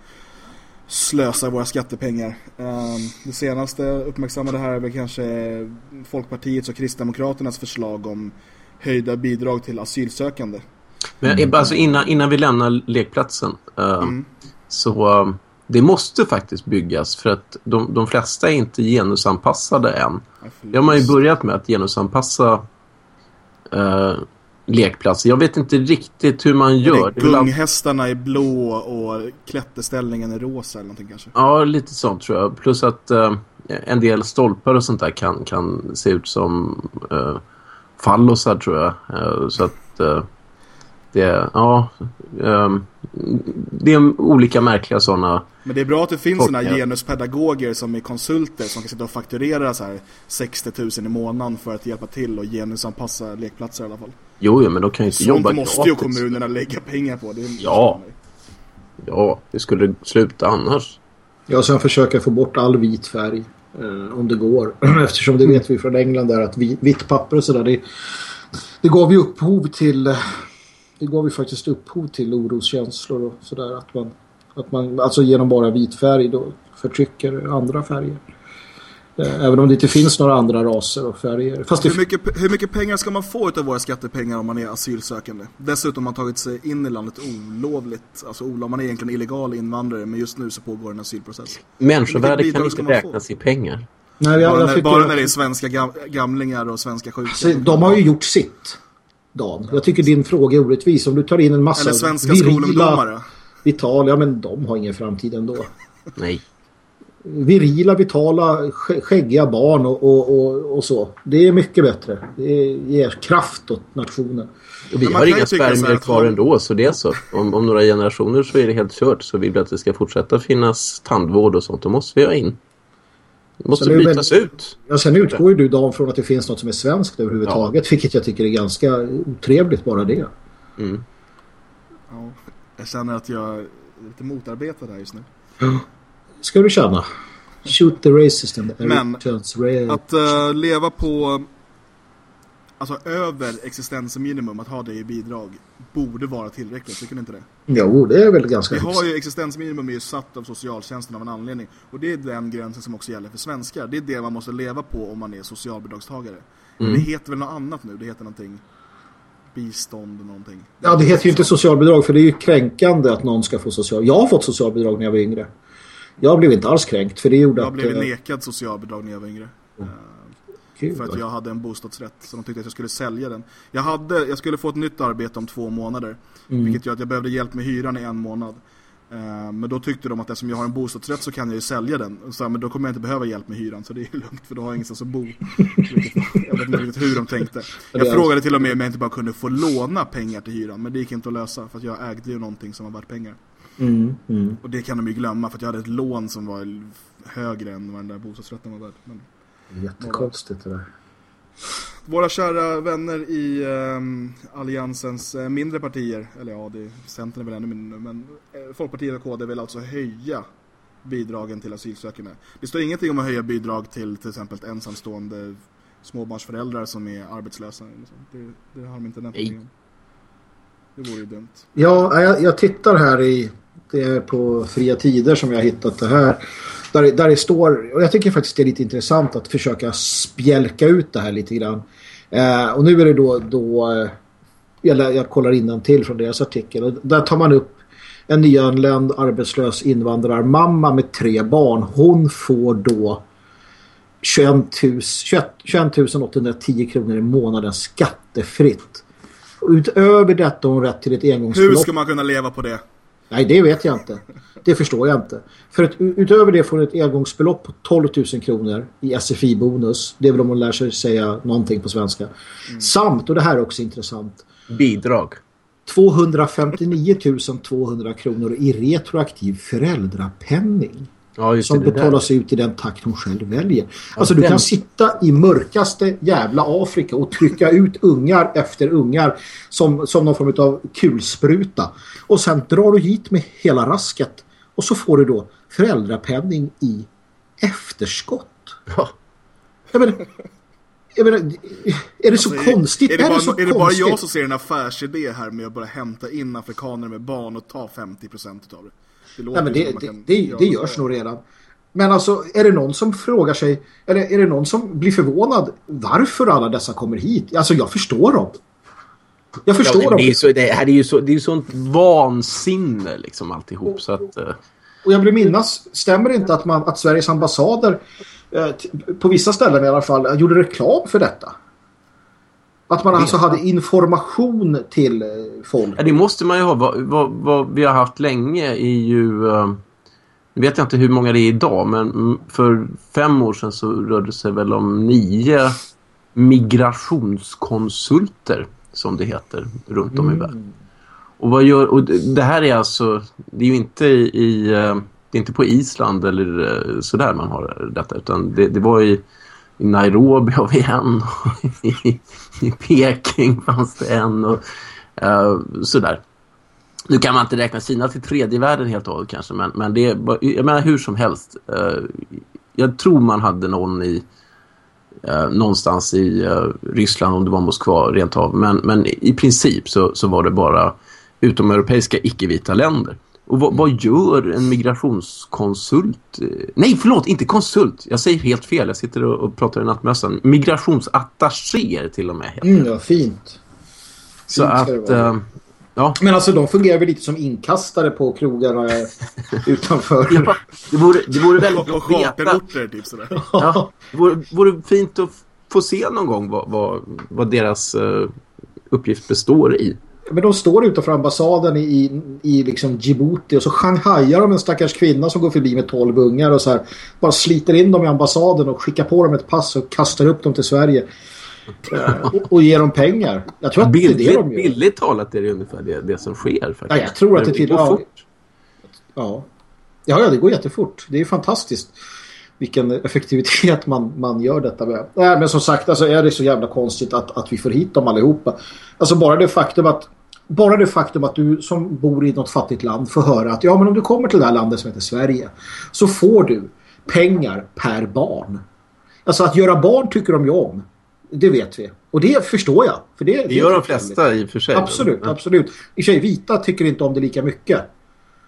slösar våra skattepengar. Um, det senaste uppmärksammade här är väl kanske Folkpartiets och Kristdemokraternas förslag om höjda bidrag till asylsökande. Men alltså innan, innan vi lämnar lekplatsen uh, mm. så uh, det måste faktiskt byggas för att de, de flesta är inte genusanpassade än. Det har man ju börjat med att genusanpassa uh, lekplatser. Jag vet inte riktigt hur man gör. Det gunghästarna är blå och klätterställningen är rosa eller någonting kanske. Ja, lite sånt tror jag. Plus att uh, en del stolpar och sånt där kan, kan se ut som uh, fallosar tror jag. Uh, så att uh, det, ja, um, det är olika märkliga sådana Men det är bra att det finns sådana genuspedagoger som är konsulter som kan sitta och fakturera så här 60 000 i månaden för att hjälpa till och genusanpassa lekplatser i alla fall. Jo, jo men då kan ju inte Sånt jobba måste gratis. ju kommunerna lägga pengar på. Det ja. Ja, det skulle sluta annars. Ja, sen försöka få bort all vit färg eh, om det går. Eftersom det vet vi från England där att vitt papper och sådär det, det gav ju upphov till det gav ju faktiskt upphov till oroskänslor och sådär att man, att man alltså genom bara vit färg då förtrycker andra färger. Eh, även om det inte finns några andra raser och färger. Fast hur, mycket, hur mycket pengar ska man få av våra skattepengar om man är asylsökande? Dessutom har man tagit sig in i landet olovligt. Alltså man är egentligen illegal invandrare men just nu så pågår en asylprocess. Människovärde kan inte räknas i pengar. Nej, jag, bara, jag när, bara när det är svenska gamlingar och svenska sjuka. Alltså, de har ju gjort sitt. Dan. Jag tycker din fråga är orättvis. Om du tar in en massa Eller svenska virila, vitala, ja men de har ingen framtid ändå. Nej. Virila, vitala, skäggiga barn och, och, och, och, så. Det är mycket bättre. Det ger kraft åt nationen. Och vi har inga spermier kvar ändå, så det är så. Om, om några generationer så är det helt kört. Så vill vi att det ska fortsätta finnas tandvård och sånt, då måste vi ha in. Det måste sen bytas väl, ut. Ja, sen utgår ju du Dan från att det finns något som är svenskt överhuvudtaget. Ja. Vilket jag tycker är ganska otrevligt bara det. Mm. Ja, jag känner att jag är lite motarbetad här just nu. Ja. Ska du känna. Shoot the racist and the Men att uh, leva på alltså över existensminimum att ha det i bidrag borde vara tillräckligt, tycker ni inte det? Jo, det är väl ganska Vi har ju existensminimum är ju satt av socialtjänsten av en anledning och det är den gränsen som också gäller för svenskar. Det är det man måste leva på om man är socialbidragstagare. Mm. Det heter väl något annat nu, det heter någonting bistånd någonting. Ja, det heter ju inte socialbidrag för det är ju kränkande att någon ska få social. Jag har fått socialbidrag när jag var yngre. Jag blev inte alls kränkt för det gjorde jag att... blev eh, nekad socialbidrag när jag var yngre. Eh, kul, För att jag hade en bostadsrätt så de tyckte att jag skulle sälja den. Jag, hade, jag skulle få ett nytt arbete om två månader. Mm. Vilket gör att jag behövde hjälp med hyran i en månad. Eh, Men då tyckte de att eftersom jag har en bostadsrätt så kan jag ju sälja den. Så, men då kommer jag inte behöva hjälp med hyran så det är lugnt för då har jag ingenstans att bo. Jag vet inte riktigt hur de tänkte. Jag frågade till och med om jag inte bara kunde få låna pengar till hyran. Men det gick inte att lösa för att jag ägde ju någonting som var värt pengar. Mm, mm. Och det kan de ju glömma för att jag hade ett lån som var högre än vad den där bostadsrätten var värd. Men Jättekonstigt det där. Våra kära vänner i ehm, Alliansens eh, mindre partier, eller ja, det är, Centern är väl ännu mindre, men eh, Folkpartiet och KD vill alltså höja bidragen till asylsökande. Det står ingenting om att höja bidrag till till exempel ensamstående småbarnsföräldrar som är arbetslösa. Det, det har de inte nämnt Nej. om. Det vore ju dumt. Ja, jag, jag tittar här i... Det är på fria tider som jag har hittat det här. Där, där det står... Och jag tycker faktiskt det är lite intressant att försöka spjälka ut det här lite grann. Eh, och nu är det då... då eh, jag, jag kollar till från deras artikel. Och där tar man upp en nyanländ arbetslös invandrarmamma med tre barn. Hon får då 21 000 21 810 kronor i månaden skattefritt. Utöver detta har hon rätt till ett engångsbelopp. Hur ska man kunna leva på det? Nej, det vet jag inte. Det förstår jag inte. För att utöver det får hon ett engångsbelopp på 12 000 kronor i SFI-bonus. Det är väl om hon lär sig säga någonting på svenska. Samt, och det här är också intressant, Bidrag. 259 200 kronor i retroaktiv föräldrapenning. Ja, just Som det, det betalas ut i den takt hon själv väljer. Alltså du den- kan sitta i mörkaste jävla Afrika och trycka ut ungar efter ungar som, som någon form av kulspruta. Och sen drar du hit med hela rasket. Och så får du då föräldrapenning i efterskott. Ja. Jag menar, jag menar är det så Alltså, konstigt? Är det, bara, så är det bara jag som ser en affärsidé här med att bara hämta in afrikaner med barn och ta 50% utav det? Det låter Nej, men det, det, det, det görs nog redan. Men alltså, är det någon som frågar sig, eller är det någon som blir förvånad varför alla dessa kommer hit? Alltså, jag förstår dem. Jag förstår Ja, men det, är dem. ju så, det här är ju så, det är ju sånt vansinne liksom alltihop. Så att, eh, Och jag vill minnas, stämmer det inte att, man, att Sveriges ambassader eh, på vissa ställen i alla fall gjorde reklam för detta? Att man alltså hade information till eh, folk. ja, det måste man ju ha. Vad, vad, vad vi har haft länge är ju... Eh, nu vet jag inte hur många det är idag, men mm, för fem år sedan så rörde det sig väl om nio migrationskonsulter, som det heter, runt om i världen. Och vad gör... Och det här är alltså... Det är ju inte i... eh, det är inte på Island eller sådär man har detta, utan det, det var i, i Nairobi har vi en och i, i Peking fanns det en och uh, sådär. Nu kan man inte räkna Kina till tredje världen helt och hållet kanske, men, men det är, bara- jag menar hur som helst. Uh, jag tror man hade någon i uh, någonstans i Ryssland, om det var Moskva rent av. Men, men i princip så, så var det bara utomeuropeiska icke-vita länder. Och vad, vad gör en migrationskonsult? Nej, förlåt, inte konsult. Jag säger helt fel. Jag sitter och, och pratar i nattmössan. Migrationsattachéer till och med. heter Mm, ja, fint. Så fint att... Eh, ja, Men alltså de fungerar väl lite som inkastare på krogarna eh, utanför. Ja, det vore, det vore väldigt bra att veta. typ sådär. Ja, det vore, vore fint att få se någon gång vad, vad, vad deras eh, uppgift består i. Men de står utanför ambassaden i, i, liksom Djibouti och så shanghajar de en stackars kvinna som går förbi med 12 ungar och så här bara sliter in dem i ambassaden och skickar på dem ett pass och kastar upp dem till Sverige. Eh, och, och ger dem pengar. Jag tror att det är det Billigt, de gör. billigt talat är det ungefär det, det som sker. Faktiskt. Ja, jag tror att det till- går fort. Ja. ja, ja, det går jättefort. Det är fantastiskt vilken effektivitet man, man gör detta med. Nej, men som sagt, alltså, är det så jävla konstigt att, att vi får hit dem allihopa. Alltså bara det faktum att bara det faktum att du som bor i något fattigt land får höra att ja, men om du kommer till det här landet som heter Sverige så får du pengar per barn. Alltså att göra barn tycker de ju om. Det vet vi. Och det förstår jag. För det, Det gör de flesta i och för sig. Absolut, absolut. I och för sig, vita tycker inte om det lika mycket.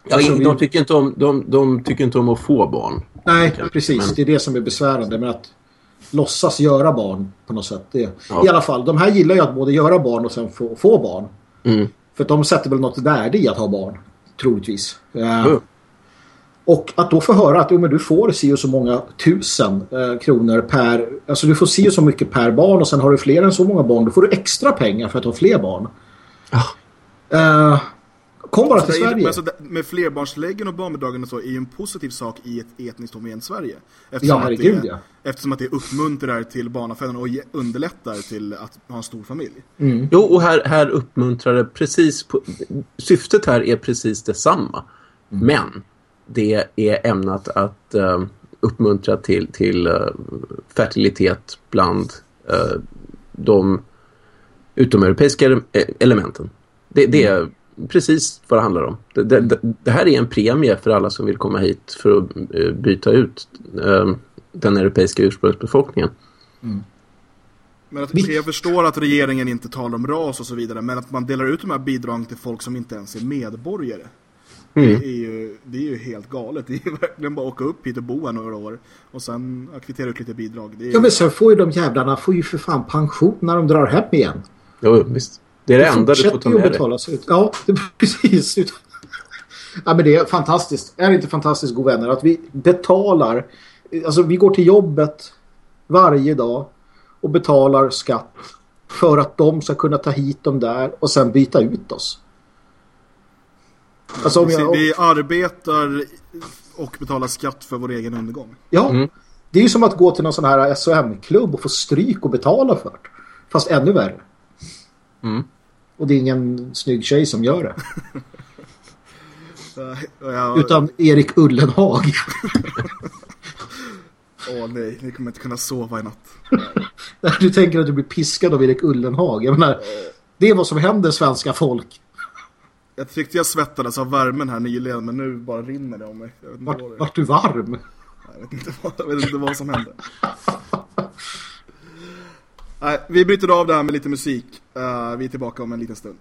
Ja, Alltså, de, vi- de, tycker inte om, de, de tycker inte om att få barn. Nej, precis. men- Det är det som är besvärande med att låtsas göra barn på något sätt. Det, Ja. I alla fall, de här gillar ju att både göra barn och sen få, få barn. Mm. För att de sätter väl något värde i att ha barn, troligtvis. Mm. Och att då få höra att jo, men du får se så många tusen eh, kronor per... Alltså du får se så mycket per barn och sen har du fler än så många barn. Då får du extra pengar för att ha fler barn. Eh, kom bara Så till Sverige. men så det- med flerbarnsläggen och barnbidragen och så är ju en positiv sak i ett etniskt homogen Sverige. Eftersom, Ja, herregud, att det, ja. eftersom att det uppmuntrar till barnafödande och underlättar till att ha en stor familj. Jo, och här, här uppmuntrar det precis... På, syftet här är precis detsamma. Men det är ämnat att eh, uppmuntra till, till eh, fertilitet bland eh, de utomeuropeiska ele- elementen. Det, det är precis vad det handlar om. Det, det, det- här är en premie för alla som vill komma hit för att eh, byta ut eh, den europeiska ursprungsbefolkningen. Men att, jag förstår att regeringen inte talar om ras och så vidare, men att man delar ut de här bidragen till folk som inte ens är medborgare. Det, är ju, det är ju helt galet. Det är ju verkligen bara att åka upp hit och bo här några år och sen kvittera ut lite bidrag. Det är, Ja men sen får ju de jävlarna får ju för fan pension när de drar hem igen. Jo, visst. Det är det, enda du får ta med dig. betalas ut. Ja, det, precis. Ja, men det är fantastiskt. Är det inte fantastiskt, god vänner, att vi betalar... Alltså, vi går till jobbet varje dag och betalar skatt för att de ska kunna ta hit dem där och sen byta ut oss. Alltså, om jag, vi arbetar och betalar skatt för vår egen undergång. ja, Mm. det är ju som att gå till någon sån här SOM-klubb och få stryk och betala för det. Fast ännu värre. Mm. Och det är ingen snygg tjej som gör det. Jag- Utan Erik Ullenhag. Åh nej, ni kommer inte kunna sova i natt. Du tänker att du blir piskad av Erik Ullenhag. Jag menar, det är vad som händer svenska folk. Jag tyckte jag svettades av värmen här nyligen, men nu bara rinner det om mig. Jag Vart, det, vart du varm? jag vet inte, vad, jag vet inte vad som hände. Nej, vi bryter av det här med lite musik. Uh, vi är tillbaka om en liten stund.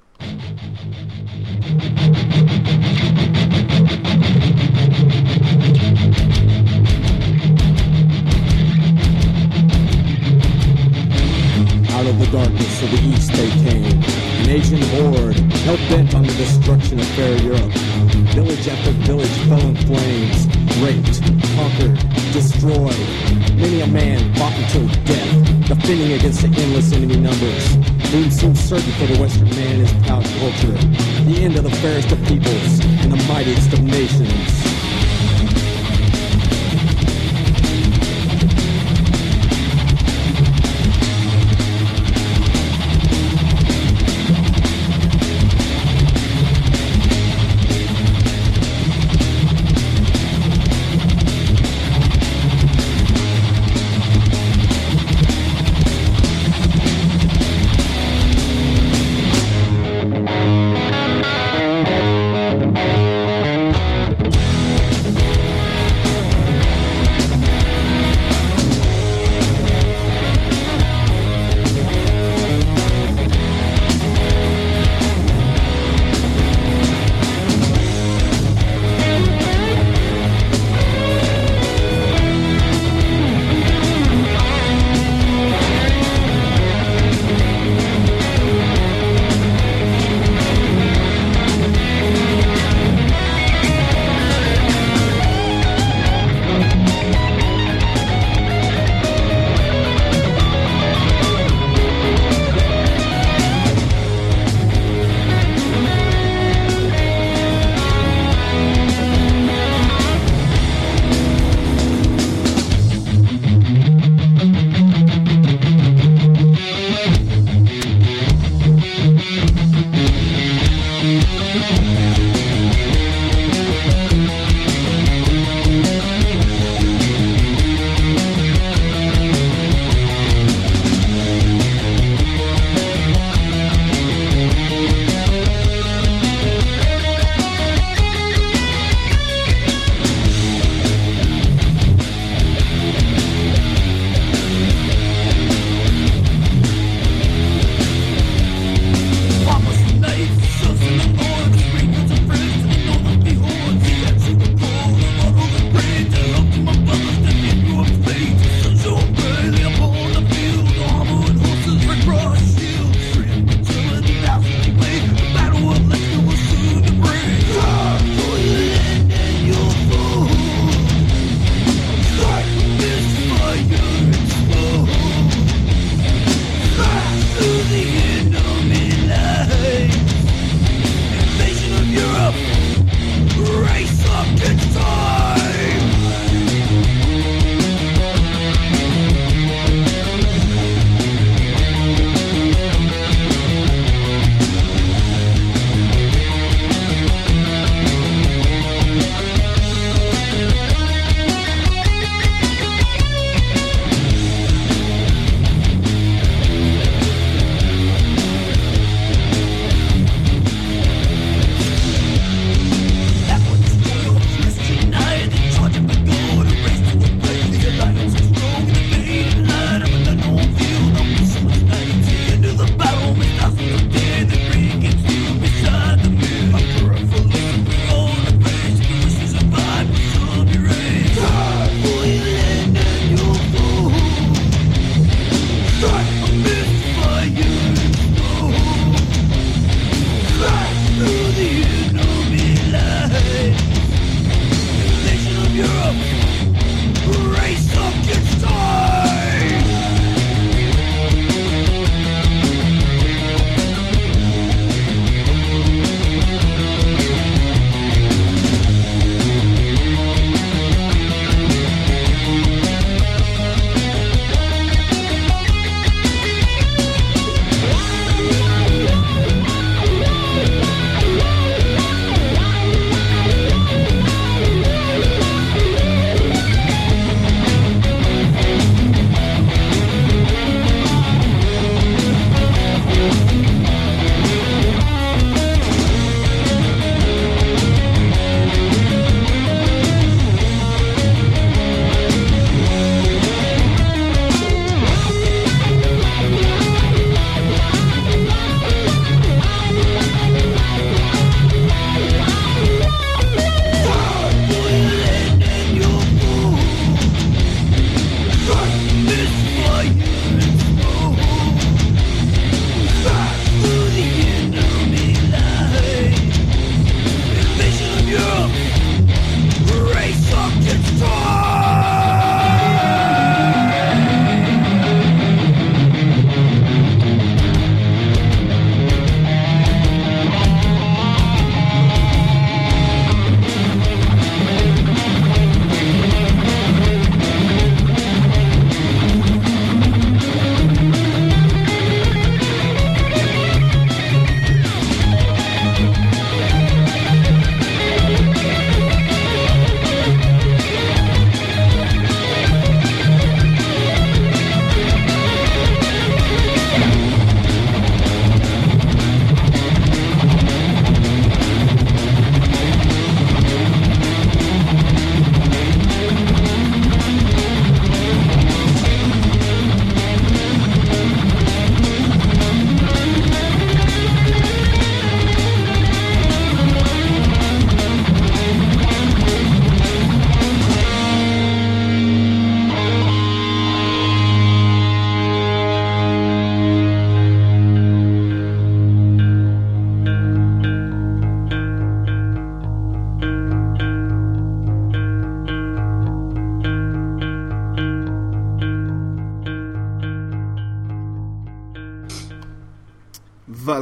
Out of the darkness of the east they came, an Asian horde, hell-bent on the destruction of fair Europe. Village after village fell in flames, raped, conquered, destroyed. Many a man fought until death, defending against the endless enemy numbers. Doom seemed certain for the Western man and his proud culture. The end of the fairest of peoples and the mightiest of nations.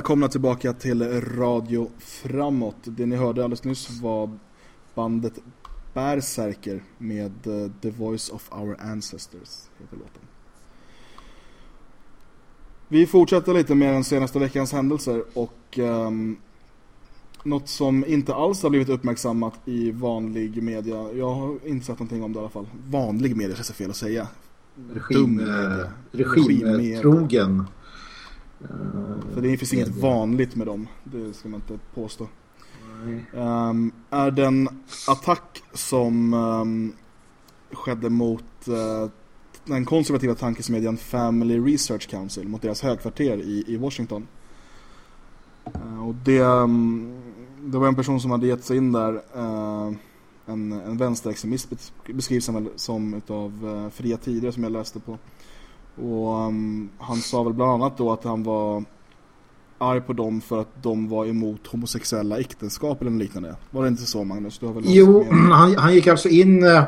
Välkomna tillbaka till Radio Framåt. Det ni hörde alldeles nyss var bandet Berserker med uh, The Voice of Our Ancestors heter låten. Vi fortsätter lite med den senaste veckans händelser och um, något som inte alls har blivit uppmärksammat i vanlig media. Jag har inte sett någonting om det i alla fall. Vanlig media känns fel att säga. Regim, eh, regimtrogen. För det finns inget vanligt med dem. Det ska man inte påstå. Um, är den attack som um, skedde mot uh, den konservativa tankesmedjan Family Research Council mot deras högkvarter i, i Washington. Uh, och det, um, det var en person som hade gett sig in där uh, en, en vänsterextremist beskrivs han som utav uh, Fria Tider som jag läste på. Och um, han sa väl bland annat då att han var arg på dem för att de var emot homosexuella äktenskap eller liknande. Var det inte så Magnus? Du har väl jo, han, han gick alltså in uh,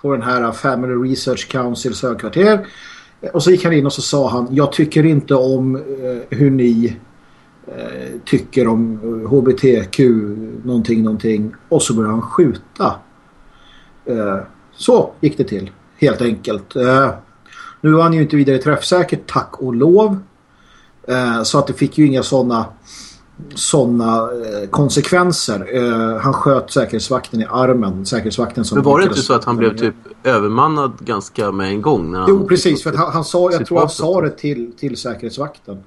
på den här Family Research Councils högkvarter och så gick han in och så sa han jag tycker inte om hur ni tycker om HBTQ någonting, någonting och så började han skjuta. så gick det till, helt enkelt. Nu var han ju inte vidare träffsäkert, tack och lov. Eh, så att det fick ju inga sådana sådana eh, konsekvenser. Eh, han sköt säkerhetsvakten i armen. Säkerhetsvakten som Men var det inte så att han blev typ övermannad ganska med en gång? När han jo, precis. För att han, han sa, jag tror han sa det till, till säkerhetsvakten.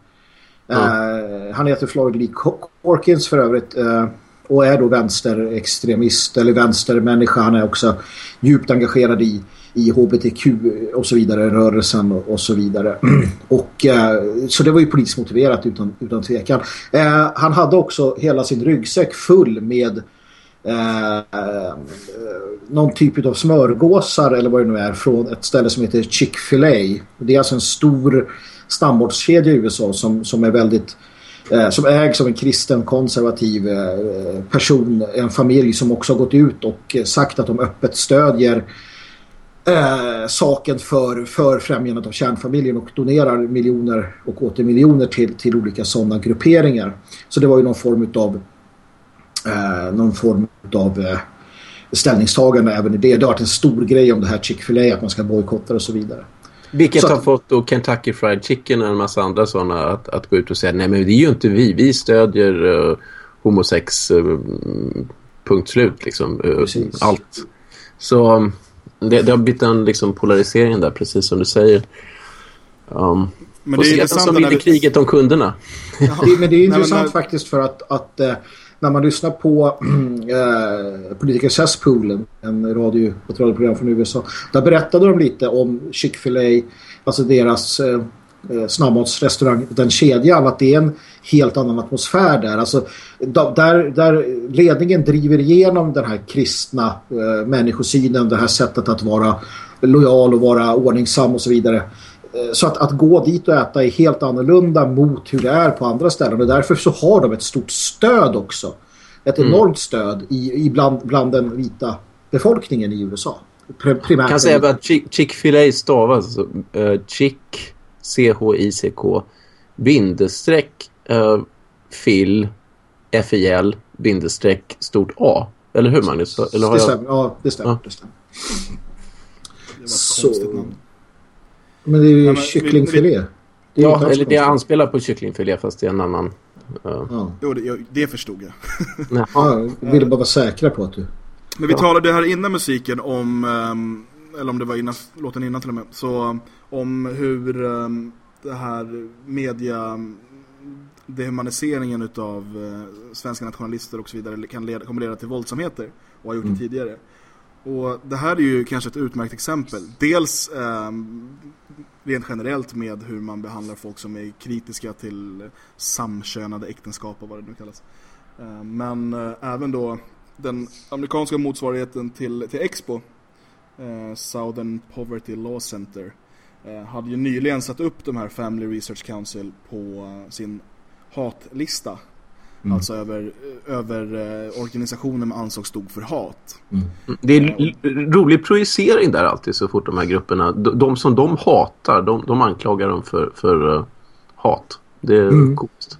Mm. han heter Floyd Lee Corkins för övrigt och är då vänsterextremist eller vänstermänniska. Han är också djupt engagerad i i HBTQ och så vidare, rörelsen och, och så vidare. Och, eh, så det var ju politiskt motiverat utan, utan tvekan. Eh, han hade också hela sin ryggsäck full med eh, någon typ av smörgåsar eller vad det nu är från ett ställe som heter Chick-fil-A. Det är alltså en stor stambordskedja i USA som, som är väldigt eh, Eh, som ägs av en kristen konservativ eh, person, en familj som också har gått ut och eh, sagt att de öppet stödjer eh, saken för, för främjandet av kärnfamiljen och donerar miljoner och åter miljoner till, till olika sådana grupperingar. Så det var ju någon form av eh, någon form av eh, ställningstagande även i det. Det har varit en stor grej om det här Chick-fil-A att man ska bojkotta och så vidare. Vilket så har fått då Kentucky Fried Chicken och en massa andra sådana att, att gå ut och säga nej men det är ju inte vi, vi stödjer uh, homosex uh, punkt slut liksom. Uh, allt. Så det, det har blivit en liksom, polarisering där, precis som du säger. Um, men det är intressant som vinner kriget om kunderna. Ja. Men det är intressant Nej, faktiskt för att, att när man lyssnar på äh, Politiker Cesspoolen, en radio, ett radioprogram från USA, där berättade de lite om Chick-fil-A, alltså deras äh, eh, snabbmatsrestaurang, den kedjan, att det är en helt annan atmosfär där. Alltså, där, där ledningen driver igenom den här kristna eh, människosynen, det här sättet att vara lojal och vara ordningsam och så vidare. Eh, så att, att gå dit och äta är helt annorlunda mot hur det är på andra ställen. Och därför så har de ett stort stöd också. Ett mm. enormt stöd i, i bland, bland den vita befolkningen i USA. Primärt. kan säga att Chick-fil-A stavas uh, Chick C-H-I-C-K bindestreck uh, fil F-I-L bindestreck stort A. Eller hur Magnus? Eller har det stämmer, ja det stämmer. Ja. Det stämmer. Det var Så... konstigt namn. Men det är ju kycklingfilé. Det är ja, eller det anspelar på kycklingfilé fast det är en annan... Uh... Ja. Jo, det, det förstod jag. ja, jag ville bara vara säkra på att du... Men vi ja. talade här innan musiken om... Um, eller om det var innan, låten innan till och med. Så om hur um, det här media dehumaniseringen utav eh, svenska nationalister och så vidare kan leda, kommer leda till våldsamheter och har gjort mm. det tidigare. Och det här är ju kanske ett utmärkt exempel. Dels eh, rent generellt med hur man behandlar folk som är kritiska till samkönade äktenskap och vad det nu kallas. Eh, men eh, även då den amerikanska motsvarigheten till, till Expo, eh, Southern Poverty Law Center, eh, hade ju nyligen satt upp de här Family Research Council på eh, sin hatlista. Mm. Alltså över, över eh, organisationer man ansåg stod för hat. Mm. Det är rolig projicering där alltid så fort de här grupperna, de, de som de hatar, de, de anklagar dem för, för uh, hat. Det är mm. coolt.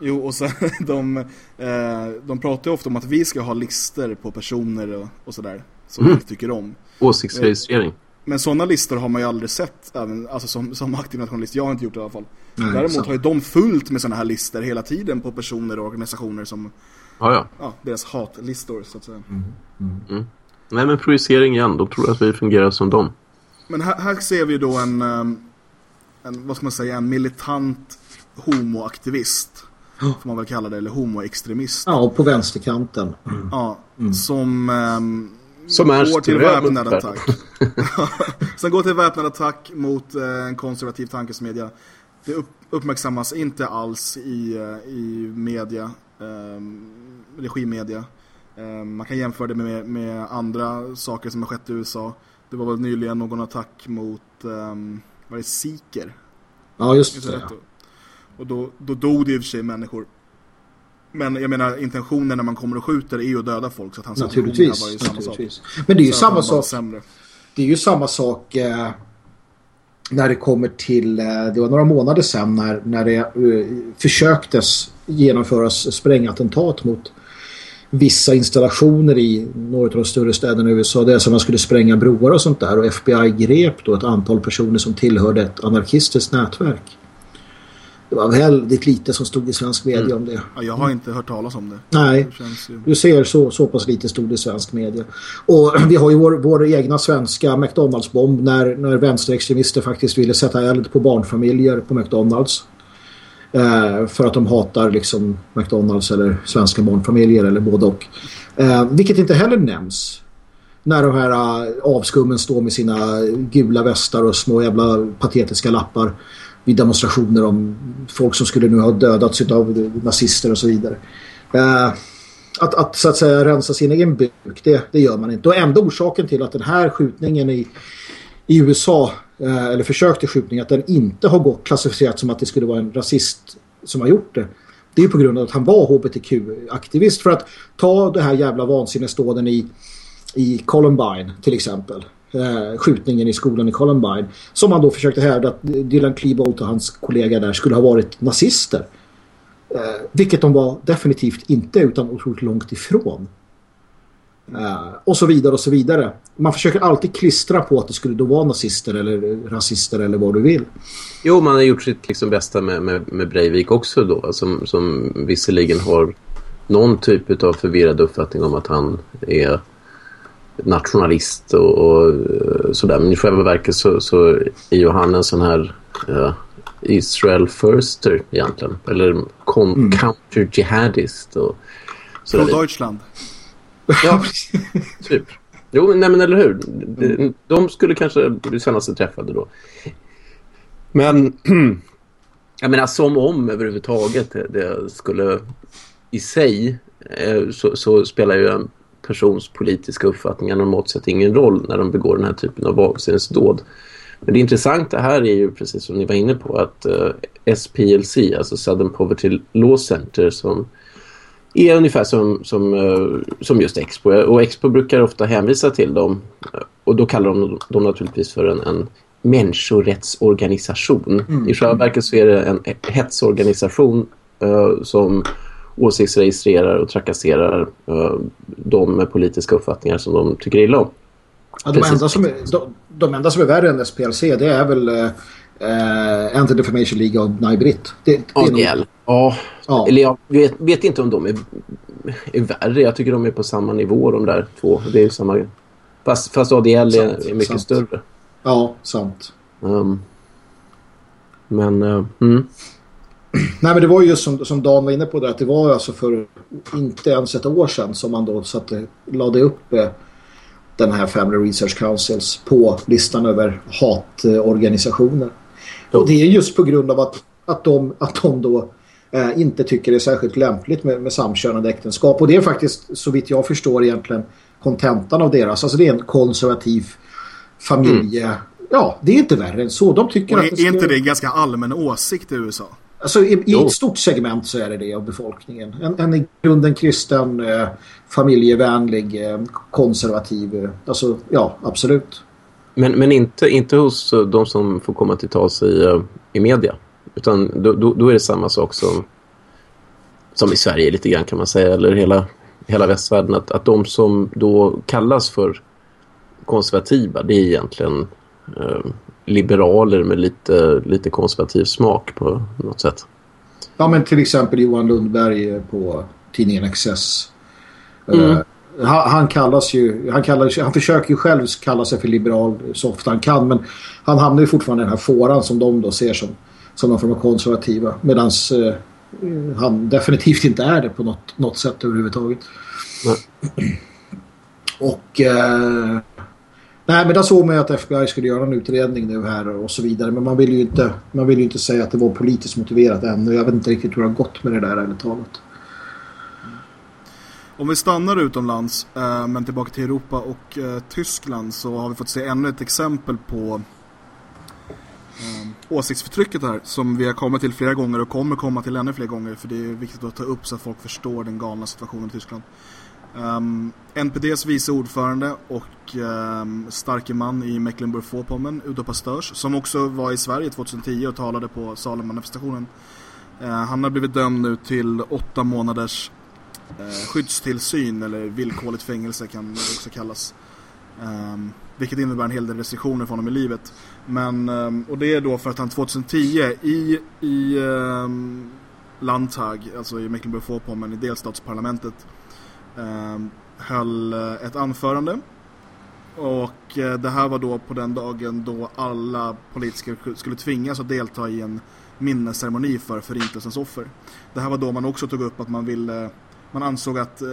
Jo, och sen de, eh, de pratar ju ofta om att vi ska ha lister på personer och, och sådär. Som Mm. vi tycker om. Åsiktsregistrering. Men sådana listor har man ju aldrig sett, även, alltså som, som aktiv nationalist. Jag har inte gjort det i alla fall. Nej, Däremot sant. har ju de fullt med sådana här listor hela tiden på personer och organisationer som, Ja, ja. ja, deras hatlistor så att säga. Nej, men projicering igen. De tror att vi fungerar som dem. Men här, här ser vi då en, ehm, en, vad ska man säga, en militant homoaktivist. Får man väl kalla det, eller homoextremist. Ja, på vänsterkanten. Ja, som ehm, Som är går till väpnad attack. Sen går till väpnad attack mot eh, en konservativ tankesmedja. Det upp, uppmärksammas inte alls i, eh, i media, ehm, regimedia. Ehm, man kan jämföra det med, med andra saker som har skett i USA. Det var väl nyligen någon attack mot, um, vad är det, sikher? Ja, just det. Och då, då dog det i och för sig människor. Men jag menar intentionen när man kommer och skjuter är ju att döda folk. Så att hans här var ju Naturligtvis. samma sak. naturligtvis. Men det är ju Så samma sak. Sämre. Det är ju samma sak eh, när det kommer till, eh, det var några månader sedan när, när det eh, försöktes genomföras sprängattentat mot vissa installationer i några av de större städerna i USA där som man skulle spränga broar och sånt där och FBI grep då ett antal personer som tillhörde ett anarkistiskt nätverk. Det var väldigt lite som stod i svensk media om det. Ja, jag har inte hört talas om det. Nej, Det ju... du ser så, så pass lite stod i svensk media. Och vi har ju vår, vår egna svenska McDonalds-bomb när, när vänsterextremister faktiskt ville sätta eld på barnfamiljer på McDonalds. Eh, för att de hatar liksom McDonalds eller svenska barnfamiljer eller både och. Eh, vilket inte heller nämns. När de här eh, avskummen står med sina gula västar och små jävla patetiska lappar vid demonstrationer om folk som skulle nu ha dödats av nazister och så vidare. Eh, att, att så att säga rensa sin egen buk, det, det gör man inte. Och enda orsaken till att den här skjutningen i, i USA, eh, eller försök till skjutning, att den inte har gått klassificerat som att det skulle vara en rasist som har gjort det. Det är på grund av att han var hbtq-aktivist. För att ta det här jävla vansinnesdåden i, i Columbine till exempel. Eh, skjutningen i skolan i Columbine. Som man då försökte hävda att Dylan Klebold och hans kollega där skulle ha varit nazister. Eh, vilket de var definitivt inte utan otroligt långt ifrån. Eh, och så vidare och så vidare. Man försöker alltid klistra på att det skulle då vara nazister eller rasister eller vad du vill. Jo, man har gjort sitt liksom bästa med, med, med Breivik också då. Som, som visserligen har någon typ av förvirrad uppfattning om att han är nationalist och, och eh, sådär. Men i själva verket så, så är ju han en sån här eh, Israel firster egentligen. Eller con- counter-jihadist. Pro Deutschland. Ja, typ. Jo, men- nej men eller hur. De, de skulle kanske bli sig träffade då. Men jag menar som om överhuvudtaget det, det skulle i sig eh, så, så spelar ju en persons politiska uppfattningar normalt sett ingen roll när de begår den här typen av vansinnesdåd. Men det intressanta här är ju precis som ni var inne på att eh, SPLC, alltså Southern Poverty Law Center som är ungefär som, som, eh, som just Expo. Och Expo brukar ofta hänvisa till dem. Och då kallar de dem naturligtvis för en, en människorättsorganisation. I själva verket så är det en hetsorganisation eh, som åsiktsregistrerar och trakasserar eh, de med politiska uppfattningar som de tycker illa om. Ja, de, enda som är, de, de enda som är värre än SPLC det är väl eh, Anti-Defamation League och NIBRIT. Det, det är nog- ADL. Ja, Ja. eller jag vet, vet inte om de är, är värre. Jag tycker de är på samma nivå de där två. Det är samma... Fast, fast ADL är, Sant, är mycket sant. större. ja, sant. Um, men, uh, mm. Nej men det var ju just som, som Dan var inne på där att det var alltså för inte ens ett år sedan som man då satte, lade upp eh, den här Family Research Councils på listan över hatorganisationer. Och det är just på grund av att, att, de, att de då eh, inte tycker det är särskilt lämpligt med, med samkönade äktenskap. Och det är faktiskt så vitt jag förstår egentligen kontentan av deras. Alltså det är en konservativ familje. Ja, det är inte värre än så. De tycker Och att är, det ska... är inte det en ganska allmän åsikt i USA? Alltså i, i ett stort segment så är det det av befolkningen. En, en i grunden kristen, eh, familjevänlig, eh, konservativ. Eh, alltså, ja, absolut. men, men inte, inte hos uh, de som får komma till tals i, uh, i media. Utan då, då, då är det samma sak som som i Sverige lite grann kan man säga, eller hela, hela västvärlden, att, att de som då kallas för konservativa, det är egentligen eh, liberaler med lite, lite konservativ smak på något sätt. Ja, men till exempel Johan Lundberg på tidningen Access. Mm. Uh, han, han, kallas ju, han, kallas, han försöker ju själv kalla sig för liberal så ofta han kan, men han hamnar ju fortfarande i den här fåran som de då ser som, som någon form av konservativa. Medan uh, han definitivt inte är det på något, något sätt överhuvudtaget. Mm. Och uh, Nej, men där såg man ju att FBI skulle göra en utredning nu här och så vidare. Men man vill ju inte, man vill ju inte säga att det var politiskt motiverat ännu. Jag vet inte riktigt hur det har gått med det där ärligt talat. Mm. Om vi stannar utomlands, eh, men tillbaka till Europa och eh, Tyskland så har vi fått se ännu ett exempel på eh, åsiktsförtrycket här som vi har kommit till flera gånger och kommer komma till ännu fler gånger för det är viktigt att ta upp så att folk förstår den galna situationen i Tyskland. Ehm, um, NPDs vice ordförande och um, starke man i Mecklenburg-Vorpommern, Udo Pastörs, som också var i Sverige 2010 och talade på Salem-manifestationen. Uh, ehm, han har blivit dömd nu till åtta månaders uh, skyddstillsyn eller villkorligt fängelse kan det också kallas. Um, vilket innebär en hel del restriktioner för honom i livet. Men, um, och det är då för att han 2010 i, i um, Landtag, alltså i Mecklenburg-Vorpommern, i delstatsparlamentet, Ehm, höll eh, ett anförande. Och eh, det här var då på den dagen då alla politiker skulle tvingas att delta i en minnesceremoni för förintelsens offer. Det här var då man också tog upp att man ville man ansåg att eh,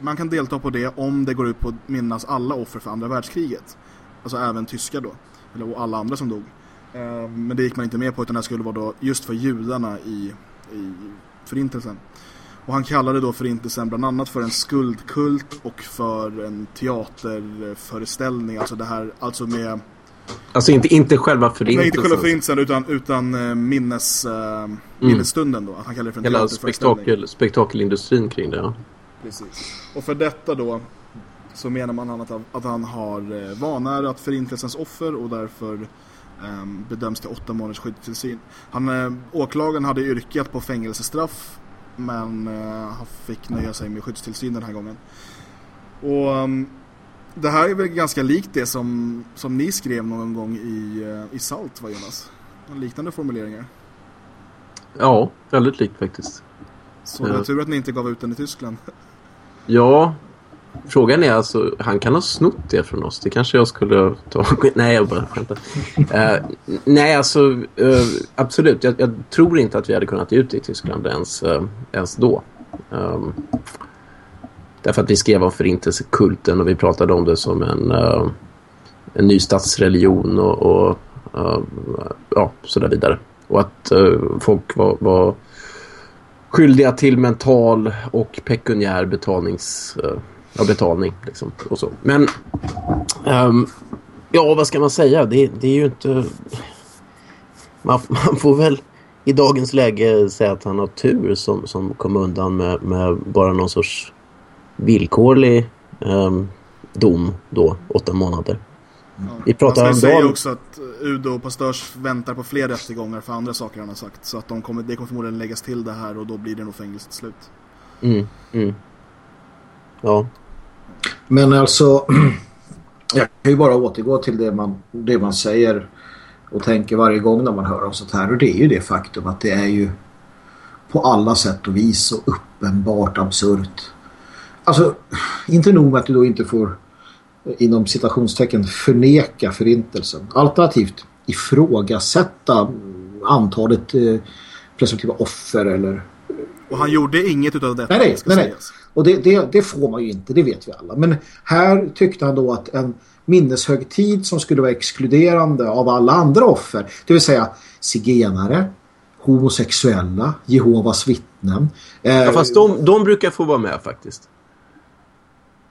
man kan delta på det om det går ut på att minnas alla offer för andra världskriget. Alltså även tyskar då. Eller alla andra som dog. Ehm, men det gick man inte med på utan det skulle vara då just för judarna i, i förintelsen. Och han kallade då förintelsen bland annat för en skuldkult och för en teaterföreställning. Alltså det här, alltså med... Alltså inte, inte själva förintelsen? Nej, inte själva förintelsen utan, utan uh, minnes, uh, mm. minnesstunden då. Att han kallade det för en Hela spektakel, spektakelindustrin kring det, ja. Precis. Och för detta då så menar man att, att han har uh, vanärat förintelsens offer och därför um, bedöms till åtta månaders skyddstillsyn. Han, åklagaren hade yrkat på fängelsestraff men uh, han fick nöja sig med skyddstillsyn den här gången. Och um, det här är väl ganska likt det som, som ni skrev någon gång i, uh, i Salt, va Jonas? Liknande formuleringar. Ja, väldigt likt faktiskt. Så det är tur att ni inte gav ut den i Tyskland. Ja, Frågan är alltså, han kan ha snott det från oss. Det kanske jag skulle ta... Nej, jag bara skämtar. Uh, nej, alltså uh, absolut. Jag, jag, tror inte att vi hade kunnat ge ut det i Tyskland ens, uh, ens då. Um, därför att vi skrev om förintelsekulten och vi pratade om det som en, en ny statsreligion och, och ja, så där vidare. Och att folk var, var skyldiga till mental och pekuniär betalnings av betalning. Liksom, och så. Men um, ja, vad ska man säga? Det, det är ju inte... Man, man, får väl i dagens läge säga att han har tur som, som kom undan med, med bara någon sorts villkorlig um, dom då, åtta månader. Ja. Vi pratar Man ska säga också att Udo och Pastörs väntar på fler rättegångar för andra saker han har sagt. Så att de kommer, det kommer förmodligen läggas till det här och då blir det nog fängelse till slut. Mm, mm. Ja. Men alltså, jag kan ju bara återgå till det man, det man säger och tänker varje gång när man hör om sånt här. Och det är ju det faktum att det är ju på alla sätt och vis så uppenbart absurt. Alltså, inte nog med att du då inte får eh, inom citationstecken förneka förintelsen. Alternativt ifrågasätta antalet eh, presumtiva offer eller... Och han gjorde inget utav detta. Nej, nej, nej. Och det, det, det, får man ju inte, det vet vi alla. Men här tyckte han då att en minneshögtid som skulle vara exkluderande av alla andra offer, det vill säga zigenare, homosexuella, Jehovas vittnen. Eh, ja, fast de, de brukar få vara med faktiskt.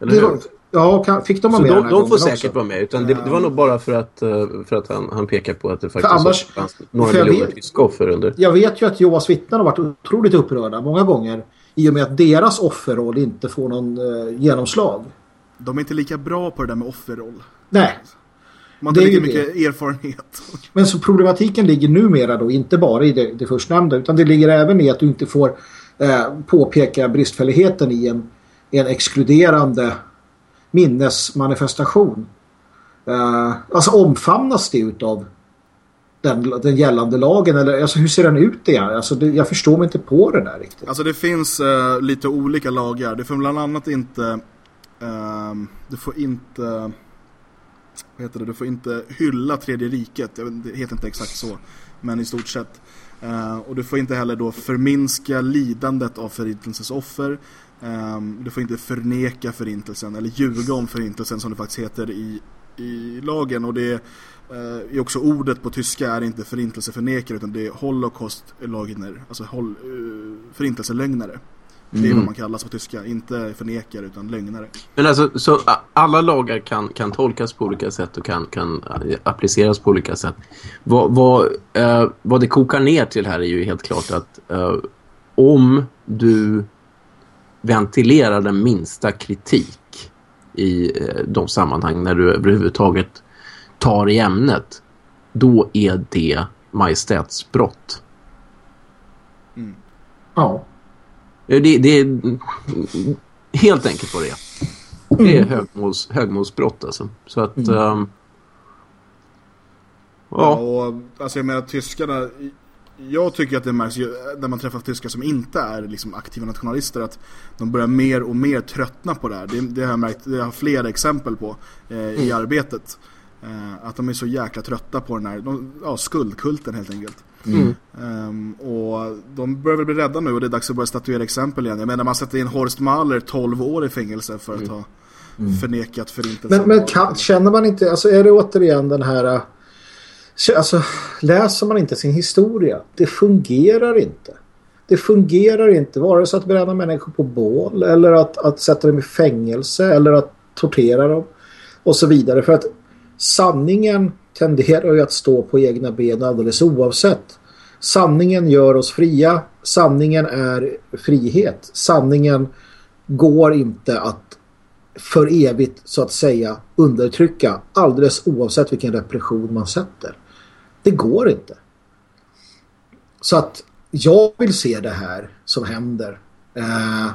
Eller hur? Ja, fick de vara med de, de får säkert också? vara med. Utan det, det, var nog bara för att, eh, för att han, han pekar på att det faktiskt annars, fanns några miljoner tyska offer under. Jag vet ju att Jehovas vittnen har varit otroligt upprörda många gånger i och med att deras offerroll inte får någon eh, genomslag. De är inte lika bra på det där med offerroll. Nej. Man har lika mycket det. erfarenhet. Men så problematiken ligger numera då inte bara i det, det förstnämnda utan det ligger även i att du inte får eh, påpeka bristfälligheten i en, en exkluderande minnesmanifestation. Eh, alltså omfamnas det utav den, den gällande lagen eller alltså, hur ser den ut igen? Alltså, det, jag förstår mig inte på det där riktigt. Alltså det finns uh, lite olika lagar. Det får bland annat inte ehm, uh, du får inte vad heter det, du får inte hylla tredje riket. Det heter inte exakt så, men i stort sett. Uh, och du får inte heller då förminska lidandet av förintelsens offer. Um, du får inte förneka förintelsen eller ljuga om förintelsen som det faktiskt heter i, i lagen. Och det är uh, också ordet på tyska är inte förintelseförnekare utan det är holocaustlögner, alltså hol, uh, förintelselögnare. Det är Mm. vad man kallas på tyska, inte förnekare utan lögnare. Men alltså, så alla lagar kan, kan tolkas på olika sätt och kan, kan eh, appliceras på olika sätt. Vad, vad, eh, vad det kokar ner till här är ju helt klart att eh, om du ventilerar den minsta kritik i eh, de sammanhang när du överhuvudtaget tar i ämnet, då är det majestätsbrott. Ja. Eh, Det, det är mm, helt enkelt vad det är. Det är högmåls, högmålsbrott alltså. Så att... ehm, Ja. ja, och alltså jag menar tyskarna jag tycker att det märks när man träffar tyskar som inte är liksom aktiva nationalister att de börjar mer och mer tröttna på det här. Det, det har jag märkt, det har flera exempel på eh, i arbetet. Eh, att de är så jäkla trötta på den här de, ja, skuldkulten helt enkelt. Mm. Ehm, och de börjar väl bli rädda nu och det är dags att börja statuera exempel igen. Jag menar man sätter in Horst Mahler 12 år i fängelse för att ha förnekat förintelsen. Men, men kan, känner man inte, alltså är det återigen den här alltså läser man inte sin historia det fungerar inte. Det fungerar inte vare sig att bränna människor på bål eller att, att sätta dem i fängelse eller att tortera dem och så vidare. För att sanningen tenderar ju att stå på egna ben alldeles oavsett. Sanningen gör oss fria. Sanningen är frihet. Sanningen går inte att för evigt så att säga undertrycka alldeles oavsett vilken repression man sätter. Det går inte. Så att jag vill se det här som händer eh,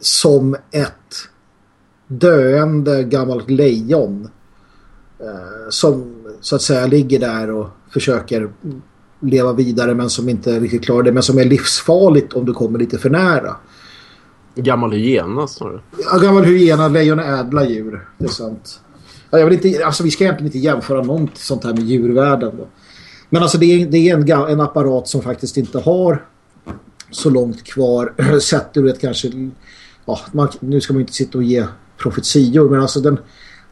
som ett döende gammalt lejon eh, som så att säga ligger där och försöker leva vidare men som inte riktigt klarar det men som är livsfarligt om du kommer lite för nära. gammal hyena snarare. Ja, gammal hyena, lejon är ädla djur. Det är sant. Jag vill inte, alltså, vi ska egentligen inte jämföra något sånt här med djurvärlden. Då. Men alltså det är, det är en, en apparat som faktiskt inte har så långt kvar. Sett ur ett kanske... Ja, man, nu ska man inte sitta och ge profetior. Men alltså den,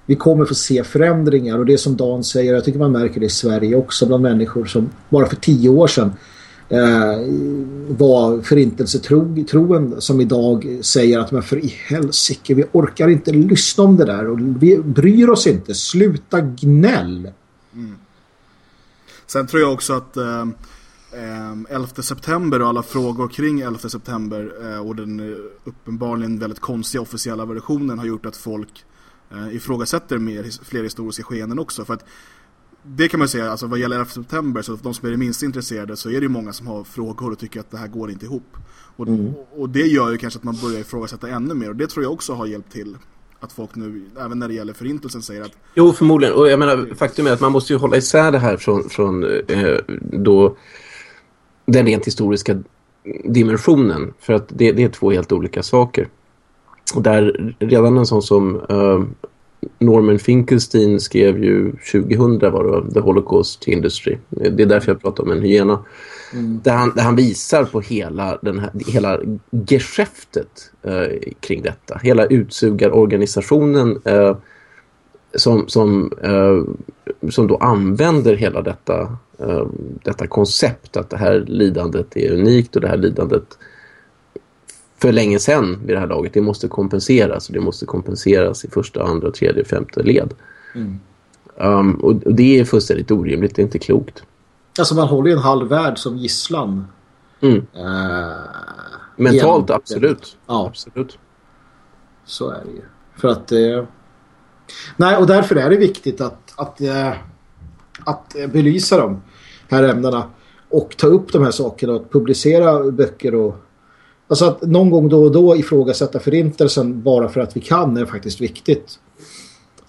vi kommer få se förändringar. Och det som Dan säger, jag tycker man märker det i Sverige också bland människor som bara för tio år sedan eh, var förintelsetroende som idag säger att men för i helsike, vi orkar inte lyssna om det där och vi bryr oss inte, sluta gnäll. Mm. Sen tror jag också att eh, eh 11 september och alla frågor kring 11 september eh, och den eh, uppenbarligen väldigt konstiga officiella versionen har gjort att folk eh, ifrågasätter mer, fler historiska skeenden också. För att det kan man säga, alltså vad gäller 11 september, så de som är det minst intresserade så är det ju många som har frågor och tycker att det här går inte ihop. Och, och, och det gör ju kanske att man börjar ifrågasätta ännu mer och det tror jag också har hjälpt till. Att folk nu, även när det gäller förintelsen, säger att Jo, förmodligen. Och jag menar, faktum är att man måste ju hålla isär det här från, från eh, då den rent historiska dimensionen. För att det, det är två helt olika saker. Och där redan en sån som eh, Norman Finkelstein skrev ju 2000 var det, The Holocaust Industry. Det är därför jag pratar om en hyena. Där, han, där han visar på hela, den här, hela geschäftet eh, kring detta. Hela utsugarorganisationen eh, som, som, eh, som då använder hela detta, eh, detta koncept att det här lidandet är unikt och det här lidandet för länge sedan vid det här laget, det måste kompenseras och det måste kompenseras i första, andra, tredje, femte led. Um, och, och det är fullständigt orimligt, det är inte klokt. Alltså man håller ju en halv värld som gisslan. Mm. Eh, Mentalt, genom- absolut. Ja. absolut. Så är det ju. För att... Eh, nej, och därför är det viktigt att, att, eh, att belysa de här ämnena och ta upp de här sakerna och publicera böcker och Alltså att någon gång då och då ifrågasätta förintelsen bara för att vi kan är faktiskt viktigt.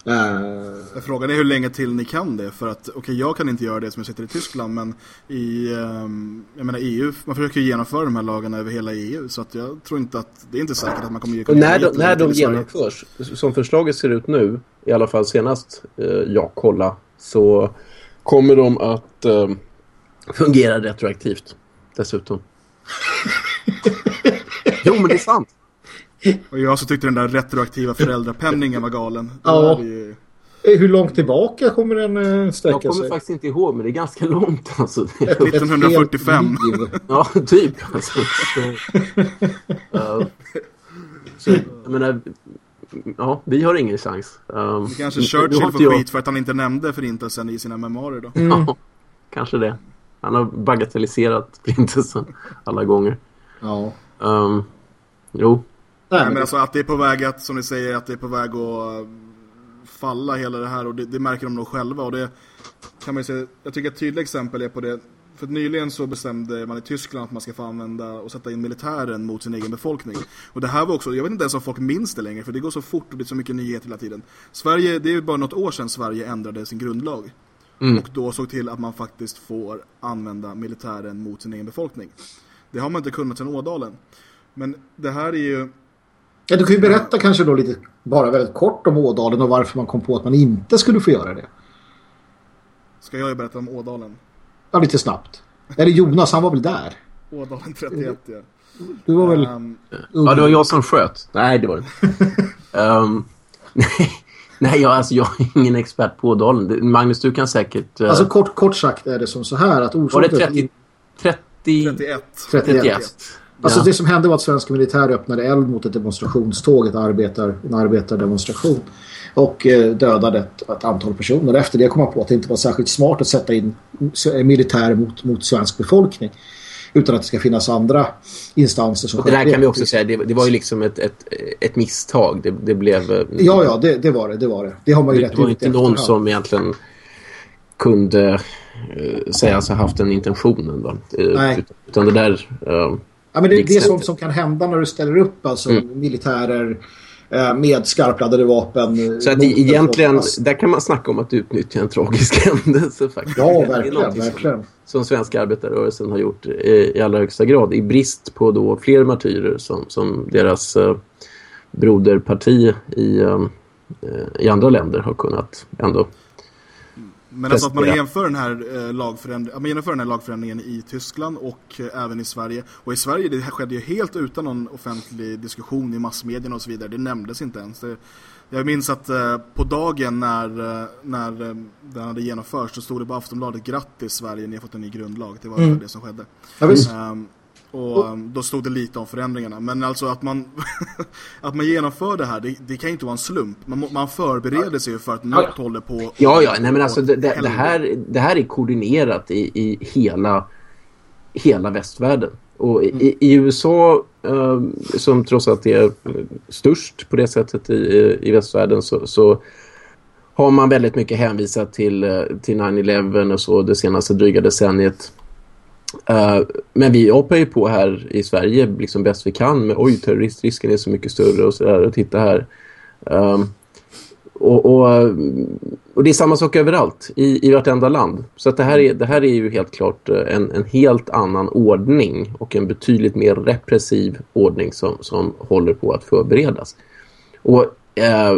Uh... Frågan är hur länge till ni kan det. För att, okej, okay, jag kan inte göra det som jag sitter i Tyskland, men i um, jag menar EU, man försöker ju genomföra de här lagarna över hela EU. Så att jag tror inte att, det är inte säkert att man kommer kunna När, de, när de genomförs, som förslaget ser ut nu, i alla fall senast eh, jag kolla så kommer de att eh, fungera retroaktivt dessutom. jo, men det är sant. Och jag så tyckte den där retroaktiva föräldrapenningen var galen. Ja. Ju... Eh, hur långt tillbaka kommer den uh, sträcka sig? Jag kommer sig? faktiskt inte ihåg, men det är ganska långt. Alltså. 1945. ja, typ. Alltså. Så, uh, så, jag menar, ja, vi har ingen chans. Um, kanske Churchill får skit för att han inte nämnde förintelsen i sina memoarer då. Mm. Ja, kanske det. Han har bagatelliserat förintelsen alla gånger. Ja. Um, jo, Nej, men alltså att det är på väg att, som ni säger, att det är på väg att falla hela det här och det, det märker de nog själva och det kan man ju säga, jag tycker ett tydligt exempel är på det för nyligen så bestämde man i Tyskland att man ska få använda och sätta in militären mot sin egen befolkning. Och det här var också, jag vet inte ens om folk minns det längre för det går så fort och det är så mycket nyheter hela tiden. Sverige, det är ju bara något år sedan Sverige ändrade sin grundlag. Mm. Och då såg till att man faktiskt får använda militären mot sin egen befolkning. Det har man inte kunnat sedan Ådalen. Men det här är ju Ja, du kan ju berätta kanske då lite, bara väldigt kort om Ådalen och varför man kom på att man inte skulle få göra det. Ska jag berätta om Ådalen? Ja, lite snabbt. Eller Jonas, han var väl där? Ådalen 31, ja. Du var väl... Um, ja, det var jag som sköt. Nej, det var det um, nej, nej jag, alltså, jag är ingen expert på Ådalen. Magnus, du kan säkert... Uh... Alltså kort, kort sagt är det som så här att orsaken... Var det 30... 30... 31. 31. 31. Alltså det som hände var att svenska militär öppnade eld mot ett demonstrationståg, ett arbetar, en arbetardemonstration och eh, dödade ett, ett, antal personer. Efter det kom man på att det inte var särskilt smart att sätta in militär mot, mot svensk befolkning utan att det ska finnas andra instanser som... Och det där kan vi också säga, det, det var ju liksom ett, ett, ett misstag. Det, det blev... Eh, ja, ja, det, det, var det, det var det. Det har man ju det, rätt Det var inte någon som egentligen kunde uh, säga sig haft den intentionen. Då. Nej. Utan, det där... Uh, Ja, men det, det är sånt som kan hända när du ställer upp alltså mm. militärer eh, med skarpladdade vapen. Eh, Så att egentligen, där kan man snacka om att utnyttja en tragisk händelse faktiskt. Ja, verkligen. verkligen. Som, som svenska arbetarrörelsen har gjort i, i allra högsta grad. I brist på då fler martyrer som, som deras eh, broderparti i, eh, i andra länder har kunnat ändå men alltså att man jämför den här, eh, man jämför den här lagförändringen i Tyskland och eh, även i Sverige. Och i Sverige det här skedde ju helt utan någon offentlig diskussion i massmedierna och så vidare. Det nämndes inte ens. Det, jag minns att eh, på dagen när, eh, när eh, den hade genomförts så stod det på Aftonbladet Grattis Sverige, ni har fått en ny grundlag. Det var mm. det som skedde. Ja, och um, då stod det lite om förändringarna. Men alltså att man, att man genomför det här, det, det kan inte vara en slump. Man, man förbereder sig för att något ja. håller på. Ja, ja, nej men alltså det, det, här, det här är koordinerat i, i hela, hela västvärlden. Och mm. i, i, USA, eh, som trots allt är störst på det sättet i, i västvärlden, så, så har man väldigt mycket hänvisat till, eh, till 9-11 och så det senaste dryga decenniet. Uh, men vi hoppar ju på här i Sverige liksom bäst vi kan med oj terroristrisken är så mycket större och sådär och titta här. Um, och, och, eh, och, det är samma sak överallt i, i vartenda land. Så att det, här är, det här är ju helt klart eh, en, en helt annan ordning och en betydligt mer repressiv ordning som, som håller på att förberedas. Och eh,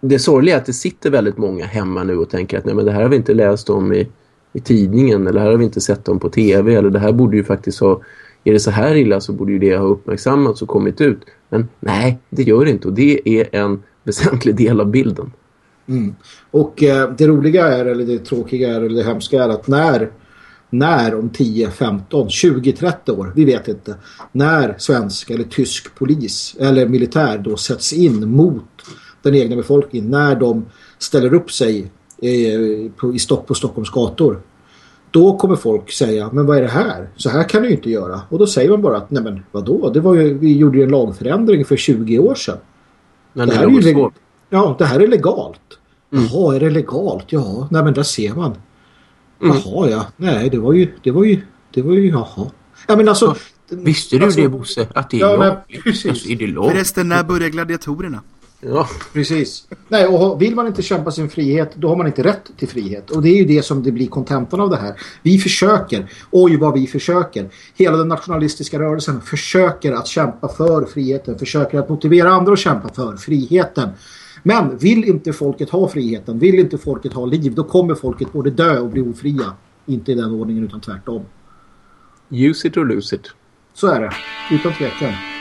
det sorgliga är att det sitter väldigt många hemma nu och tänker att nej men det här har vi inte läst om i i tidningen eller här har vi inte sett dem på tv eller det här borde ju faktiskt ha är det så här illa så borde ju det ha uppmärksammats och kommit ut. Men nej, det gör det inte och det är en väsentlig del av bilden. Mm. Och eh, det roliga är, eller det tråkiga är, eller det hemska är att när, när om 10, 15, 20, 30 år, vi vet inte, när svensk eller tysk polis eller militär då sätts in mot den egna befolkningen, när de ställer upp sig Eh, på, i Stock, på Stockholms gator. Då kommer folk säga, men vad är det här? Så här kan du ju inte göra. Och då säger man bara att, nej men vadå? Det var ju, vi gjorde ju en lagförändring för 20 år sedan. Men det, det här är ju svårt. Ja, det här är legalt. Mm. Jaha, är det legalt? Ja, nej men där ser man. Mm. Jaha, ja. Nej, det var ju, det var ju, det var ju, jaha. Ja, men alltså, Visste du Alltså- det Bosse? Att det är Ja, precis. Alltså, är det lag? Förresten, när börjar gladiatorerna? Ja. Precis. Nej, och vill man inte kämpa sin frihet, då har man inte rätt till frihet. Och det är ju det som det blir kontentan av det här. Vi försöker, oj vad vi försöker. Hela den nationalistiska rörelsen försöker att kämpa för friheten, försöker att motivera andra att kämpa för friheten. Men vill inte folket ha friheten, vill inte folket ha liv, då kommer folket både dö och bli ofria. Inte i den ordningen utan tvärtom. Use it or lose it. Så är det, utan tvekan.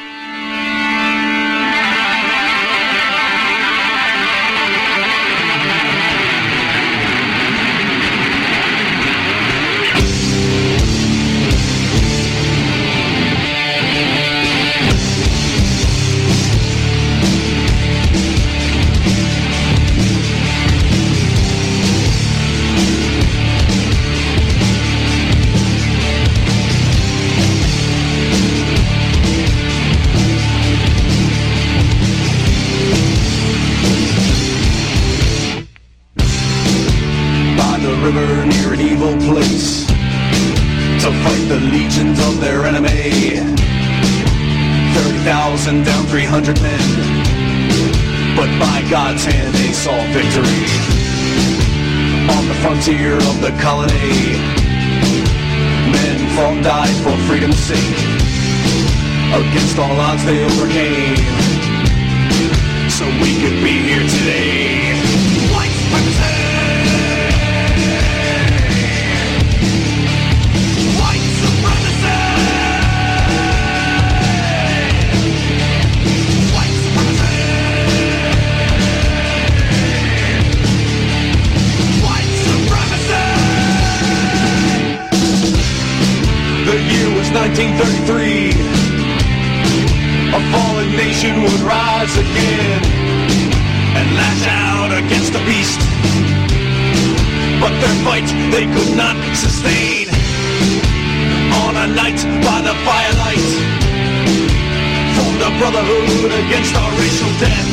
1933. A fallen nation would rise again and lash out against the beast. But their fight they could not sustain on a night by the firelight. Formed a brotherhood against our racial death.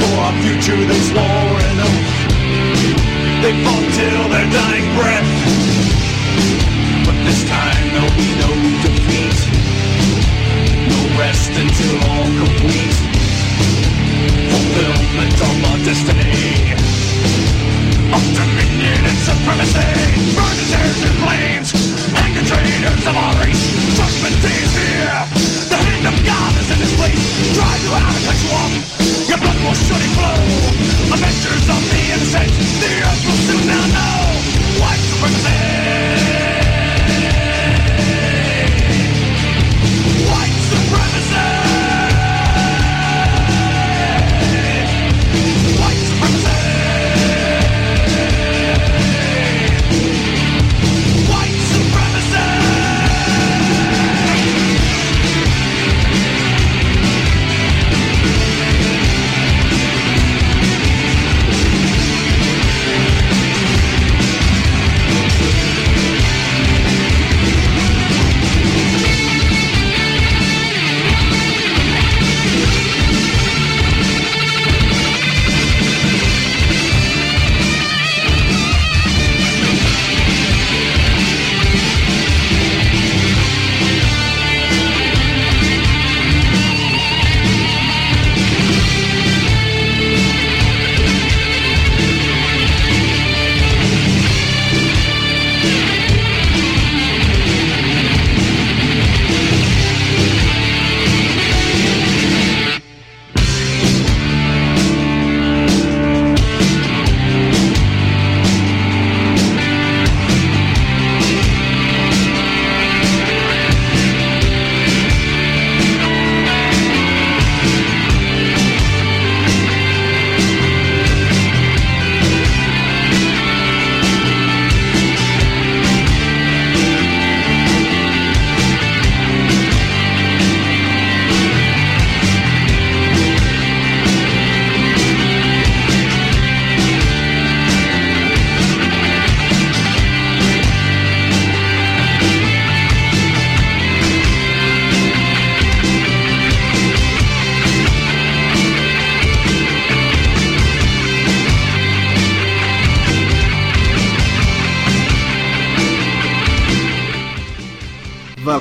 For our future they swore an oath. They fought till their dying breath. This time there'll be no defeat. No rest until all complete. Fulfillment of our destiny of dominion and supremacy. Burn the tears in flames, hang the traitors of our race. Judgment day is here. The hand of God is in this place. Drive you out and cut you off. Your blood will surely flow. Avengers of the innocent. The earth will soon now know. White supremacy.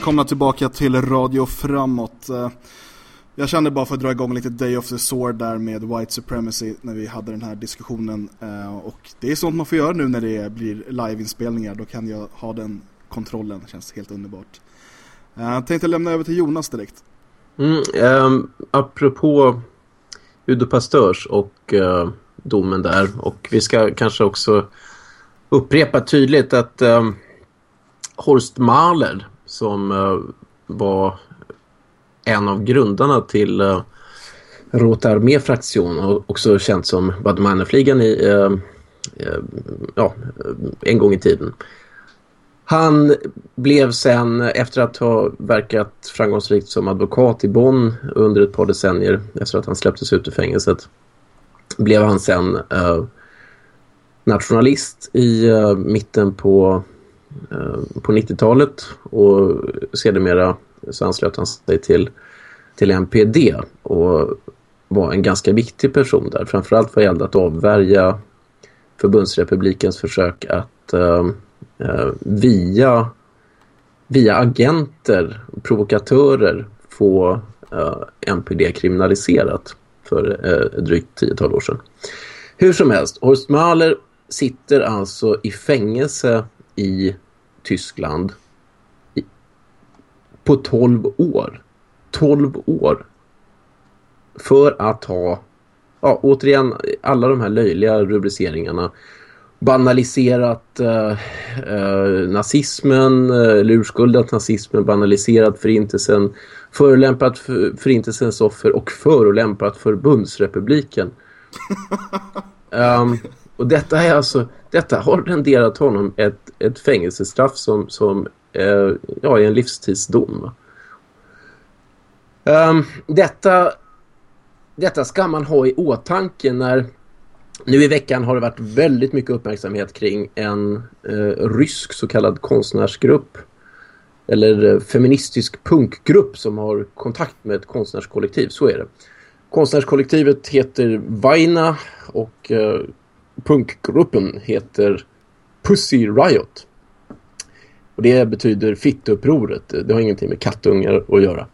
Välkomna tillbaka till Radio Framåt. Eh, jag kände bara för att dra igång lite Day of the Sword där med White Supremacy när vi hade den här diskussionen. Eh, och det är sånt man får göra nu när det blir liveinspelningar. Då kan jag ha den kontrollen, det känns helt underbart. Eh, jag tänkte lämna över till Jonas direkt. Mm, um, apropå Udo Pastörs och uh, domen där. Och vi ska kanske också upprepa tydligt att um, Horst Mahler som uh, var en av grundarna till uh, Rote Armé fraktion och också känt som Badmannerfligan i uh, uh, ja, en gång i tiden. Han blev sen, efter att ha verkat framgångsrikt som advokat i Bonn under ett par decennier, efter att han släpptes ut ur fängelset, blev han sen uh, nationalist i uh, mitten på, Eh, på 90-talet och sedermera så anslöt han sig till, till NPD och var en ganska viktig person där. Framförallt vad gällde att avvärja förbundsrepublikens försök att eh, eh via, via agenter, provokatörer få eh, NPD kriminaliserat för eh, drygt tiotal år sedan. Hur som helst, Horst Mahler sitter alltså i fängelse i Tyskland i, på 12 år. 12 år. För att ha, ja, återigen, alla de här löjliga rubriceringarna banaliserat eh, eh, nazismen, eh, urskuldat nazismen, banaliserat förintelsen, förolämpat för, förintelsens offer och förolämpat förbundsrepubliken. um, och detta är alltså, detta har renderat honom ett, ett fängelsestraff som, som eh, ja, är en livstidsdom. Um, detta, detta ska man ha i åtanke när nu i veckan har det varit väldigt mycket uppmärksamhet kring en eh, rysk så kallad konstnärsgrupp eller eh, feministisk punkgrupp som har kontakt med ett konstnärskollektiv, så är det. Konstnärskollektivet heter Vaina och eh, punkgruppen heter Pussy Riot. Och det betyder fittupproret. Det har ingenting med kattungar att göra.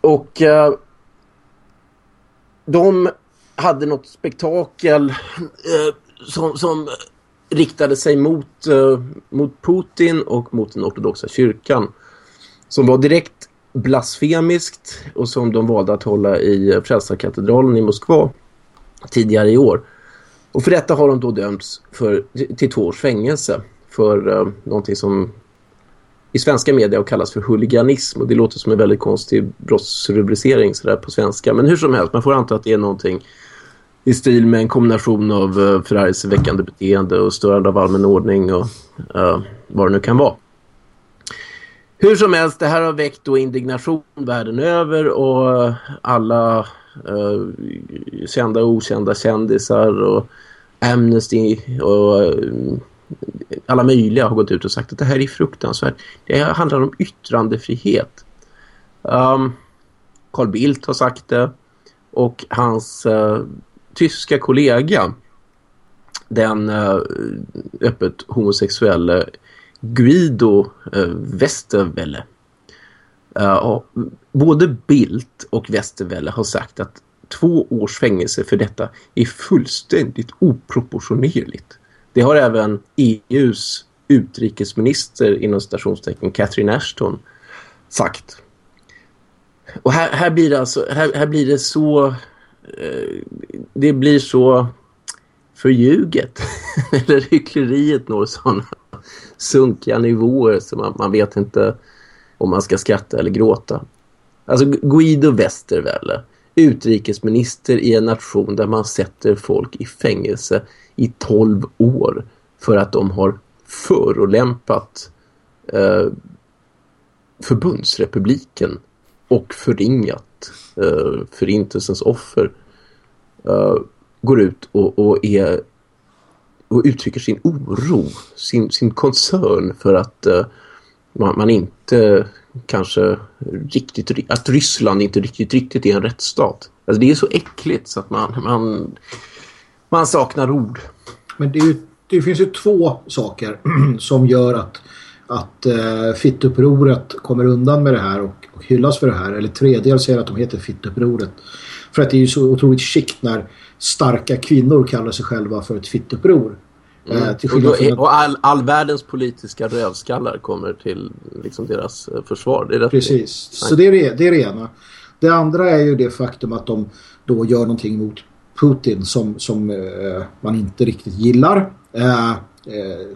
Och eh, de hade något spektakel eh, som, som riktade sig mot, eh, mot Putin och mot den ortodoxa kyrkan. Som var direkt blasfemiskt och som de valde att hålla i eh, Frälsarkatedralen i Moskva tidigare i år. Och för detta har de då dömts för, till två års fängelse för uh, någonting som i svenska media kallas för huliganism och det låter som en väldigt konstig brottsrubricering sådär på svenska. Men hur som helst, man får anta att det är någonting i stil med en kombination av uh, förargelseväckande beteende och störande av allmän ordning och uh, vad det nu kan vara. Hur som helst, det här har väckt då indignation världen över och alla uh, kända och okända kändisar och Amnesty och eh, alla möjliga har gått ut och sagt att det här är fruktansvärt. Det handlar om yttrandefrihet. Um, Carl Bildt har sagt det och hans uh, tyska kollega den uh, öppet homosexuella Guido uh, Westerwelle uh, både Bildt och Westerwelle har sagt att två års fängelse för detta är fullständigt oproportionerligt. Det har även EUs utrikesminister inom stationstecken Catherine Ashton sagt. Och här, här blir det alltså här, här blir det så Eh, det blir så förljuget. Eller hyckleriet når sådana sunkiga nivåer så man, man vet inte om man ska skratta eller gråta. Alltså Guido Westerwelle, utrikesminister i en nation där man sätter folk i fängelse i 12 år för att de har förolämpat eh, förbundsrepubliken och förringat eh, förintelsens offer eh, går ut och, och, är, och uttrycker sin oro, sin, sin koncern för att eh, man, man, inte kanske riktigt, att Ryssland inte riktigt, riktigt är en rättsstat. Alltså det är så äckligt så att man, man, man saknar ord. Men det, ju, det finns ju två saker som gör att att eh, uh, fittupproret kommer undan med det här och, och hyllas för det här. Eller tredje säger att de heter fittupproret. För att det är ju så otroligt skikt när starka kvinnor kallar sig själva för ett fittuppror. Mm. Uh, och, då och all, all världens politiska rövskallar kommer till liksom deras uh, försvar. Det är Precis, det. så det är, det, det är det ena. Det andra är ju det faktum att de då gör någonting mot Putin som, som eh, man inte riktigt gillar. Eh, eh,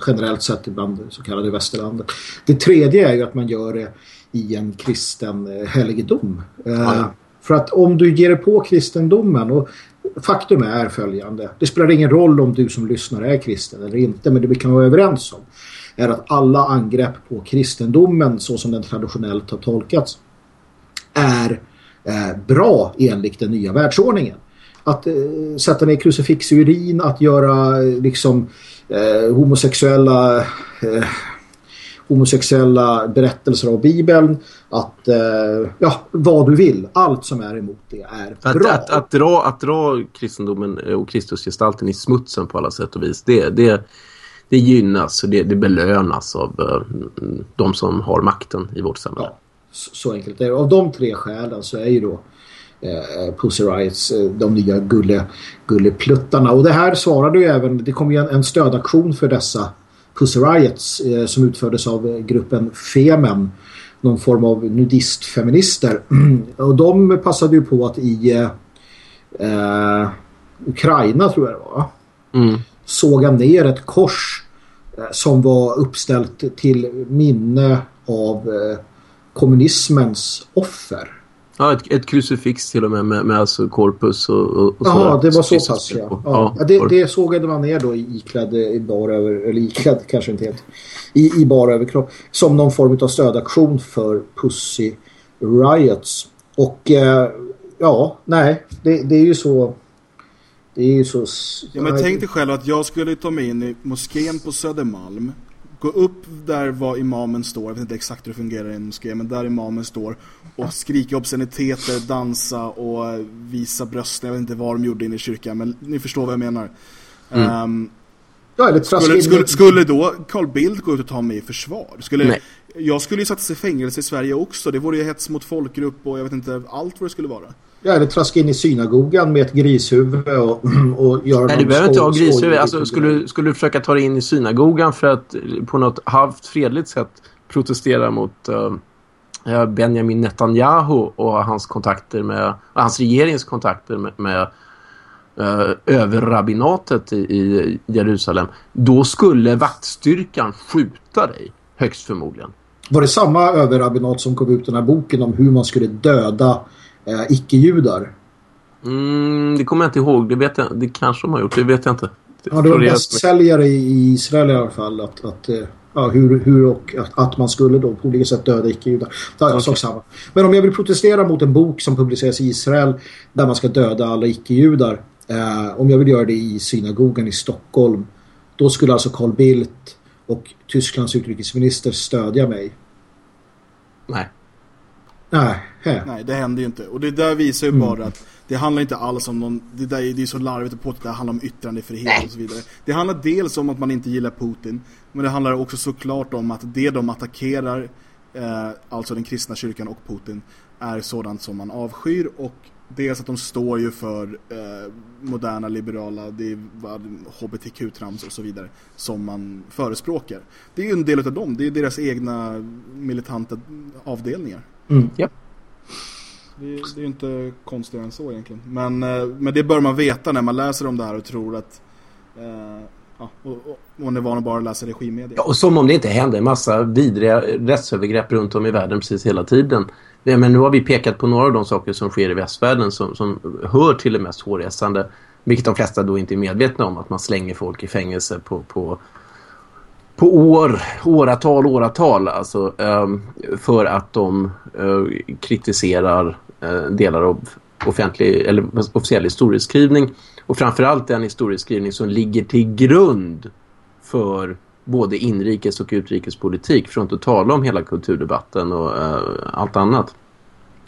generellt sett ibland så kallade västerlandet. Det tredje är ju att man gör det i en kristen eh, helgedom. Ja. För att om du ger dig på kristendomen och faktum är följande. Det spelar ingen roll om du som lyssnar är kristen eller inte men det vi kan vara överens om är att alla angrepp på kristendomen så som den traditionellt har tolkats är eh, bra enligt den nya världsordningen att eh, sätta ner krucifix i urin, att göra eh, liksom eh, homosexuella eh, homosexuella berättelser av Bibeln att eh, ja, vad du vill allt som är emot det är att, bra. Att, att, dra, att dra kristendomen och Kristusgestalten i smutsen på alla sätt och vis det, det, det gynnas och det, det belönas av uh, de som har makten i vårt samhälle. Ja, så, så enkelt är det. Av de tre skälen så är ju då eh, Pussy Riots, eh, de nya gulle, gullepluttarna. Och det här svarade ju även, det kom ju en, en stödaktion för dessa Pussy Riots eh, som utfördes av eh, gruppen Femen, någon form av nudistfeminister. och de passade ju på att i eh, eh, Ukraina tror jag det var, mm. såga ner ett kors eh, som var uppställt till minne av eh, kommunismens offer. Ja, ett, ett krucifix till och med med, med alltså korpus och, och Jaha, det var så pass, ja. ja. ja det, det sågade man ner då iklädd i bara över, eller iklädd kanske inte helt, i, i bara överkropp. Som någon form av stödaktion för Pussy Riots. Och eh, ja, nej, det, det är ju så... Det är ju så... Ja, men tänk dig själv att jag skulle ta mig in i moskén på Södermalm gå upp där var imamen står, jag vet inte exakt hur det fungerar i en moské, men där imamen står och skrika obsceniteter, dansa och visa brösten, jag vet inte vad de gjorde inne i kyrkan, men ni förstår vad jag menar. Mm. Um, ja, skulle, skulle, skulle, då Carl Bildt gå ut och ta mig i försvar? Skulle, Nej. Jag skulle ju sätta i fängelse i Sverige också, det vore ju hets mot folkgrupp och jag vet inte allt vad det skulle vara. Ja, eller traska in i synagogan med ett grishuvud och, och göra Nej, du behöver inte ha grishuvud. Alltså, skulle, skulle du försöka ta dig in i synagogan för att på något halvt fredligt sätt protestera mot uh, Benjamin Netanyahu och hans kontakter med, hans regerings kontakter med, med uh, överrabbinatet i, i Jerusalem, då skulle vaktstyrkan skjuta dig, högst förmodligen. Var det samma överrabbinat som kom ut den här boken om hur man skulle döda eh, icke-judar. Mm, det kommer jag inte ihåg. Det, vet jag, det kanske de har gjort. Det vet jag inte. Det, ja, det var bästsäljare i Israel i alla fall. Att, att, eh, ja, hur, hur och att, att, man skulle då på olika sätt döda icke-judar. Okay. samma. Men om jag vill protestera mot en bok som publiceras i Israel där man ska döda alla icke-judar. Eh, om jag vill göra det i synagogan i Stockholm. Då skulle alltså Carl Bildt och Tysklands utrikesminister stödja mig. Nej. Nej, he. Nej, det händer ju inte. Och det där visar ju mm. bara att det handlar inte alls om någon... Det, där, det är så larvigt att på att det handlar om yttrandefrihet Nej. och så vidare. Det handlar dels om att man inte gillar Putin. Men det handlar också såklart om att det de attackerar, eh, alltså den kristna kyrkan och Putin, är sådant som man avskyr. Och dels att de står ju för eh, moderna, liberala, det är hbtq-trams och så vidare som man förespråkar. Det är ju en del av dem. Det är deras egna militanta avdelningar. Mm. Yep. Det, det är ju inte konstigare än så egentligen. Men, eh, men det bör man veta när man läser om det här och tror att eh, ja, och, och, och det var nog bara att läsa regimedia. Ja, och som om det inte händer en massa vidriga rättsövergrepp runt om i världen precis hela tiden. Men nu har vi pekat på några av de saker som sker i västvärlden som, som hör till det mest hårresande. Vilket de flesta då inte är medvetna om att man slänger folk i fängelse på, på på år, åratal, åratal alltså, um, för att de uh, kritiserar uh, delar av offentlig, eller officiell historieskrivning och framförallt den historieskrivning som ligger till grund för både inrikes- och utrikespolitik för att inte tala om hela kulturdebatten och uh, allt annat.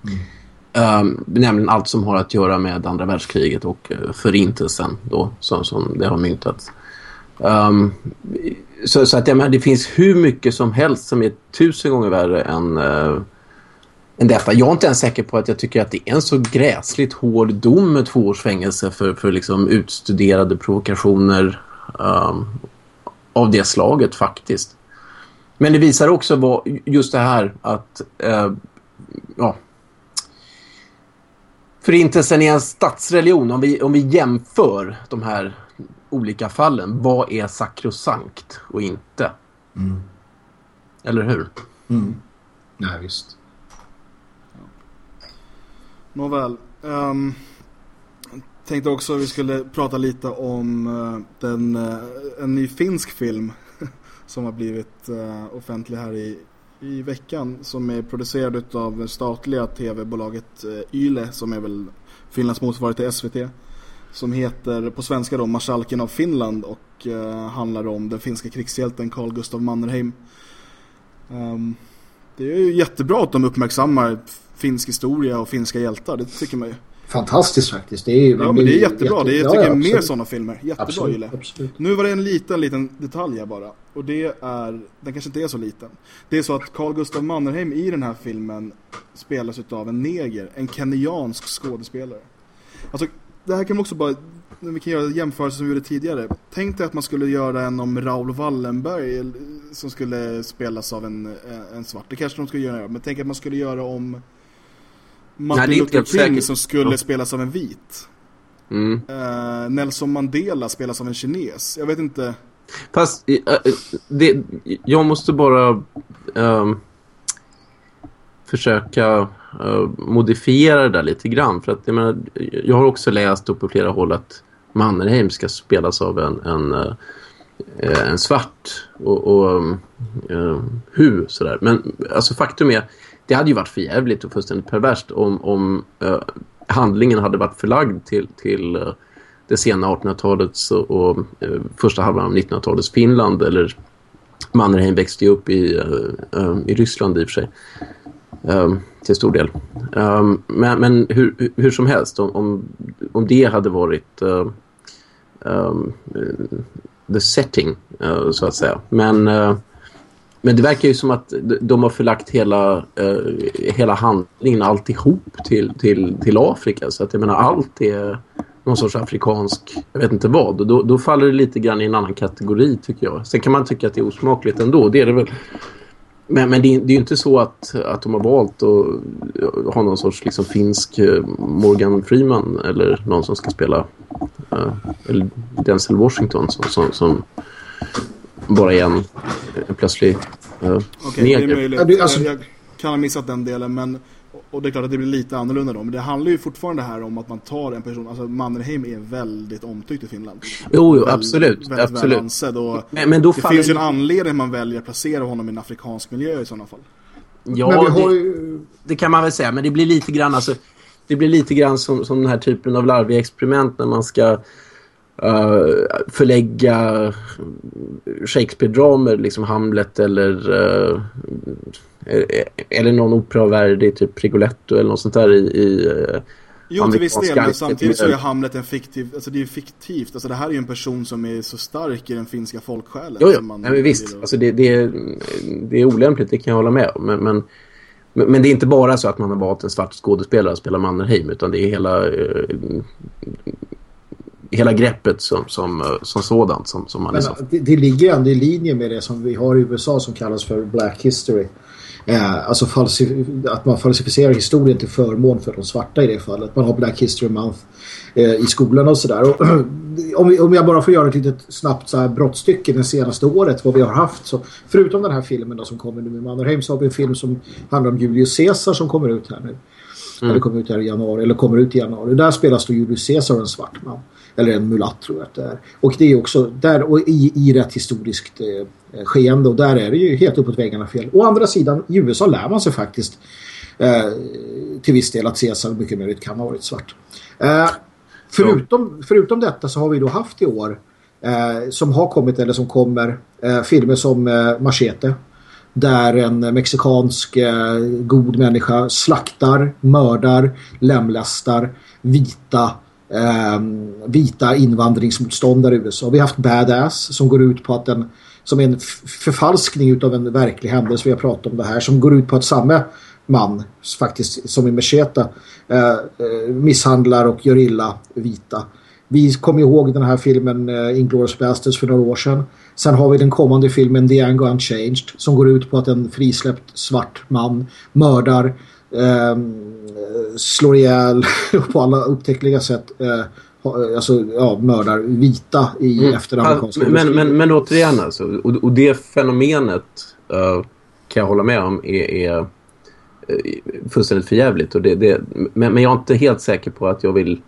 Mm. Um, nämligen allt som har att göra med andra världskriget och uh, förintelsen då, som, som det har myntats. Um, så, så att jag menar, det finns hur mycket som helst som är tusen gånger värre än, uh, än detta. Jag är inte ens säker på att jag tycker att det är en så gräsligt hård dom med två års fängelse för, för liksom utstuderade provokationer um, av det slaget faktiskt. Men det visar också vad, just det här att uh, ja, Förintelsen är en statsreligion. Om vi, om vi jämför de här olika fallen. Vad är sakrosankt och inte? Mm. Eller hur? Mm. Nej, visst. Nåväl. Um, tänkte också att vi skulle prata lite om eh, den, eh, en ny finsk film som har blivit eh, offentlig här i, i veckan som är producerad av det statliga tv-bolaget Yle som är väl Finlands motsvarighet till SVT som heter på svenska då Marskalken av Finland och handlar om den finska krigshjälten Carl Gustav Mannerheim. Ehm, det är ju jättebra att de uppmärksammar finsk historia och finska hjältar, det tycker man ju. Fantastiskt faktiskt. Det är, ja, men det är jättebra. Jätte... Det är, jag tycker ja, ja, mer sådana filmer. Jättebra absolut, absolut. Nu var det en liten, liten detalj här bara. Och det är, den kanske inte är så liten. Det är så att Carl Gustav Mannerheim i den här filmen spelas av en neger, en kenyansk skådespelare. Alltså, det här kan man också bara vi kan göra jämförelse som vi gjorde tidigare. Tänk dig att man skulle göra en om Raoul Wallenberg som skulle spelas av en, en svart. Det kanske de skulle göra, men tänk att man skulle göra om Martin Nej, Luther King säkert. som skulle Ja. spelas av en vit. Mm. Eh, Nelson Mandela spelas av en kines. Jag vet inte. Fast äh, det, jag måste bara ehm, försöka modifiera det där lite grann. För att jag, menar, jag har också läst på flera håll att Mannerheim ska spelas av en, en, en svart och, och äh, hur sådär. Men alltså faktum är, det hade ju varit förjävligt och fullständigt perverst om, om äh, handlingen hade varit förlagd till, till äh, det sena 1800-talets och, och eh, första halvan av 1900-talets Finland eller Mannerheim växte ju upp i, eh, i Ryssland i och för sig till stor del. Men men hur, hur som helst om, om, om det hade varit the setting så att säga. Men men det verkar ju som att de- har förlagt hela, eh, hela handlingen, alltihop till, till, till Afrika. Så att jag menar, allt är någon sorts afrikansk, jag vet inte vad. Och då, då faller det lite grann i en annan kategori tycker jag. Sen kan man tycka att det är osmakligt ändå, det är det väl. Men, men det, är, det är ju inte så att, att de har valt att eh, ha någon sorts liksom, finsk eh, Morgan Freeman eller någon som ska spela eh, eller Denzel Washington som, som, som bara är en, en plötslig eh, Okej, det är möjligt. Ja, du, alltså- jag, jag kan ha missat den delen, men och det är klart att det blir lite annorlunda då. Men det handlar ju fortfarande här om att man tar en person, alltså Mannerheim är väldigt omtyckt i Finland. Jo, jo Väldigt- absolut. Väldigt väl absolut. ansedd och Men, men då det faller finns ju en anledning man väljer att placera honom i en afrikansk miljö i sådana fall. Ja, Men vi har det, ju... det kan man väl säga. Men det blir lite grann, alltså, det blir lite grann som, som den här typen av larviga experiment när man ska eh, förlägga Shakespeare-dramer, liksom Hamlet eller eh, eller någon opera värdig, typ Rigoletto eller något sånt där i, i Jo, till viss del, men samtidigt så är. Hamlet en fiktiv, alltså det är ju fiktivt. Alltså det här är ju en person som är så stark i den finska folksjälen. Jo, jo. man Nej, men visst. vill- Alltså det, det, är, det är olämpligt, det kan jag hålla med om. Men, men, men men det är inte bara så att man har valt en svart skådespelare att spela Mannerheim utan det är hela, eh, hela greppet som, som, eh, som sådant som, som man Men så... det, det ligger ändå i linje med det som vi har i USA som kallas för Black History. Eh, alltså att man falsificerar historien till förmån för de svarta i det fallet. Man har Black History Month eh, i skolorna och sådär. Om, om jag bara får göra ett litet snabbt så här brottstycke det senaste året vad vi har haft. Så, förutom den här filmen då, som kommer nu med Mannerheim så har vi en film som handlar om Julius Caesar som kommer ut här nu. Eller kommer ut här i januari, eller kommer ut i januari. Där spelas då Julius Caesar en svart man. Eller en mulatt tror jag att det är. Och det är också där och i, i rätt historiskt eh, skeende och där är det ju helt uppåt väggarna fel. Å andra sidan, i USA lär man sig faktiskt eh, till viss del att Caesar mycket möjligt kan ha varit svart. Eh, förutom, förutom detta så har vi då haft i år eh, som har kommit eller som kommer eh, filmer som eh, Machete där en mexikansk eh, god människa slaktar, mördar, lemlästar vita Ehm, vita invandringsmotståndare i USA. Vi har haft Badass som går ut på att den som är en förfalskning utav en verklig händelse vi har pratat om det här som går ut på att samma man faktiskt som i Macheta eh, eh, misshandlar och gör illa vita. Vi kommer ihåg den här filmen eh, Inglourious Basterds för några år sedan. Sen har vi den kommande filmen The Angle Unchanged som går ut på att en frisläppt svart man mördar eh, slår ihjäl på alla upptäckliga sätt eh, alltså, ja, mördar vita i mm. efter amerikanska men, men, men återigen alltså, och, och det fenomenet uh, kan jag hålla med om är, är uh, fullständigt förjävligt. Och det, det, men, men jag är inte helt säker på att jag vill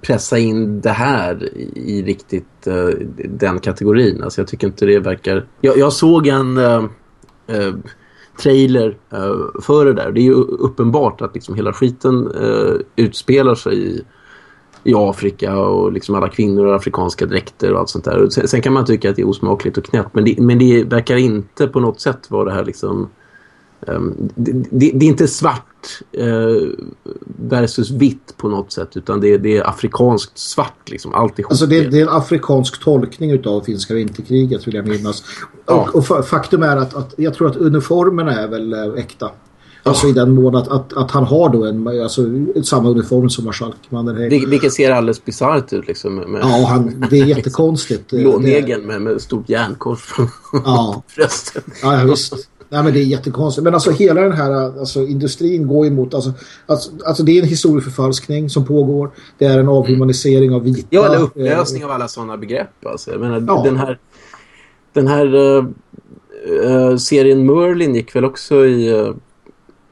pressa in det här i riktigt uh, den kategorin. Alltså jag tycker inte det verkar... Jag, jag såg en uh, uh, trailer uh, för det där. Det är ju uppenbart att liksom hela skiten eh, utspelar sig i i Afrika och liksom alla kvinnor och afrikanska dräkter och allt sånt där. Sen, sen, kan man tycka att det är osmakligt och knäppt men det, men det verkar inte på något sätt vara det här liksom det, det, det, är inte svart uh, versus vitt på något sätt utan det, det är afrikanskt svart liksom alltihop. Alltså det, är en afrikansk tolkning utav finska vinterkriget vill jag minnas. Ja. Och, och, faktum är att, att jag tror att uniformerna är väl äh, äkta. Alltså i den mån att, att, att, han har då en, alltså, samma uniform som marskalk Vil, Vilket ser alldeles bisarrt ut liksom. Med, ja, han, det är jättekonstigt. Lånegen med, med stort järnkors på ja. bröstet. Ja, ja, visst. Nej, men det är jättekonstigt. Men alltså hela den här alltså, industrin går emot... Alltså, alltså, alltså det är en historieförfalskning som pågår. Det är en avhumanisering av vita. Ja, eller upplösning eh, av alla sådana begrepp. Alltså. Jag menar, ja. den här, den här uh, uh, serien Merlin gick väl också i... Uh,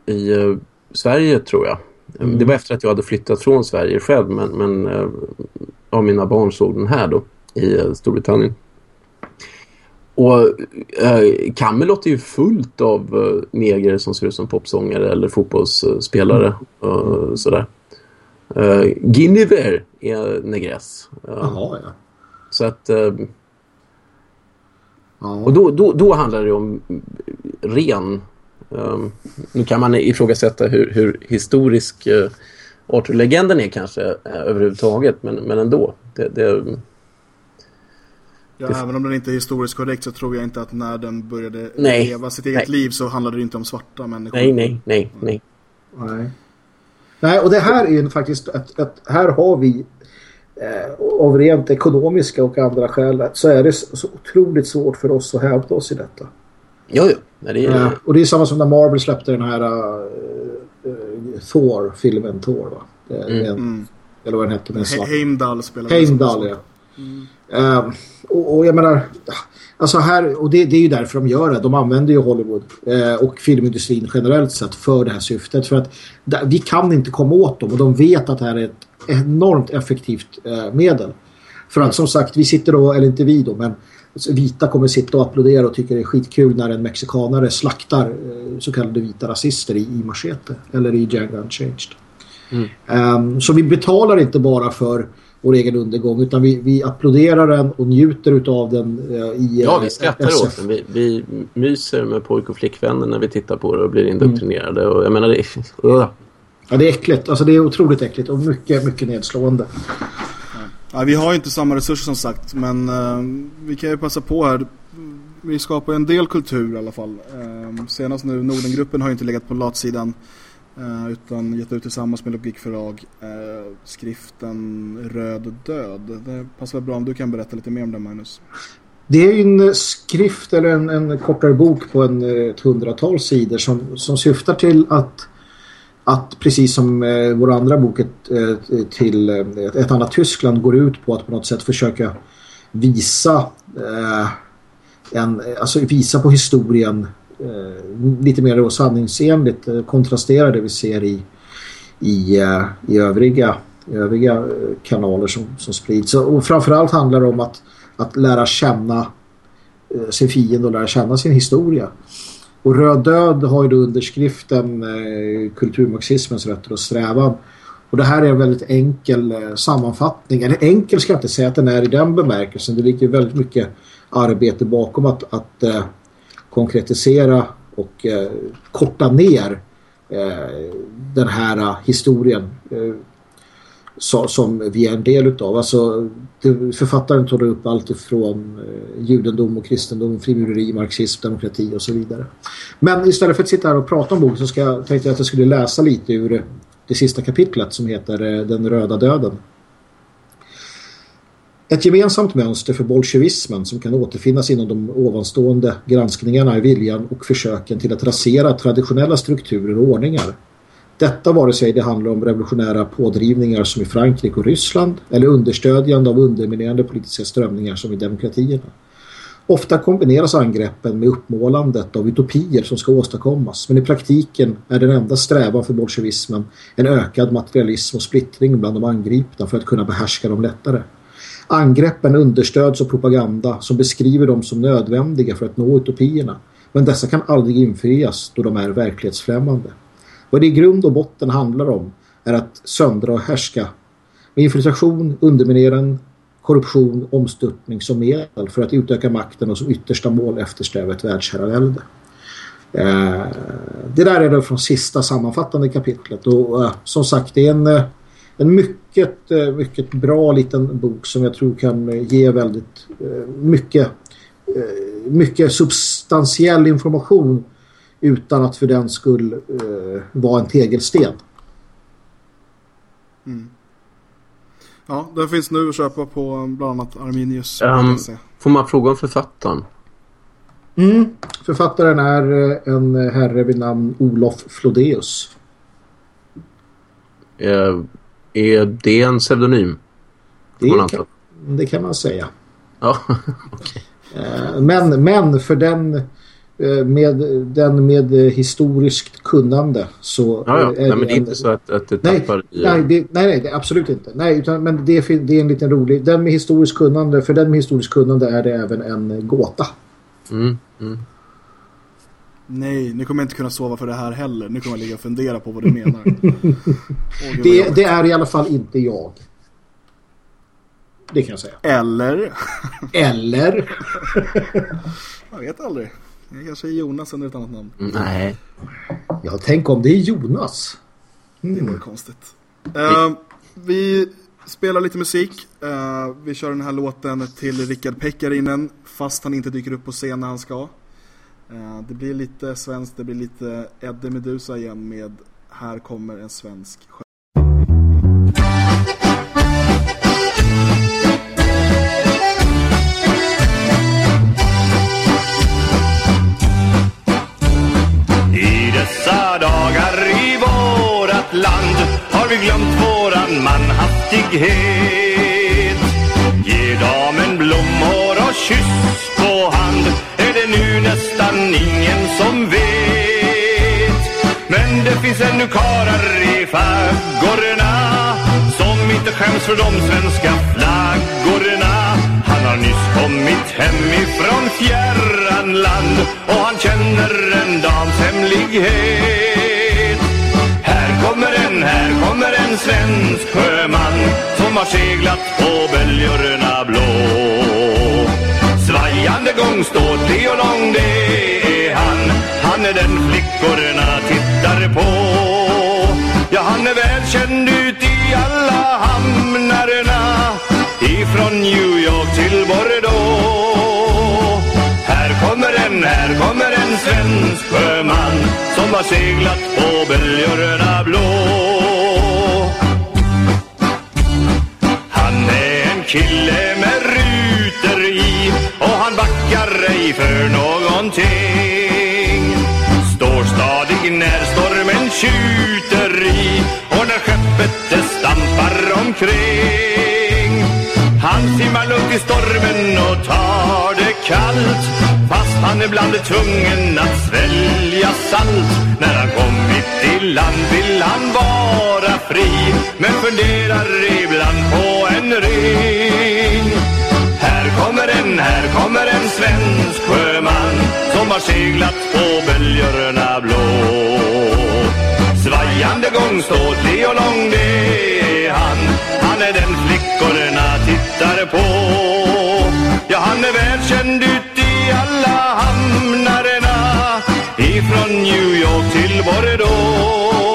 i Sverige tror jag. Mm. Det var efter att jag hade flyttat från Sverige själv men, men av mina barn såg den här då i Storbritannien. Och uh, Camelot är ju fullt av uh, neger som ser ut som popsångare eller fotbollsspelare mm. sådär. Uh, Guinevere är negress. Jaha, ja. Så att... Ja. Och då, då, då handlar det om ren nu kan man ifrågasätta hur, hur historisk Arthur-legenden är kanske överhuvudtaget, men, men ändå. Det, det, Ja, det... även om den inte är historiskt korrekt så tror jag inte att när den började nej, leva sitt eget nej. liv så handlade det inte om svarta människor. Nej, nej, nej, nej. Nej, nej och det här är ju faktiskt att, att här har vi eh, av rent ekonomiska och andra skäl så är det så otroligt svårt för oss att hävda oss i detta. Jo, jo. Nej, det är... ja, och det är samma som när Marvel släppte den här uh, uh, Thor-filmen Thor va? Det, mm. En, mm. Eller vad den hette. Med He Heimdall spelade Heimdall, ja. Mm. Uh, och, och, jag menar, alltså här, och det, det, är ju därför de gör det. De använder ju Hollywood uh, och filmindustrin generellt sett för det här syftet. För att vi kan inte komma åt dem och de vet att det här är ett enormt effektivt uh, medel. För att som sagt, vi sitter då, eller inte vi då, men vita kommer sitta och applådera och tycker det är skitkul när en mexikanare slaktar så kallade vita rasister i, i Machete eller i Django Unchanged. Mm. Um, så vi betalar inte bara för vår egen undergång utan vi, vi applåderar den och njuter av den uh, i Ja, vi skrattar SF. åt den. Vi, vi myser med pojk- och flickvänner när vi tittar på det och blir indoktrinerade. Mm. Och jag menar, det är... Ja, det är äckligt. Alltså det är otroligt äckligt och mycket, mycket nedslående. Ja, vi har ju inte samma resurser som sagt men uh, vi kan ju passa på här. Vi skapar en del kultur i alla fall. Uh, senast nu, Nordengruppen har ju inte legat på latsidan Eh, utan gett ut tillsammans med Logikförlag eh, skriften Röd död. Det passar väl bra om du kan berätta lite mer om den Magnus. Det är ju en eh, skrift eller en, en kortare bok på en, ett hundratal sidor som, som syftar till att att precis som eh, vår andra bok ett, till ett, ett annat Tyskland går ut på att på något sätt försöka visa eh, en, alltså visa på historien Eh, lite mer sanningsenligt kontrasterar eh, kontrastera det vi ser i i, eh, i övriga, övriga kanaler som, som sprids. Och framförallt handlar det om att, att lära känna sin fiende och lära känna sin historia. Och Röd död har ju då underskriften eh, kulturmarxismens rötter och strävan. Och det här är en väldigt enkel eh, sammanfattning. Eller enkel ska jag inte säga att den är i den bemärkelsen. Det ligger väldigt mycket arbete bakom att, att eh, konkretisera och eh, korta ner eh, den här historien. Eh, så, som vi är en del utav. Alltså, det, författaren tar upp allt ifrån eh, judendom och kristendom, frimureri, marxism, demokrati och så vidare. Men istället för att sitta här och prata om boken så ska tänkte jag att jag skulle läsa lite ur det sista kapitlet som heter eh, Den röda döden. Ett gemensamt mönster för bolsjevismen som kan återfinnas inom de ovanstående granskningarna är viljan och försöken till att rasera traditionella strukturer och ordningar. Detta vare sig det handlar om revolutionära pådrivningar som i Frankrike och Ryssland eller understödjande av underminerande politiska strömningar som i demokratierna. Ofta kombineras angreppen med uppmålandet av utopier som ska åstadkommas men i praktiken är den enda strävan för bolsjevismen en ökad materialism och splittring bland de angripna för att kunna behärska dem lättare. Angreppen understöds av propaganda som beskriver dem som nödvändiga för att nå utopierna men dessa kan aldrig infrias då de är verklighetsfrämmande. Vad det i grund och botten handlar om är att söndra och härska med infiltration, underminering, korruption, omstörtning som medel för att utöka makten och som yttersta mål eftersträva ett världsherravälde. Eh, det där är det från sista sammanfattande kapitlet och eh, som sagt det är en, eh, en mycket, eh, mycket bra liten bok som jag tror kan ge väldigt eh, mycket, eh, mycket substantiell information utan att för den skull eh, vara en tegelsten. Mm. Ja, den finns nu att köpa på bland annat Arminius. Um, får man fråga om författaren? Mm. Författaren är eh, en herre vid namn Olof Flodeus. Uh, är det en pseudonym? Det kan, det kan man säga. Ja, okay. uh, men, men för den Eh, med den med historiskt kunnande så ja, ja. Är nej, men det är inte så att, att det nej, tappar i... nej, det, nej, nej, absolut inte. Nej, utan, men det, det är en liten rolig den med historiskt kunnande, för den med historiskt kunnande är det även en gåta. Mm, mm. Nej, nu kommer jag inte kunna sova för det här heller. Nu kommer jag ligga och fundera på vad du menar. oh, det, det är i alla fall inte jag. Det kan jag säga. Eller? Eller? jag vet aldrig. Det kanske är Jonas under ett annat namn. Nej. Ja, tänk om det är Jonas. Mm. Det vore konstigt. Uh, vi spelar lite musik. Uh, vi kör den här låten till Rickard Pekkarinen fast han inte dyker upp på scen när han ska. Eh, det blir lite svenskt, det blir lite Eddie Medusa igen med Här kommer en svensk I dessa dagar i vårt land har vi glömt våran manhaftighet. Skäms för de svenska flaggorna. Han har nyss kommit hemifrån fjärran land och han känner en dams hemlighet Här kommer en, här kommer en svensk sjöman som har seglat på böljorna blå. Svajande gång, står, och lång, det är han. Han är den flickorna tittar på. Ja, han är välkänd ut i alla hamnarna ifrån New York till Bordeaux. Här kommer en, här kommer en svensk sjöman som har seglat på böljorna blå. Han är en kille med ruter i och han backar ej för någonting. Står stadig när stormen tjuter omkring. Han simmar lugnt i stormen och tar det kallt Fast han ibland är tvungen att svälja salt. När han kommit till land vill han vara fri Men funderar ibland på en ring. Här kommer en, här kommer en svensk sjöman Som har seglat på böljorna blå. Svajande gång, ståtlig och lång, det han är den flickorna tittar på Ja, han är välkänd ut i alla hamnarna Ifrån New York till Bordeaux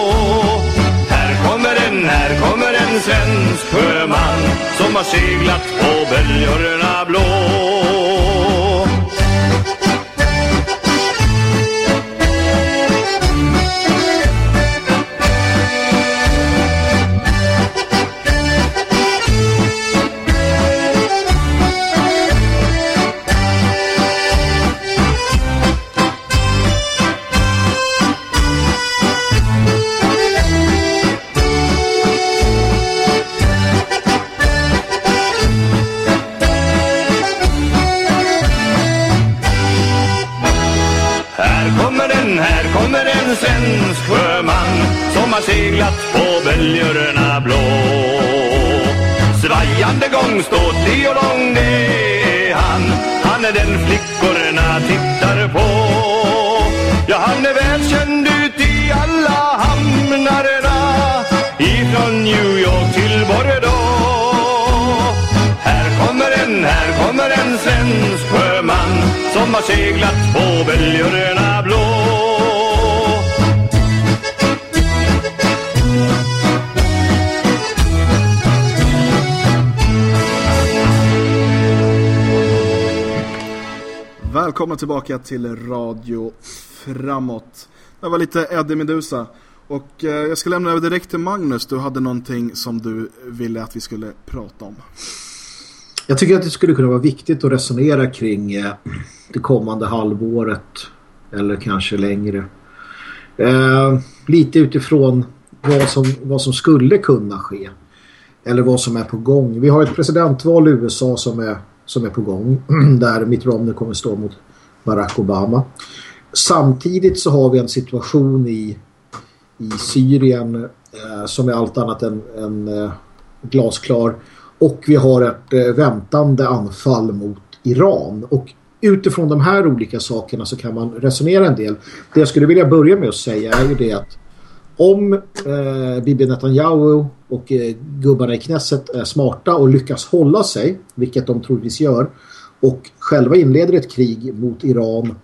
Här kommer en, här kommer en svensk sjöman. Som har seglat på böljorna blå. En svensk sjöman som har seglat på böljorna blå. Svajande gång, ståtlig och lång, det är han. Han är den flickorna tittar på. Ja, han är välkänd ut i alla hamnarna ifrån New York till Bordeaux. Här kommer en, här kommer en svensk sjöman som har seglat på böljorna blå. Välkomna tillbaka till Radio Framåt. Det var lite Eddie Medusa. Och eh, jag ska lämna över direkt till Magnus. Du hade någonting som du ville att vi skulle prata om. Jag tycker att det skulle kunna vara viktigt att resonera kring eh, det kommande halvåret eller kanske längre. Eh, lite utifrån vad som, vad som skulle kunna ske eller vad som är på gång. Vi har ett presidentval i USA som är, som är på gång där Mitt Romney kommer stå mot Barack Obama. Samtidigt så har vi en situation i, i Syrien eh, som är allt annat än, än eh, glasklar och vi har ett eh, väntande anfall mot Iran. Och utifrån de här olika sakerna så kan man resonera en del. Det jag skulle vilja börja med att säga är ju det att om eh, Bibi Netanyahu och eh, gubbarna i Knesset är smarta och lyckas hålla sig, vilket de troligtvis gör, och själva inleder ett krig mot Iran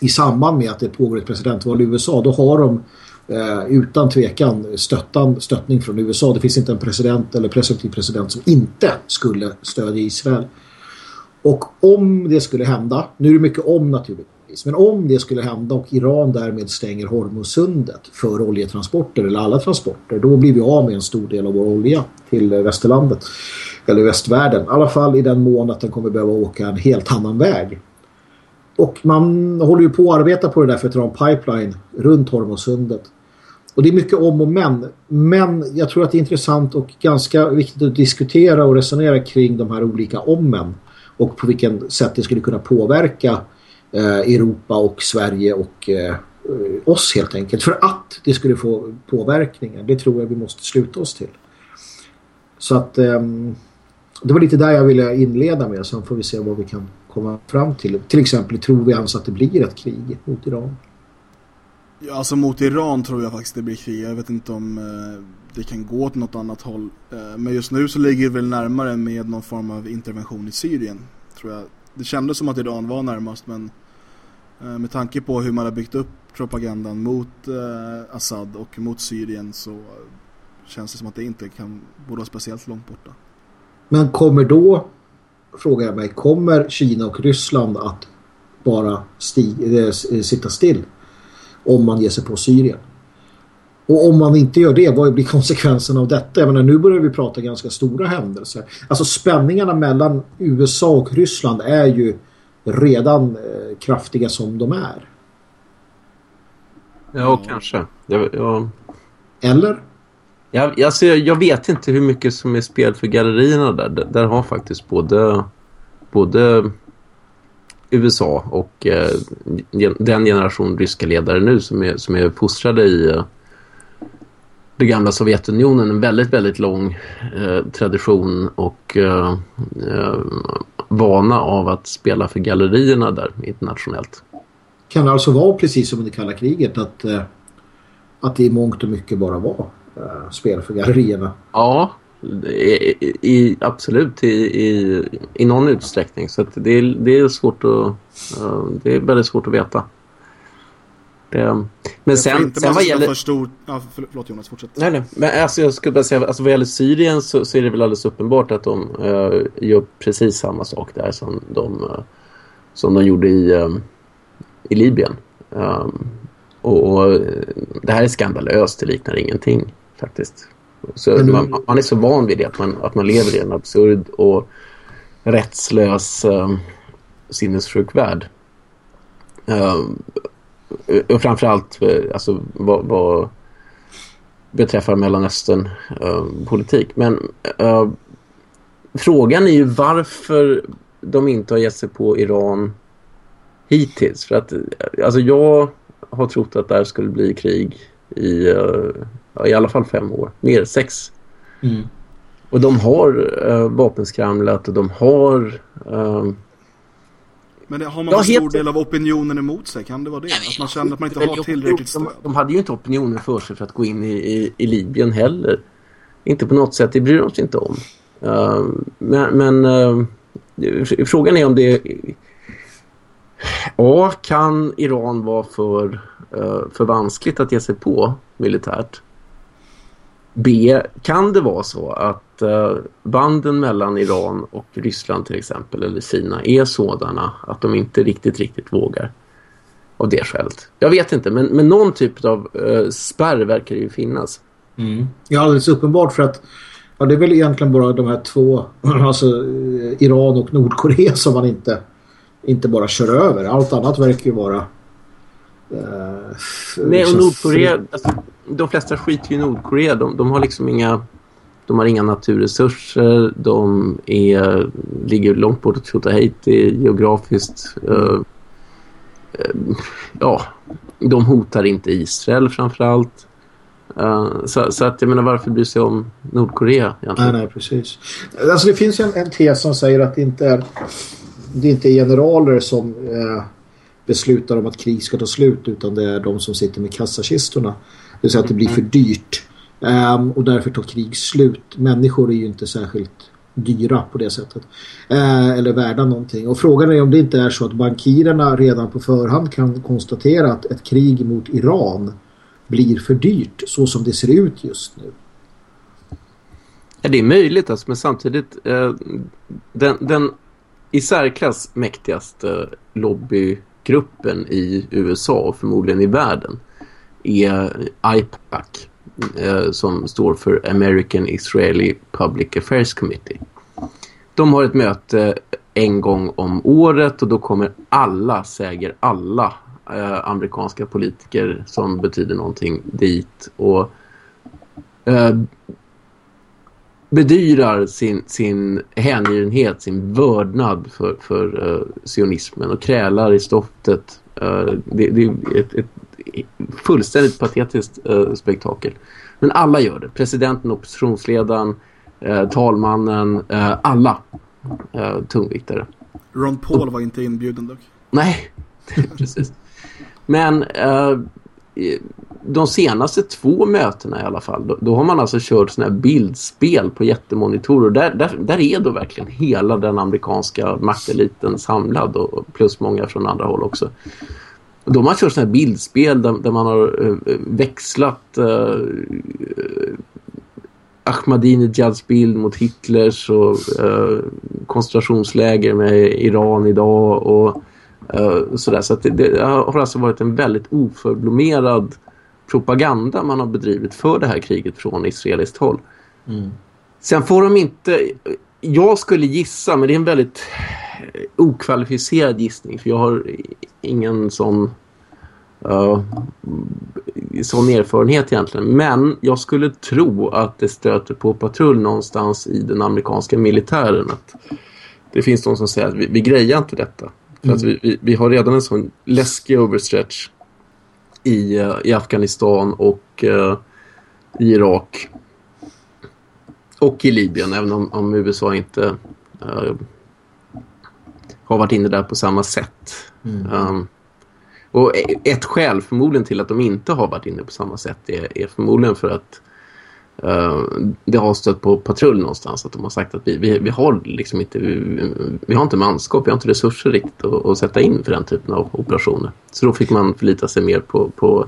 i samband med att det pågår ett presidentval i USA, då har de eh, utan tvekan stöttan, stöttning från USA. Det finns inte en president eller presumtiv president som inte skulle stödja Israel. Och om det skulle hända, nu är det mycket om naturligtvis, men om det skulle hända och Iran därmed stänger Hormuzsundet för oljetransporter eller alla transporter, då blir vi av med en stor del av vår olja till eh, västerlandet eller västvärlden. I alla fall i den mån att den kommer behöva åka en helt annan väg. Och man håller ju på att arbeta på det där för att dra en pipeline runt Hormuzsundet. Och det är mycket om och men. Men jag tror att det är intressant och ganska viktigt att diskutera och resonera kring de här olika ommen. Och på vilken sätt det skulle kunna påverka eh, Europa och Sverige och eh, oss helt enkelt. För att det skulle få påverkningar, det tror jag vi måste sluta oss till. Så att eh, det var lite där jag ville inleda med. Sen får vi se vad vi kan komma fram till. Till exempel tror vi ens att det blir ett krig mot Iran. Ja, alltså mot Iran tror jag faktiskt det blir krig. Jag vet inte om eh, det kan gå åt något annat håll. Eh, men just nu så ligger det väl närmare med någon form av intervention i Syrien. Tror jag. Det kändes som att Iran var närmast men eh, med tanke på hur man har byggt upp propagandan mot eh, Assad och mot Syrien så känns det som att det inte kan borde vara speciellt långt borta. Men kommer då, frågar jag mig, kommer Kina och Ryssland att bara stig, äh, sitta still om man ger sig på Syrien? Och om man inte gör det, vad blir konsekvensen av detta? Jag menar, nu börjar vi prata ganska stora händelser. Alltså spänningarna mellan USA och Ryssland är ju redan eh, kraftiga som de är. Ja, kanske. Jag, jag, Eller? Jag, alltså, jag vet inte hur mycket som är spel för gallerierna där. Där, där har faktiskt både, både USA och eh, den generation ryska ledare nu som är, som är fostrade i eh, det gamla Sovjetunionen en väldigt, väldigt lång eh, tradition och eh, eh, vana av att spela för gallerierna där internationellt. Kan det alltså vara precis som under kalla kriget att, eh, att det i mångt och mycket bara var eh, spel för gallerierna? Ja, i, i, absolut i, i, i någon utsträckning. Så att det, är, det är svårt att eh, det är väldigt svårt att veta. Det, men sen, sen vad gäller... För stor... ja, förlåt Jonas, fortsätt. Nej, nej. Men alltså, jag skulle bara säga, alltså, vad gäller Syrien så, så är det väl alldeles uppenbart att de uh, gör precis samma sak där som de, uh, som de gjorde i, um, i Libyen. Um, och, och, det här är skandalöst, det liknar ingenting faktiskt. Så mm. man, man, är så van vid det att man, att man lever i en absurd och rättslös um, sinnessjuk värld. Um, och framförallt alltså, vad, vad beträffar Mellanöstern uh, politik. Men uh, frågan är ju varför de inte har gett sig på Iran hittills. För att alltså jag har trott att där skulle bli krig i, i alla fall fem år. Mer, sex. Mm. Och de har uh, vapenskramlat och de har uh, men det, har man en stor del av opinionen emot sig? Kan det vara det? Att man känner att man inte har tillräckligt stöd? De, de hade ju inte opinionen för sig för att gå in i, i, i Libyen heller. Inte på något sätt, det bryr de sig inte om. Uh, men men uh, frågan är om det... A. Kan Iran vara för, uh, för vanskligt att ge sig på militärt? B. Kan det vara så att uh, banden mellan Iran och Ryssland till exempel eller Kina är sådana att de inte riktigt, riktigt vågar av det skälet? Jag vet inte, men, men någon typ av uh, spärr verkar det ju finnas. Mm. Ja, alldeles uppenbart för att ja, det är väl egentligen bara de här två, alltså eh, Iran och Nordkorea som man inte, inte bara kör över. Allt annat verkar ju vara Uh, Nej, och Nordkorea, alltså, de flesta skiter i Nordkorea. De, de, har liksom inga de har inga naturresurser. De är, ligger långt bort åt Tjotahejti geografiskt. Uh, uh, ja, de hotar inte Israel framförallt. Uh, så, så, att jag menar varför bry sig om Nordkorea egentligen? Nej, nej, precis. Alltså det finns en, en tes som säger att det inte är det är inte generaler som eh, beslutar om att krig ska ta slut utan det är de som sitter med kassakistorna. Det vill säga att det blir för dyrt. Um, och därför tar krig slut. Människor är ju inte särskilt dyra på det sättet. Uh, eller värda någonting. Och frågan är om det inte är så att bankirerna redan på förhand kan konstatera att ett krig mot Iran blir för dyrt så som det ser ut just nu. Ja, det är möjligt alltså, men samtidigt eh, den, den i särklass mäktigaste lobby gruppen i USA och förmodligen i världen är IPAC eh, som står för American Israeli Public Affairs Committee. De har ett möte en gång om året och då kommer alla, säger alla eh, amerikanska politiker som betyder någonting dit och eh, bedyrar sin, sin hängivenhet, sin vördnad för, för uh, sionismen och krälar i stoftet. Uh, det, det, är ett, ett fullständigt patetiskt uh, spektakel. Men alla gör det. Presidenten, oppositionsledaren, talmannen, alla tungviktare. Ron Paul var inte inbjuden dock. Nej, precis. Men de senaste två mötena i alla fall, då, då har man alltså kört sådana här bildspel på jättemonitorer. Där, där, där är då verkligen hela den amerikanska makteliten samlad och plus många från andra håll också. Och då har man kört sådana här bildspel där, där man har uh, växlat uh, Ahmadinejads bild mot Hitlers och uh, koncentrationsläger med Iran idag och uh, sådär. Så det, det, har alltså varit en väldigt oförblommerad propaganda man har bedrivit för det här kriget från israeliskt håll. Mm. Sen får de inte... Jag skulle gissa, men det är en väldigt okvalificerad gissning. För jag har ingen sån, uh, sån erfarenhet egentligen. Men jag skulle tro att det stöter på patrull någonstans i den amerikanska militären. Att det finns de som säger att vi, vi grejar inte detta. För mm. att vi, vi, vi, har redan en sån läskig overstretch i, eh, i Afghanistan och uh, i Irak. Och i Libyen, även om, om USA inte uh, har varit inne där på samma sätt. Mm. Um, och ett skäl förmodligen till att de inte har varit inne på samma sätt är, är förmodligen för att det har stött på patrull någonstans att de har sagt att vi, vi, vi har liksom inte vi, vi, har inte manskap, vi har inte resurser riktigt att, att, sätta in för den typen av operationer. Så då fick man förlita sig mer på, på,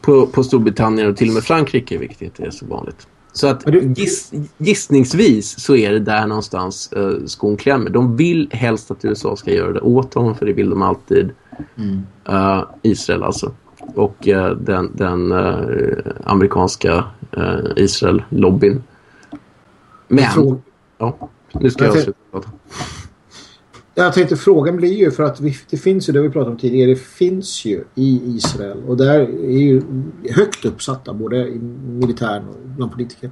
på, på Storbritannien och till och med Frankrike vilket inte är så vanligt. Så att giss, gissningsvis så är det där någonstans uh, skon klämmer. De vill helst att USA ska göra det åt dem för det vill de alltid. Mm. Uh, Israel alltså och eh, den, den eh, amerikanska eh, Israel-lobbyn. Men... Ja, nu ska jag, jag sluta prata. Jag tänkte frågan blir ju för att vi, det finns ju det vi pratade om tidigare, det finns ju i Israel och där är ju högt uppsatta både i militären och bland politiker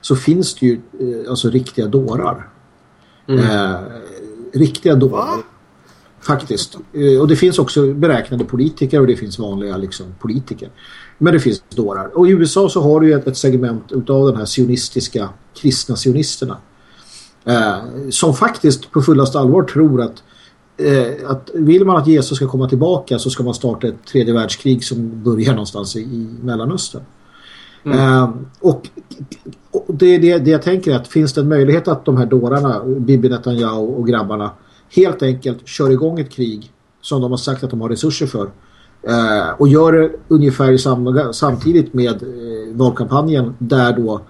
så finns det ju alltså riktiga dårar. Mm. Eh, riktiga dårar. Faktiskt. Eh, och det finns också beräknade politiker och det finns vanliga liksom, politiker. Men det finns dårar. Och i USA så har du ett, ett segment utav den här sionistiska kristna sionisterna. Eh, som faktiskt på fullast allvar tror att, eh, att vill man att Jesus ska komma tillbaka så ska man starta ett tredje världskrig som börjar någonstans i, i Mellanöstern. Mm. Eh, och, och det, det, det jag tänker är att finns det en möjlighet att de här dårarna, Bibi Netanyahu och grabbarna helt enkelt kör igång ett krig som de har sagt att de har resurser för eh, och gör det ungefär samma, samtidigt med eh, valkampanjen där då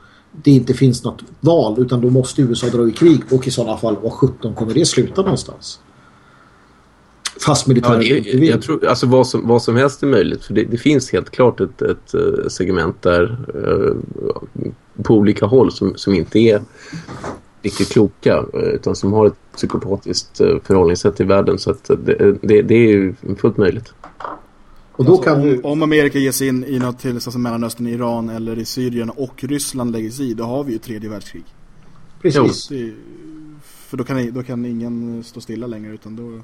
det inte finns något val utan då måste USA dra i krig och i sådana fall vad 17 kommer det sluta någonstans? Fast militären ja, jag, jag tror, alltså vad som, vad som helst är möjligt för det, det finns helt klart ett, ett, ett segment där uh, på olika håll som, som inte är riktigt kloka eh, utan som har ett psykopatiskt eh, förhållningssätt till världen så att det, det, det är ju fullt möjligt. Och då alltså, kan om, om, Amerika ger sig in i något till alltså Mellanöstern, Iran eller i Syrien och Ryssland lägger sig i, då har vi ju tredje världskrig. Precis. Det, för då kan, då kan ingen stå stilla längre utan då,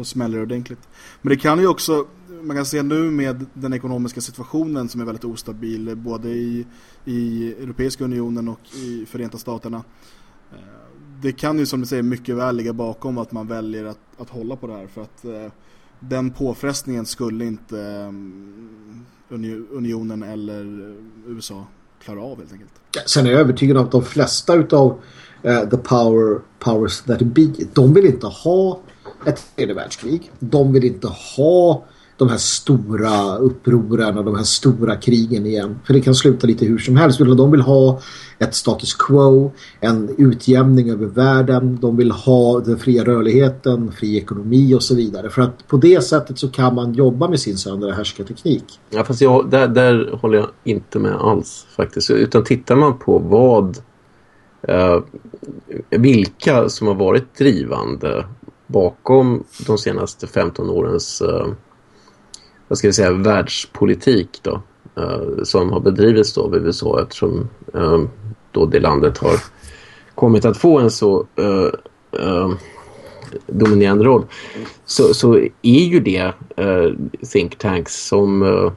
då smäller det ordentligt. Men det kan ju också, man kan se nu med den ekonomiska situationen som är väldigt ostabil både i, i Europeiska unionen och i Förenta Staterna. Eh, det kan ju som du säger mycket väl ligga bakom att man väljer att, att hålla på det här för att eh, den påfrestningen skulle inte eh, unionen eller USA klara av helt enkelt. Sen är jag övertygad om att de flesta utav uh, the power, powers that be, de vill inte ha ett tredje världskrig. De vill inte ha de här stora upproren och de här stora krigen igen. För det kan sluta lite hur som helst. De vill ha ett status quo, en utjämning över världen. De vill ha den fria rörligheten, fri ekonomi och så vidare. För att på det sättet så kan man jobba med sin söndra härskarteknik. Ja, fast jag, där, där håller jag inte med alls faktiskt. Utan tittar man på vad eh, vilka som har varit drivande bakom de senaste 15 årens eh, vad ska vi säga, världspolitik då, eh, som har bedrivits då av USA eftersom eh, då det landet har kommit att få en så dominerande roll så, så är ju det think tanks som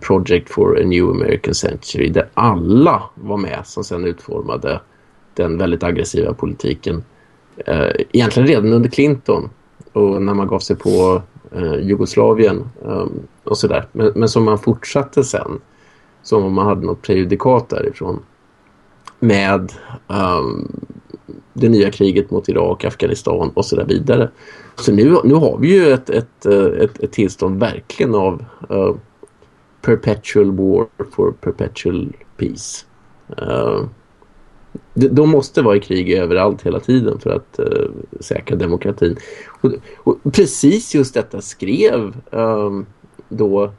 Project for a New American Century där alla var med som sedan utformade den väldigt aggressiva politiken Eh, egentligen redan under Clinton och när man gav sig på eh, Jugoslavien eh, och sådär. Men, men som man fortsatte sen som om man hade något prejudikat därifrån med um, det nya kriget mot Irak, Afghanistan och så där vidare. Så nu, nu har vi ju ett, ett, eh, ett, ett tillstånd verkligen av uh, perpetual war for perpetual peace. Uh, de måste vara i krig överallt hela tiden för att uh, säkra demokratin. Och, och, precis just detta skrev um, då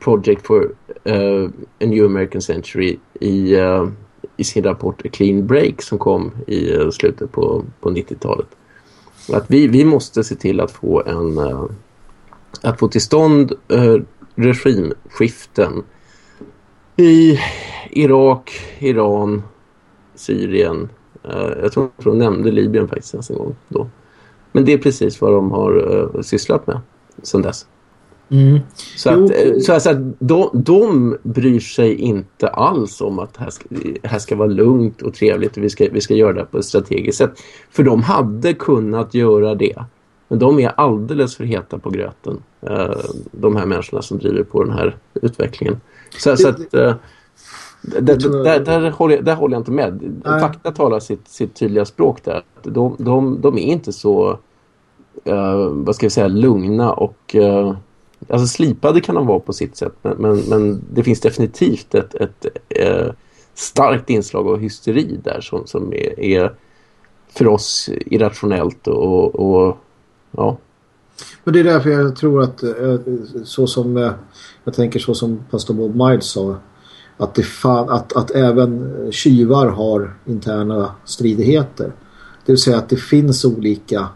Project for uh, a New American Century i, uh, i sin rapport A Clean Break som kom i uh, slutet på, på 90-talet. Att vi, vi måste se till att få en att få till stånd regimskiften i Irak, Iran, Syrien. Uh, jag tror att de nämnde Libyen faktiskt nästa gång då. Men det är precis vad de har uh, sysslat med sedan dess. Mm. Så, att, eh, så, att de, de bryr sig inte alls om att här ska, här ska vara lugnt och trevligt och vi ska, vi ska göra det på ett strategiskt sätt. För de hade kunnat göra det. Men de är alldeles för heta på gröten. De här människorna som driver på den här utvecklingen. Så, det, så att, Där, där, där, håller jag, där håller jag inte med. Nej. Fakta talar sitt, sitt tydliga språk där. De, de, de är inte så, eh, vad ska jag säga, lugna och... eh, alltså slipade kan de vara på sitt sätt. Men, men, men det finns definitivt ett, ett eh, starkt inslag av hysteri där som, som är, är för oss irrationellt och, och ja. Men det är därför jag tror att eh, så som jag tänker så som pastor Bob Miles sa att, det fan, att, att även tjuvar har interna stridigheter. Det vill säga att det finns olika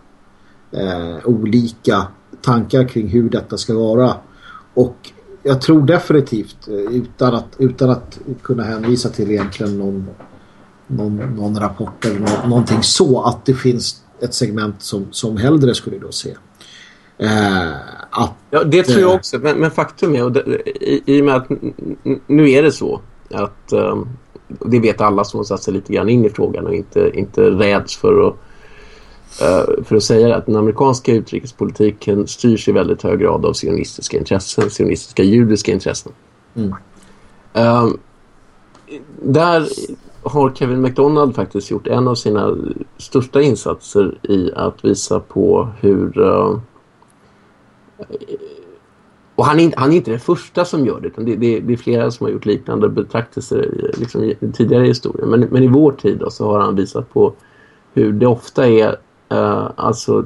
eh, olika tankar kring hur detta ska vara. Och jag tror definitivt eh, utan att, utan att kunna hänvisa till egentligen någon, någon, någon rapport eller någonting så att det finns ett segment som, som hellre skulle då se. Eh, att Ja, det tror jag Eh. också. Men, men faktum är, och det, i, i och med att nu är det så att um, det vet alla som har satt sig lite grann in i frågan och inte, inte räds för att, eh, för att säga att den amerikanska utrikespolitiken styrs i väldigt hög grad av sionistiska intressen, sionistiska judiska intressen. Mm. Ehm, där har Kevin McDonald faktiskt gjort en av sina största insatser i att visa på hur eh, och han är, inte, han är inte den första som gör det, utan det, det, det är flera som har gjort liknande betraktelser i- liksom, i, tidigare i historien. Men, men i vår tid då, så har han visat på hur det ofta är eh, alltså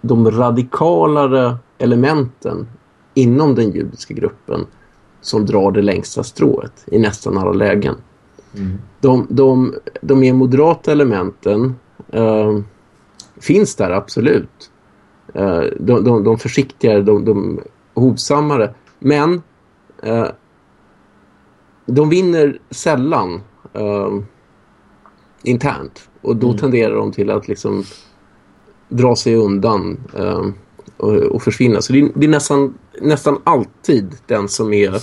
de radikalare elementen inom den judiska gruppen som drar det längsta strået i nästan alla lägen. De, de, de mer moderata elementen eh, finns där absolut. Eh, de, de, de försiktigare, de, de hovsammare. Men eh, de vinner sällan eh, internt. Och då tenderar de till att liksom dra sig undan eh, och, och försvinna. Så det är, det är nästan, nästan alltid den som är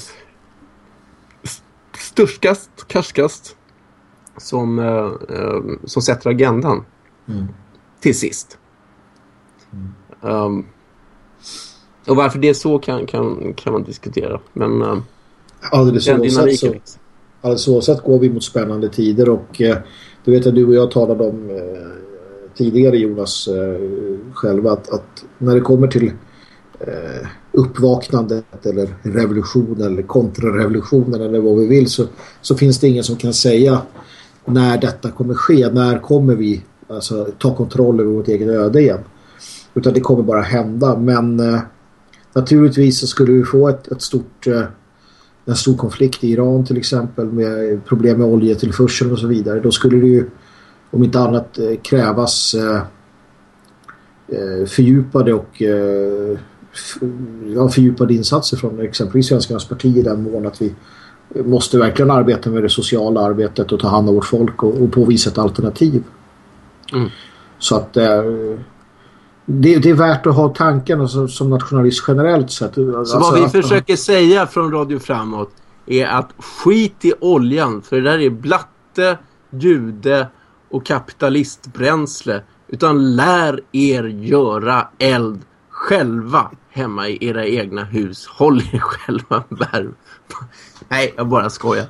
st- störskast, karskast som, eh, eh, som sätter agendan till sist. Um, och varför det är så kan, kan, kan man diskutera. Men uh, alldeles den oavsett så. Alldeles oavsett går vi mot spännande tider och eh, du vet att du och jag talade om eh, tidigare Jonas eh, själva att, att när det kommer till eh, uppvaknandet eller revolution eller kontrarevolutionen eller vad vi vill så, så finns det ingen som kan säga när detta kommer ske, när kommer vi alltså, ta kontroll över vårt eget öde igen. Utan det kommer bara hända men eh, naturligtvis så skulle vi få ett, ett stort eh, en stor konflikt i Iran till exempel med problem med oljetillförsel och så vidare. Då skulle det ju om inte annat eh, krävas eh, eh, fördjupade och eh, ja, fördjupade insatser från exempelvis Svenskarnas parti i den mån att vi måste verkligen arbeta med det sociala arbetet och ta hand om vårt folk och, och påvisa ett alternativ. Mm. Så att eh, det, det är värt att ha tanken alltså, som nationalist generellt sett. Alltså, Så vad vi att- försöker säga från Radio Framåt är att skit i oljan. För det där är blatte, jude och kapitalistbränsle. Utan lär er göra eld själva hemma i era egna hus. Håll er själva värm. Nej, jag bara skojar.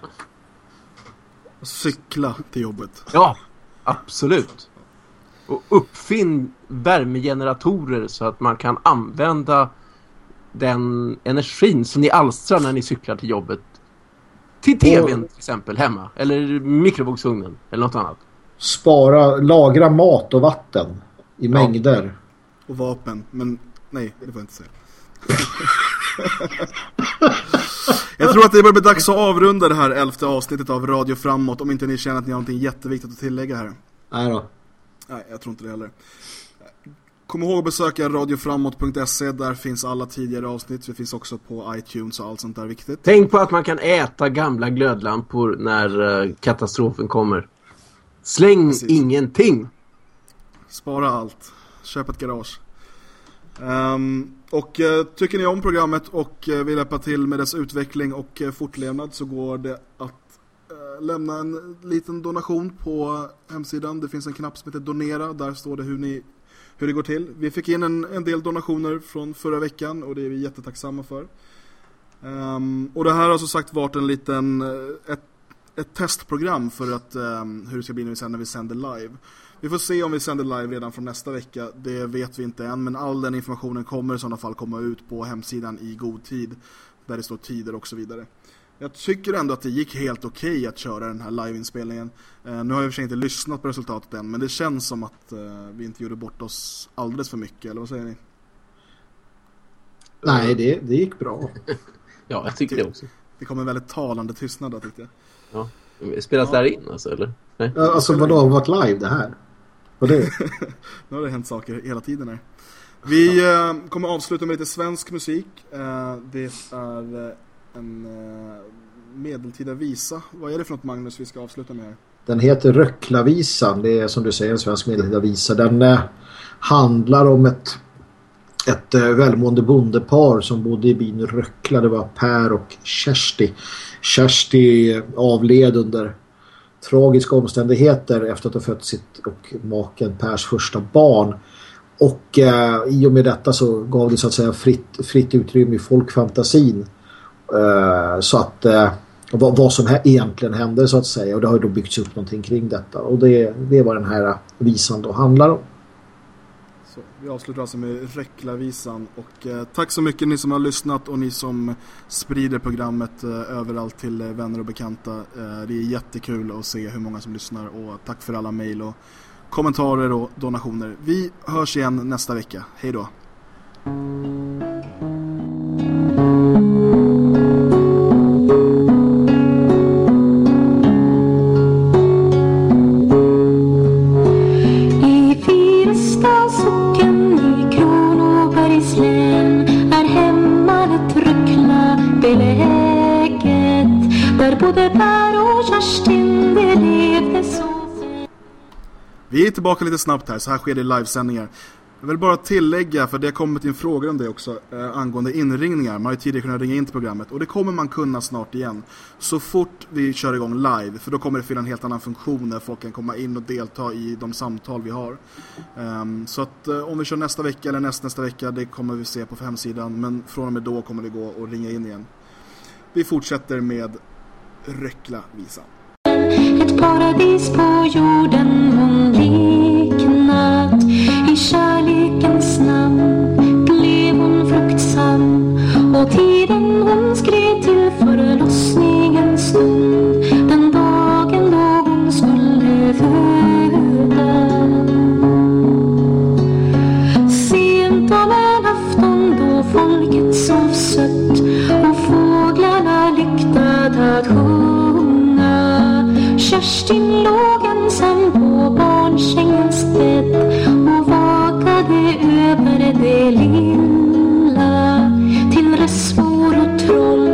Cykla till jobbet. Ja, absolut. Och uppfinn värmegeneratorer så att man kan använda den energin som ni alstrar när ni cyklar till jobbet. Till tvn till exempel hemma. Eller mikrovågsugnen. Eller något annat. spara, lagra mat och vatten i mängder. Och vapen. Men nej, det får jag inte säga. jag tror att det börjar bli dags att avrunda det här elfte avsnittet av Radio Framåt. Om inte ni känner att ni har någonting jätteviktigt att tillägga här. Nej då. Nej, jag tror inte det heller. Kom ihåg att besöka radioframåt.se. Där finns alla tidigare avsnitt. Vi finns också på iTunes och allt sånt där viktigt. Tänk på att man kan äta gamla glödlampor när eh, katastrofen kommer. Släng Precis. ingenting. Spara allt. Köp ett garage. Ehm, och eh, tycker ni om programmet och eh, vill hjälpa till med dess utveckling och eh, fortlevnad så går det att Eh, lämna en liten donation på hemsidan. Det finns en knapp som heter donera. Där står det hur, ni, hur det går till. Vi fick in en, en del donationer från förra veckan och det är vi jättetacksamma för. Um, och det här har som sagt varit en liten, eh, ett, ett testprogram för att, um, hur det ska bli när vi, sänder, när vi sänder live. Vi får se om vi sänder live redan från nästa vecka. Det vet vi inte än, men all den informationen kommer i sådana fall komma ut på hemsidan i god tid. Där det står tider och så vidare. Jag tycker ändå att det gick helt okej okay att köra den här liveinspelningen. Uh, nu har jag i och för sig inte lyssnat på resultatet än, men det känns som att uh, vi inte gjorde bort oss alldeles för mycket, eller vad säger ni? Nej, det, det gick bra. ja, jag tycker det också. Det kom en väldigt talande tystnad där, tyckte jag. Ja. Spelas ja. det här in alltså, eller? Nej. Alltså vadå, har varit live det här? Vad det? nu har det hänt saker hela tiden här. Vi uh, kommer avsluta med lite svensk musik. Uh, det är uh, en eh, medeltida visa. Vad är det för något Magnus vi ska avsluta med här? Den heter Röcklavisan. Det är som du säger en svensk medeltida visa. Den eh, handlar om ett ett eh, välmående bondepar som bodde i byn Röckla. Det var Per och Kersti. Kersti avled under tragiska omständigheter efter att ha fött sitt och maken Pers första barn. Och eh, i och med detta så gav det så att säga fritt, fritt utrymme i folkfantasin. Eh, så att eh, vad, vad som här egentligen hände så att säga. Och det har då byggts upp någonting kring detta. Och det, det är vad den här visan då handlar om. Så, vi avslutar alltså med Räcklavisan och eh, tack så mycket ni som har lyssnat och ni som sprider programmet eh, överallt till eh, vänner och bekanta. Eh, det är jättekul att se hur många som lyssnar och tack för alla mejl och kommentarer och donationer. Vi hörs igen nästa vecka. Hej då! Vi är tillbaka lite snabbt här, så här sker det livesändningar. Jag vill bara tillägga, för det har kommit in frågor om det också, eh, angående inringningar. Man har ju tidigare kunnat ringa in till programmet och det kommer man kunna snart igen. Så fort vi kör igång live, för då kommer det fylla en helt annan funktion där folk kan komma in och delta i de samtal vi har. Um, så att eh, om vi kör nästa vecka eller näst, nästa vecka, det kommer vi se på hemsidan. Men från och med då kommer det gå att ringa in igen. Vi fortsätter med Röckla-visan. Ett paradis på jorden hon liknat I kärlekens namn blev hon fruktsam Och tiden hon skrev Kerstin låg ensam på barnsängens bädd och vakade över det lilla till resvor och troll.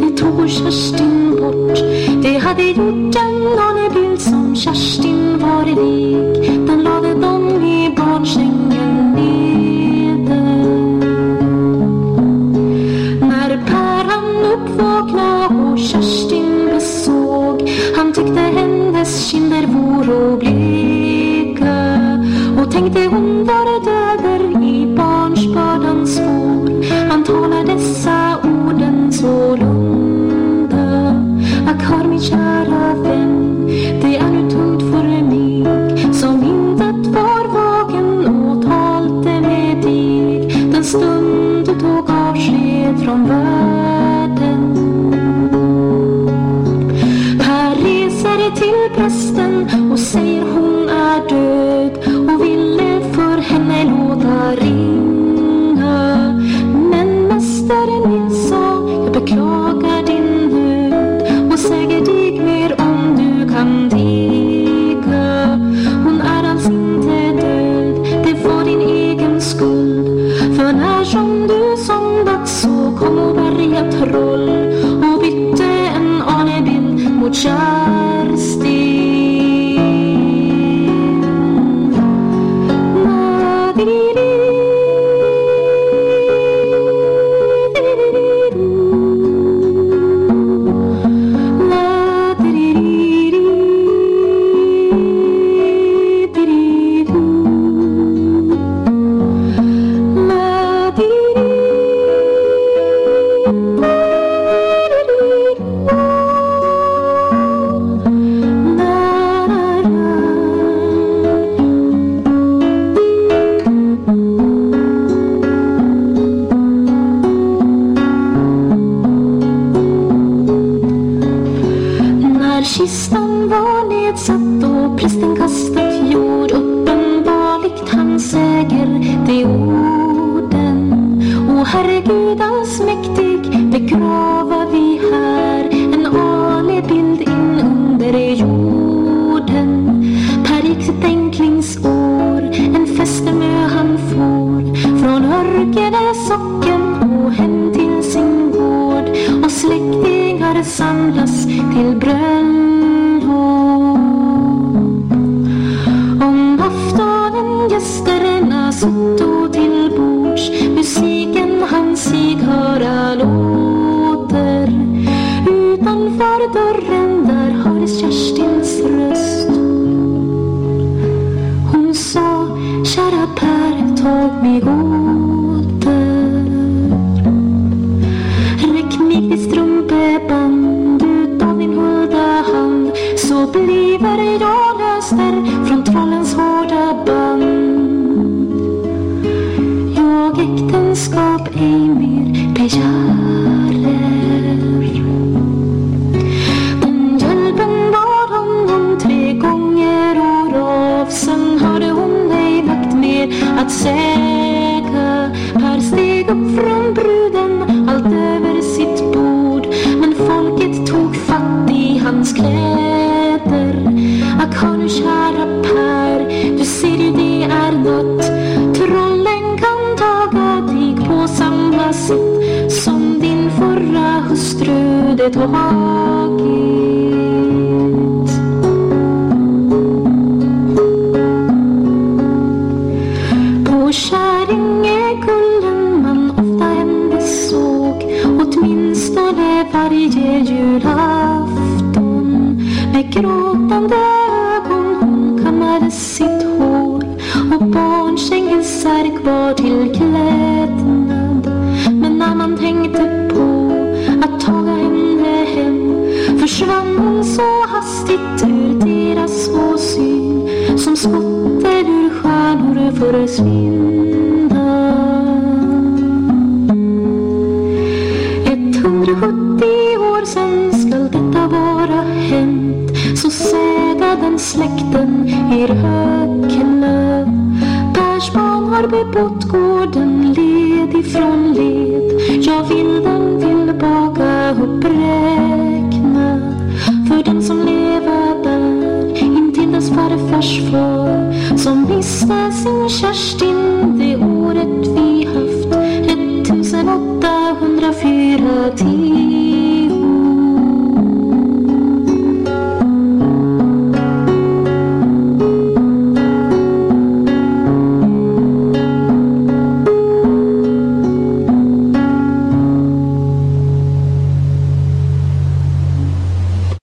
Det tog Kerstin bort. Det hade gjort en bild som Kerstin var lik.